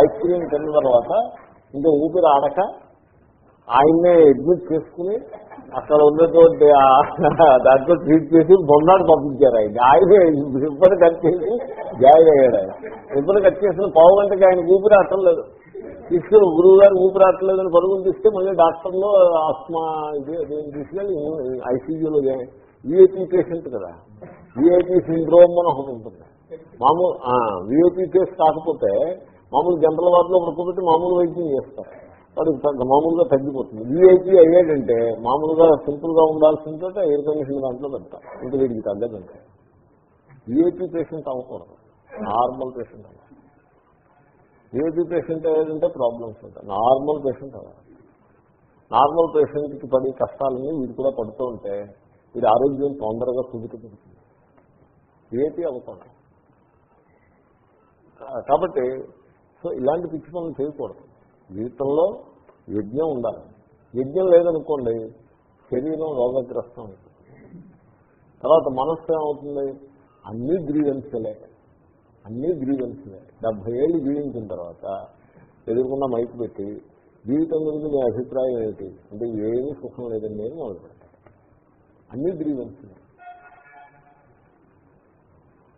ఐస్ క్రీమ్ తిన్న తర్వాత ఇంకా ఊపిరి ఆడక ఆయన్నే అడ్మిట్ చేసుకుని అక్కడ ఉన్నటువంటి దాంట్లో ట్రీట్ చేసి బొన్నాడు పంపించారు ఆయన. ఆయన ఇబ్బంది కట్ చేసి జాయిన్ అయ్యాడు ఆయన. ఇబ్బంది కట్ చేసిన పావు గంటకి ఆయన ఊపిరి అట్టలేదు తీసుకుని గురువు గారు ఊపిరాట్లేదని పరుగులు తీస్తే మళ్ళీ డాక్టర్లో ఆస్మా ఇది తీసుకెళ్ళి ఐసీయూలో విఐపీ పేషెంట్ కదా. విఐపీ సిండ్రోమ్ అని ఒకటి ఉంటుంది. మామూలు విఐపీ కేసు కాకపోతే మామూలు జనరల్ వార్డులో పడుకోబెట్టి మామూలు వైద్యం చేస్తారు. వాడికి మామూలుగా తగ్గిపోతుంది. విఐపీ అయ్యాడంటే మామూలుగా సింపుల్గా ఉండాల్సిన ఉండాల్సిందో ఎయిర్ కండిషన్ దాంట్లో పెడతారు ఇంటి వీడికి తగ్గదంటే. విఐపీ పేషెంట్ అవ్వకూడదు. నార్మల్ పేషెంట్ అవ్వాలి ఏది పేషెంట్ అయ్యాడంటే ప్రాబ్లమ్స్ ఉంటాయి. నార్మల్ పేషెంట్ అవ్వాలి. నార్మల్ పేషెంట్కి పడే కష్టాలన్నీ వీడు కూడా పడుతూ ఉంటే వీడి ఆరోగ్యం తొందరగా కుదుటపడుతుంది ఏపీ అవ్వకూడదు కాబట్టి సో ఇలాంటి పిచ్చి పనులు చేయకూడదు. జీవితంలో యజ్ఞం ఉండాలి. యజ్ఞం లేదనుకోండి శరీరం రోగగ్రస్తం అవుతుంది తర్వాత మనస్సు ఏమవుతుంది? అన్ని గ్రీవెన్స్లే అన్నీ గ్రీవెన్స్లే డెబ్బై ఏళ్ళు జీవించిన తర్వాత ఎదుర్కొన్న మైక్ పెట్టి జీవితం గురించి మీ అభిప్రాయం ఏంటి అంటే ఏమీ సుఖం లేదండి అని మొదలు అన్నీ అన్ని గ్రీవెన్స్లే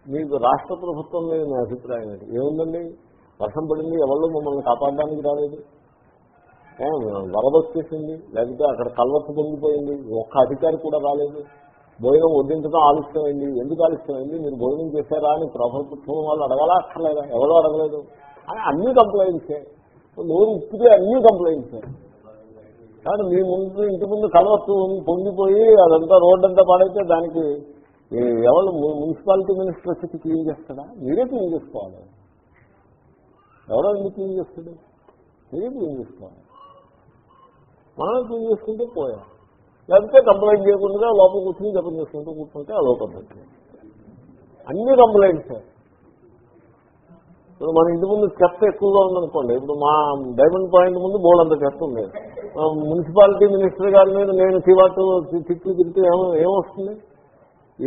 మీకు రాష్ట్ర ప్రభుత్వం మీద మీ అభిప్రాయం ఏంటి ఏముందండి? వర్షం పడింది ఎవరు మమ్మల్ని కాపాడడానికి రాలేదు? వరద వచ్చేసింది లేకపోతే అక్కడ కల్వత్తు పొంగిపోయింది ఒక్క అధికారి కూడా రాలేదు? భోజనం వడ్డించడం ఆలస్యమైంది. ఎందుకు ఆలస్యమైంది? మీరు భోజనం చేశారా అని ప్రభుత్వం వాళ్ళు అడగాలా? అక్కర్లేదా? ఎవరో అడగలేదు. అని అన్ని కంప్లైంట్సే. నోరు ఉప్పితే అన్ని కంప్లైంట్సే. కానీ మీ ముందు ఇంటి ముందు కలవచ్చు పొంగిపోయి అదంతా రోడ్డు అంతా పాడైతే దానికి ఎవరు మున్సిపాలిటీ మినిస్టర్ వచ్చి క్లీన్ చేస్తాడా? మీరే క్లీన్ చేసుకోవాలి. ఎవరో ఎందుకు క్లీన్ చేస్తాడు? మీరే క్లీన్ చేసుకోవాలి. మనం క్లీన్ చేసుకుంటే పోయాం లేకపోతే కంప్లైంట్ చేయకుండా లోపల కూర్చుని జపం చేసుకుంటూ కూర్చుంటే అదో పద్ధతి. అన్ని కంప్లైంట్స్. ఇప్పుడు మన ఇంటి ముందు చెత్త ఎక్కువగా ఉందనుకోండి. ఇప్పుడు మా డైమండ్ పాయింట్ ముందు బోర్డు అంత చెత్త ఉంది. మున్సిపాలిటీ మినిస్టర్ గారి మీద నేను చివాటు తిట్లు తిరిగితే ఏమో ఏమొస్తుంది?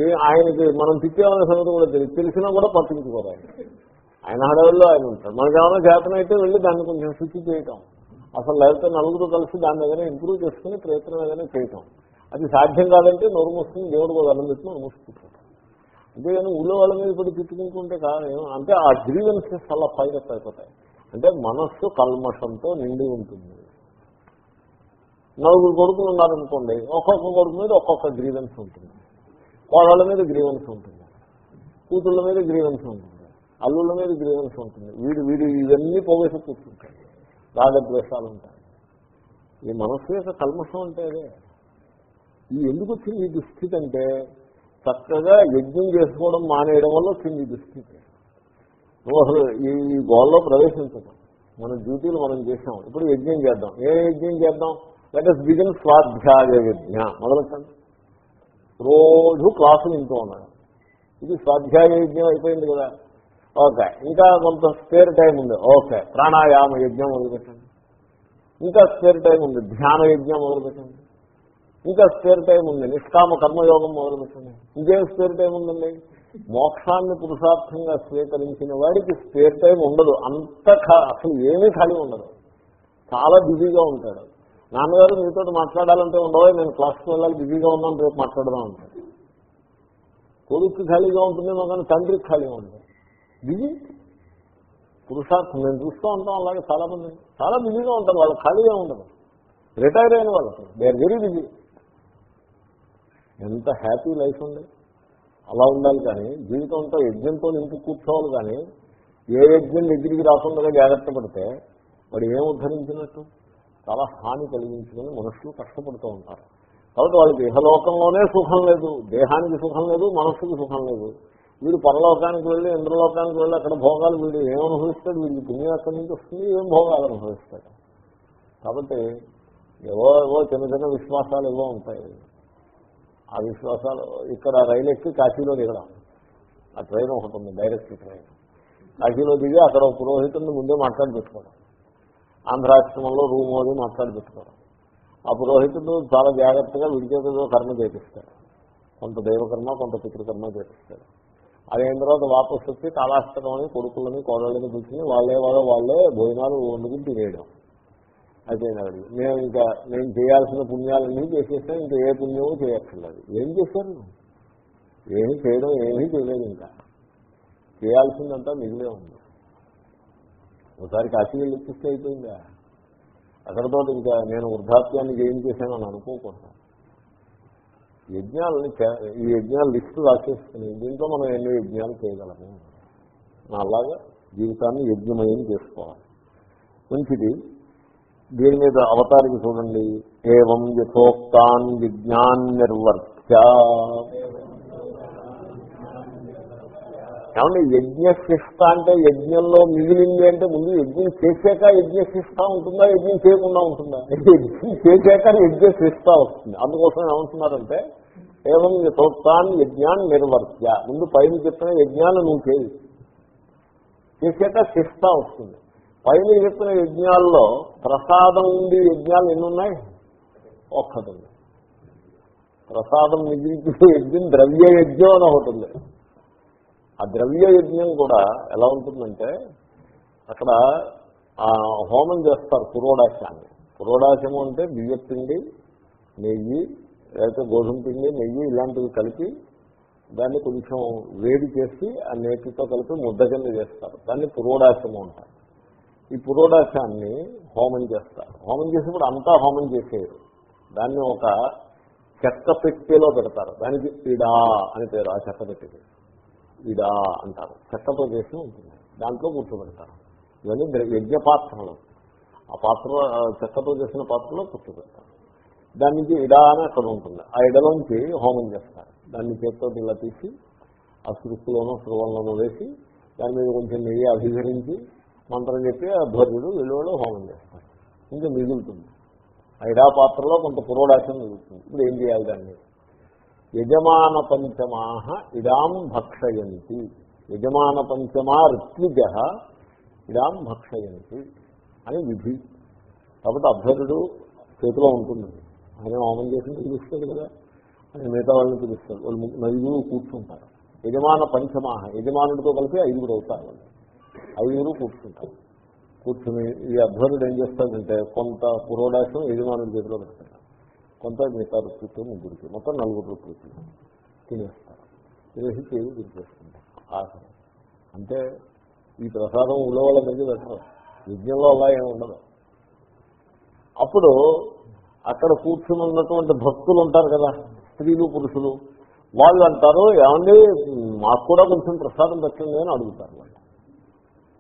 ఏ ఆయనకి మనం తిట్టేమనే సంగతి కూడా తెలియదు. తెలిసినా కూడా పట్టించుకోరు ఆయన. ఆయన హడవుల్లో ఆయన ఉంటారు మనకేమైనా చేతనైతే వెళ్ళి దాన్ని కొంచెం శుద్ధి చేయటం. అసలు లేకపోతే నలుగురు కలిసి దాన్ని ఏదైనా ఇంప్రూవ్ చేసుకుని ప్రయత్నం ఏదైనా చేయటం. అది సాధ్యం కాదంటే నోరు మూసుకుని దేవుడు కూడా అన్నం పెట్టి నోరు మూసుకుంటాం అంతేగాని ఊళ్ళో వాళ్ళ మీద ఇప్పుడు తిట్టుకుంటుంటే కాదు అంటే ఆ గ్రీవెన్సెస్ అలా పైరప్ అయిపోతాయి. అంటే మనస్సు కల్మషంతో నిండి ఉంటుంది. నలుగురు కొడుకులు ఉన్నారనుకోండి ఒక్కొక్క కొడుకు మీద ఒక్కొక్క గ్రీవెన్స్ ఉంటుంది. కోడళ్ళ మీద గ్రీవెన్స్ ఉంటుంది. కూతుళ్ళ మీద గ్రీవెన్స్ ఉంటుంది. అల్లుల మీద గ్రీవెన్స్ ఉంటుంది. వీడు వీడు ఇవన్నీ పోగేసి కూర్చుంటాడు రాగద్వేషాలు ఉంటాయి ఈ మనస్సు యొక్క కల్మషం అంటే అదే. ఈ ఎందుకు వచ్చింది ఈ దుస్థితి అంటే చక్కగా యజ్ఞం చేసుకోవడం మానేయడం వల్ల వచ్చింది ఈ దుస్థితి. నువ్వు అసలు ఈ గోల్లో ప్రవేశించడం మన డ్యూటీలు మనం చేసాం ఇప్పుడు యజ్ఞం చేద్దాం. ఏ యజ్ఞం చేద్దాం? లెట్ అస్ బిగిన్ స్వాధ్యాయ యజ్ఞ. మొదలెట్టండి. రోజు క్లాసులు ఇంట్లో ఉన్నాడు ఇది స్వాధ్యాయ యజ్ఞం అయిపోయింది కదా. ఓకే. ఇంకా కొంత స్పేర్ టైం ఉంది. ఓకే. ప్రాణాయామ యజ్ఞం మొదలుపెట్టండి. ఇంకా స్పేర్ టైం ఉంది. ధ్యాన యజ్ఞం మొదలుపెట్టండి. ఇంకా స్పేర్ టైం ఉంది. నిష్కామ కర్మయోగం మొదలుపెట్టండి. ఇంకేం స్పేర్ టైం ఉందండి? మోక్షాన్ని పురుషార్థంగా స్వీకరించిన వాడికి స్పేర్ టైం ఉండదు. అంత అసలు ఏమీ ఖాళీ ఉండదు. చాలా బిజీగా ఉంటాడు. నాన్నగారు మీతో మాట్లాడాలంటే ఉండవు? నేను క్లాస్కి వెళ్ళాలి బిజీగా ఉన్నాను రేపు మాట్లాడదాం అంటాడు. కొడుకు ఖాళీగా ఉంటుంది కానీ తండ్రికి ఖాళీగా ఉంటుంది బిజీ పురుషార్థం. నేను చూస్తూ ఉంటాం అలాగే చాలా మంది చాలా బిజీగా ఉంటారు వాళ్ళు ఖాళీగా ఉండదు రిటైర్ అయిన వాళ్ళకి దే ఆర్ వెరీ బిజీ ఎంత హ్యాపీ లైఫ్ ఉంది అలా ఉండాలి కానీ జీవితంతో యజ్ఞంతో నింపు కూర్చోవాలి కానీ ఏ యజ్ఞం దగ్గరికి రాకుండా జాగ్రత్త పడితే వాడు ఏం ఉద్ధరించినట్టు? చాలా హాని కలిగించుకుని మనుషులు కష్టపడుతూ ఉంటారు. కాబట్టి వాళ్ళకి ఇహలోకంలోనే సుఖం లేదు దేహానికి సుఖం లేదు మనస్సుకి సుఖం లేదు. వీడు పరలోకానికి వెళ్ళి ఇంద్రలోకానికి వెళ్ళి అక్కడ భోగాలు వీడు ఏమనుభవిస్తాడు అనుభవిస్తాడు? వీడికి పుణ్యం అక్కడి నుంచి వస్తుంది? ఏం భోగాలు అనుభవిస్తాడు? కాబట్టి ఏవో ఏవో చిన్న చిన్న విశ్వాసాలు ఏవో ఉంటాయి. ఆ విశ్వాసాలు ఇక్కడ రైలు ఎక్కి కాశీలో దిగడం. ఆ ట్రైన్ ఒకటి ఉంది డైరెక్ట్ ట్రైన్. కాశీలో దిగి అక్కడ ఒక పురోహితుడిని ముందే మాట్లాడి పెట్టుకోవడం. ఆంధ్రాశ్రమంలో రూమ్ అది మాట్లాడి పెట్టుకోవడం. ఆ పురోహితుడు చాలా జాగ్రత్తగా విడిచేతో కర్మ చేపిస్తాడు. కొంత దైవకర్మ కొంత పితృకర్మ చేపిస్తాడు. అదైన తర్వాత వాపసు వచ్చి కాలాష్టకం అని కొడుకులని కోడళ్ళని కూర్చుని వాళ్ళే వాళ్ళ వాళ్ళే భోజనాలు వండుకుని తినేయడం. అయిపోయినాడు మేము ఇంకా నేను చేయాల్సిన పుణ్యాలన్నీ చేసేస్తాం ఇంకా ఏ పుణ్యమో చేయక్కర్లేదు. ఏం చేశారు ఏమీ చేయడం ఏమీ చేయలేదు ఇంకా. చేయాల్సిందంతా మిగిలే ఉంది. ఒకసారి కాశీ వెళ్ళి ఇప్పిస్తే అయిపోయిందా? అక్కడతో ఇంకా నేను వృద్ధాప్యాన్ని ఏం చేశానని అనుకోకుండా యజ్ఞాలని ఈ యజ్ఞాలు లిస్టు రాసేసుకుని దీంట్లో మనం ఎన్నో యజ్ఞాలు చేయగలము. అలాగా జీవితాన్ని యజ్ఞమయం చేసుకోవాలి. మంచిది. దీని మీద అవతారికి చూడండి. ఏవం యథోక్తాన్ విజ్ఞాన్ నిర్వర్త్య. ఏమంటే యజ్ఞశిష్ట అంటే యజ్ఞంలో మిగిలింది అంటే ముందు యజ్ఞం చేశాక యజ్ఞశిష్ట ఉంటుందా యజ్ఞం చేయకుండా ఉంటుందా? యజ్ఞం చేశాక యజ్ఞశిష్ట వస్తుంది. అందుకోసం ఏమంటున్నారంటే ఏమం యథోక్తాన్ యజ్ఞాన్ని నిర్వర్త్య. ముందు పైన చెప్పిన యజ్ఞాన్ని నువ్వు చేయి. చేశాక శిష్ట వస్తుంది. పైన చెప్పిన యజ్ఞాల్లో ప్రసాదం ఉండి యజ్ఞాలు ఎన్ని ఉన్నాయి ఒక్కటి ప్రసాదం మిగిలించే యజ్ఞం ద్రవ్య యజ్ఞం అని ఒకటి ఉంది. ఆ ద్రవ్య యజ్ఞం కూడా ఎలా ఉంటుందంటే అక్కడ ఆ హోమం చేస్తారు పురోడాశాన్ని. పురోడాశము అంటే బియ్యపిండి నెయ్యి లేకపోతే గోధుమ పిండి నెయ్యి ఇలాంటివి కలిపి దాన్ని కొంచెం వేడి చేసి ఆ నేతితో కలిపి ముద్ద కింద చేస్తారు. దాన్ని పురోడాశము అంటారు. ఈ పురోడాశాన్ని హోమం చేస్తారు. హోమం చేసినప్పుడు అంతా హోమం చేసేయరు. దాన్ని ఒక చెక్క పెట్టెలో పెడతారు. దానికి పిడా అని పేరు ఆ చెక్క పెట్టెకి. ఇడా అంటారు. చెక్కతో చేసి ఉంటుంది. దాంట్లో కూర్చోబెడతారు. ఇవన్నీ యజ్ఞ పాత్రలు ఆ పాత్ర చెక్కతో చేసిన పాత్రలో కూర్చోబెడతారు. దాని నుంచి ఇడా అని అక్కడ ఉంటుంది. ఆ ఇడలోంచి హోమం చేస్తారు. దాన్ని చేత్తో ఇలా తీసి ఆ సురుకులోనో సురువల్లోనో వేసి దాని మీద కొంచెం నెయ్యి అభిహరించి మంత్రం చెప్పి ఆ ధ్వజుడు వీళ్ళు హోమం చేస్తారు ఇంకా మిగులుతుంది. ఆ ఇడా పాత్రలో కొంత పురోడాశం మిగులుతుంది. ఇప్పుడు ఏం చేయాలి దాన్ని? యజమాన పంచమా ఇడాం భక్షయంతి. యజమాన పంచమా ఋత్విజ ఇడాం భక్షయంతి అని విధి. కాబట్టి అభ్యర్థుడు చేతిలో ఉంటుంది. ఆయన హోమం చేసి పిలుస్తాడు కదా. ఆయన మిగతా వాళ్ళని పిలుస్తాడు. వాళ్ళు నలుగురు కూర్చుంటారు. యజమాన పంచమాహ యజమానుడితో కలిపి ఐదుగురు అవుతారు వాళ్ళు. ఐదుగురు కూర్చుంటారు. కూర్చుని ఈ అధ్వర్యుడు ఏం చేస్తాడంటే కొంత పురోడాశం యజమానుడి చేతిలో పెడతాడు. కొంత మిగతా రుపులతో ముగ్గురికి. మొత్తం నలుగురు రుపులకి తినేస్తారు. తినేసి చేయి విరిచేసుకుంటారు అంటే ఈ ప్రసాదం ఊళ్ళో వాళ్ళ దగ్గర పెట్టరు. యజ్ఞంలో అలా ఏమి ఉండదు. అప్పుడు అక్కడ కూర్చుని ఉన్నటువంటి భక్తులు ఉంటారు కదా స్త్రీలు పురుషులు. వాళ్ళు అంటారు ఏమండి మాకు కూడా కొంచెం ప్రసాదం పెట్టండి అని అడుగుతారు వాళ్ళు.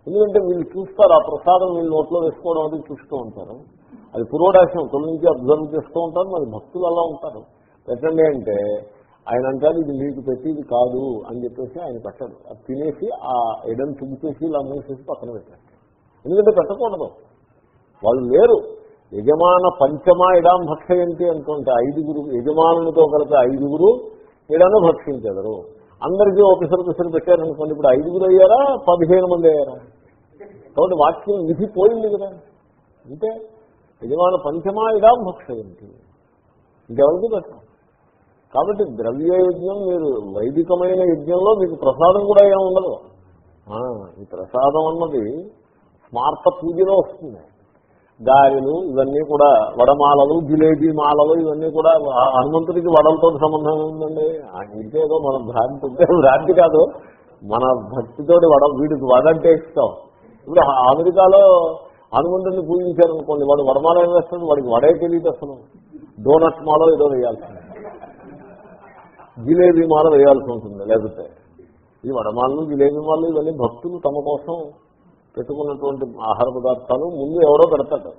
ఎందుకంటే వీళ్ళు చూస్తారు ఆ ప్రసాదం వీళ్ళు నోట్లో వేసుకోవడం అది చూస్తూ ఉంటారు. అది పురోడాశం తొమ్మిది అబ్జర్వ్ చేస్తూ ఉంటారు మరి భక్తులు అలా ఉంటారు. పెట్టండి అంటే ఆయన అంటారు ఇది మీకు పెట్టేది కాదు అని చెప్పేసి ఆయన పెట్టాడు అది తినేసి ఆ ఎడని తుమ్మిచేసి ఇలా మూసేసి పక్కన పెట్టారు ఎందుకంటే పెట్టకూడదు. వాళ్ళు లేరు. యజమాన పంచమా ఇడాం భక్షయంతి అనుకుంటే ఐదుగురు యజమానులతో కలిపి ఐదుగురు ఇడను భక్షించెదరు. అందరికీ ఒకసారి ఒకసారి పెట్టారనుకోండి ఇప్పుడు ఐదుగురు అయ్యారా పదిహేను మంది అయ్యారా? కాబట్టి వాక్యం విధి పోయింది కదా. అంటే యజమాన పంచమా ఇదాం భక్షయంతి. ఇంకెవరికి పెట్టడం కాబట్టి ద్రవ్య యజ్ఞం మీరు వైదికమైన యజ్ఞంలో మీకు ప్రసాదం కూడా ఏమి ఉండదు. ఈ ప్రసాదం అన్నది స్మార్త పూజలో వస్తుంది. గారెలు ఇవన్నీ కూడా వడమాలలు జిలేబీ మాలలు ఇవన్నీ కూడా హనుమంతుడికి వడలతో సంబంధం ఉందండి. ఆ ఇంకేదో మన భ్రాంతి ఉంటే భ్రాంతి కాదు. మన భక్తితోటి వడ వీడికి వడంటే ఇష్టం. ఇప్పుడు అమెరికాలో హనుమంతుడిని పూజించారు అనుకోండి వాడు వరమాల ఏం వేస్తాడు వాడికి వడే తెలియదు అసలు. డోనట్ మాల ఏదో వేయాల్సింది జిలేబీ మాల వేయాల్సి ఉంటుంది లేకపోతే. ఈ వడమాలలు జిలేబీ మాలలు ఇవన్నీ భక్తులు తమ కోసం పెట్టుకున్నటువంటి ఆహార పదార్థాలు ముందు ఎవరో పెడతాడు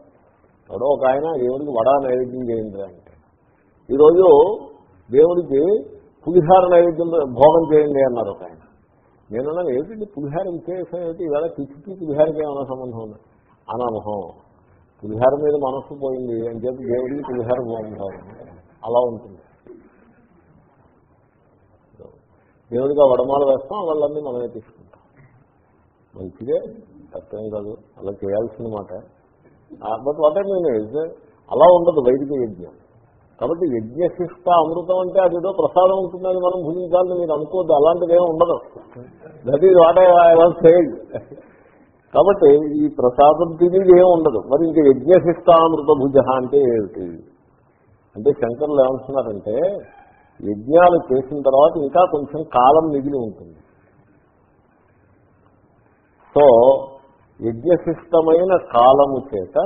ఎవడో ఒక ఆయన దేవుడికి వడ నైవేద్యం చేయండి అంటే. ఈరోజు దేవుడికి పులిహార నైవేద్యం భోగం చేయండి అన్నారు ఒక ఆయన. నేనన్నాను ఏమిటి పులిహార? విశేషం? ఏమిటి? ఇవాళ పిచ్చికి పులిహారకి ఏమైనా సంబంధం ఉంది? అనామహం పులిహార మీద మనస్సు పోయింది అని చెప్పి దేవుడికి పులిహార బాగుంటారు అలా ఉంటుంది. దేవుడిగా వడమాల వేస్తాం వాళ్ళన్నీ మనమే తీసుకుంటాం. మంచిదే తప్పేం కాదు. అలా చేయాల్సిన మాట. But what I mean is అలా ఉండదు వైదిక యజ్ఞం. కాబట్టి యజ్ఞశిష్ట అమృతం అంటే అదేదో ప్రసాదం ఉంటుందని మనం భుజించాలని మీరు అనుకోవద్దు. అలాంటిది ఏమి ఉండదు that is what I was said కాబట్టి ఈ ప్రసాదం తినేది ఏమి ఉండదు. మరి ఇంకా యజ్ఞశిష్టామృత భుజ అంటే ఏమిటి? అంటే శంకర్లు ఏమంటున్నారంటే యజ్ఞాలు చేసిన తర్వాత ఇంకా కొంచెం కాలం మిగిలి ఉంటుంది. సో యజ్ఞశిష్టమైన కాలము చేత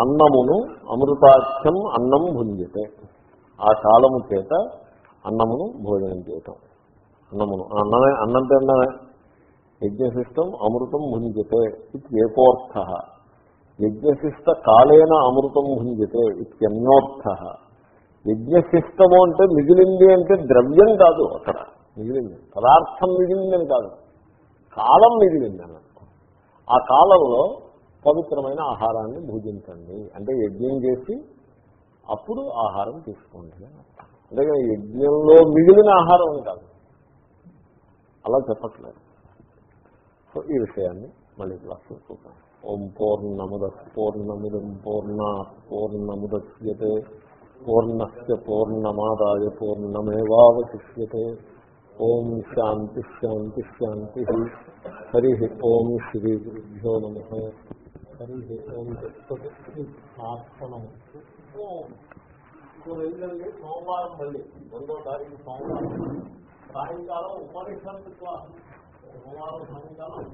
అన్నమును అమృతాఖ్యం అన్నం భుంజతే. ఆ కాలము చేత అన్నమును భోజనం చేయటం. అన్నమును అన్నమే అన్నం తిన్నమే యజ్ఞశిష్టం అమృతం భుంజతే ఇది ఏకోర్థ యజ్ఞశిష్ట కాలేన అమృతం భుంజతే ఇత్యన్యోర్థ. యజ్ఞశిష్టము అంటే మిగిలింది అంటే ద్రవ్యం కాదు అక్కడ. మిగిలింది. పదార్థం మిగిలిందని కాదు. కాలం మిగిలింది అన్నట్టు. ఆ కాలంలో పవిత్రమైన ఆహారాన్ని భుజించండి. అంటే యజ్ఞం చేసి అప్పుడు ఆహారం తీసుకోండి అని అంతేగాని యజ్ఞంలో మిగిలిన ఆహారం కాదు. అలా చెప్పట్లేదు. సో ఈ విషయాన్ని మళ్ళీ క్లాస్ చూద్దాం. ఓం పూర్ణముద పూర్ణముదం పూర్ణ పూర్ణముద్యతే పూర్ణస్ పూర్ణమాదాయ పూర్ణమేవాశిష్యతే ఓం శాంతి శాంతి శాంతి. హరి ఓం శ్రీ గురుభ్యో నమ. హరి ఓం ఆత్మనమస్తు ఓం. సోమవారం మళ్ళీ రెండో తారీఖు సోమవారం. సాయంకాలం ఉపనిషత్తు క్లాస్. సోమవారం సాయంకాలం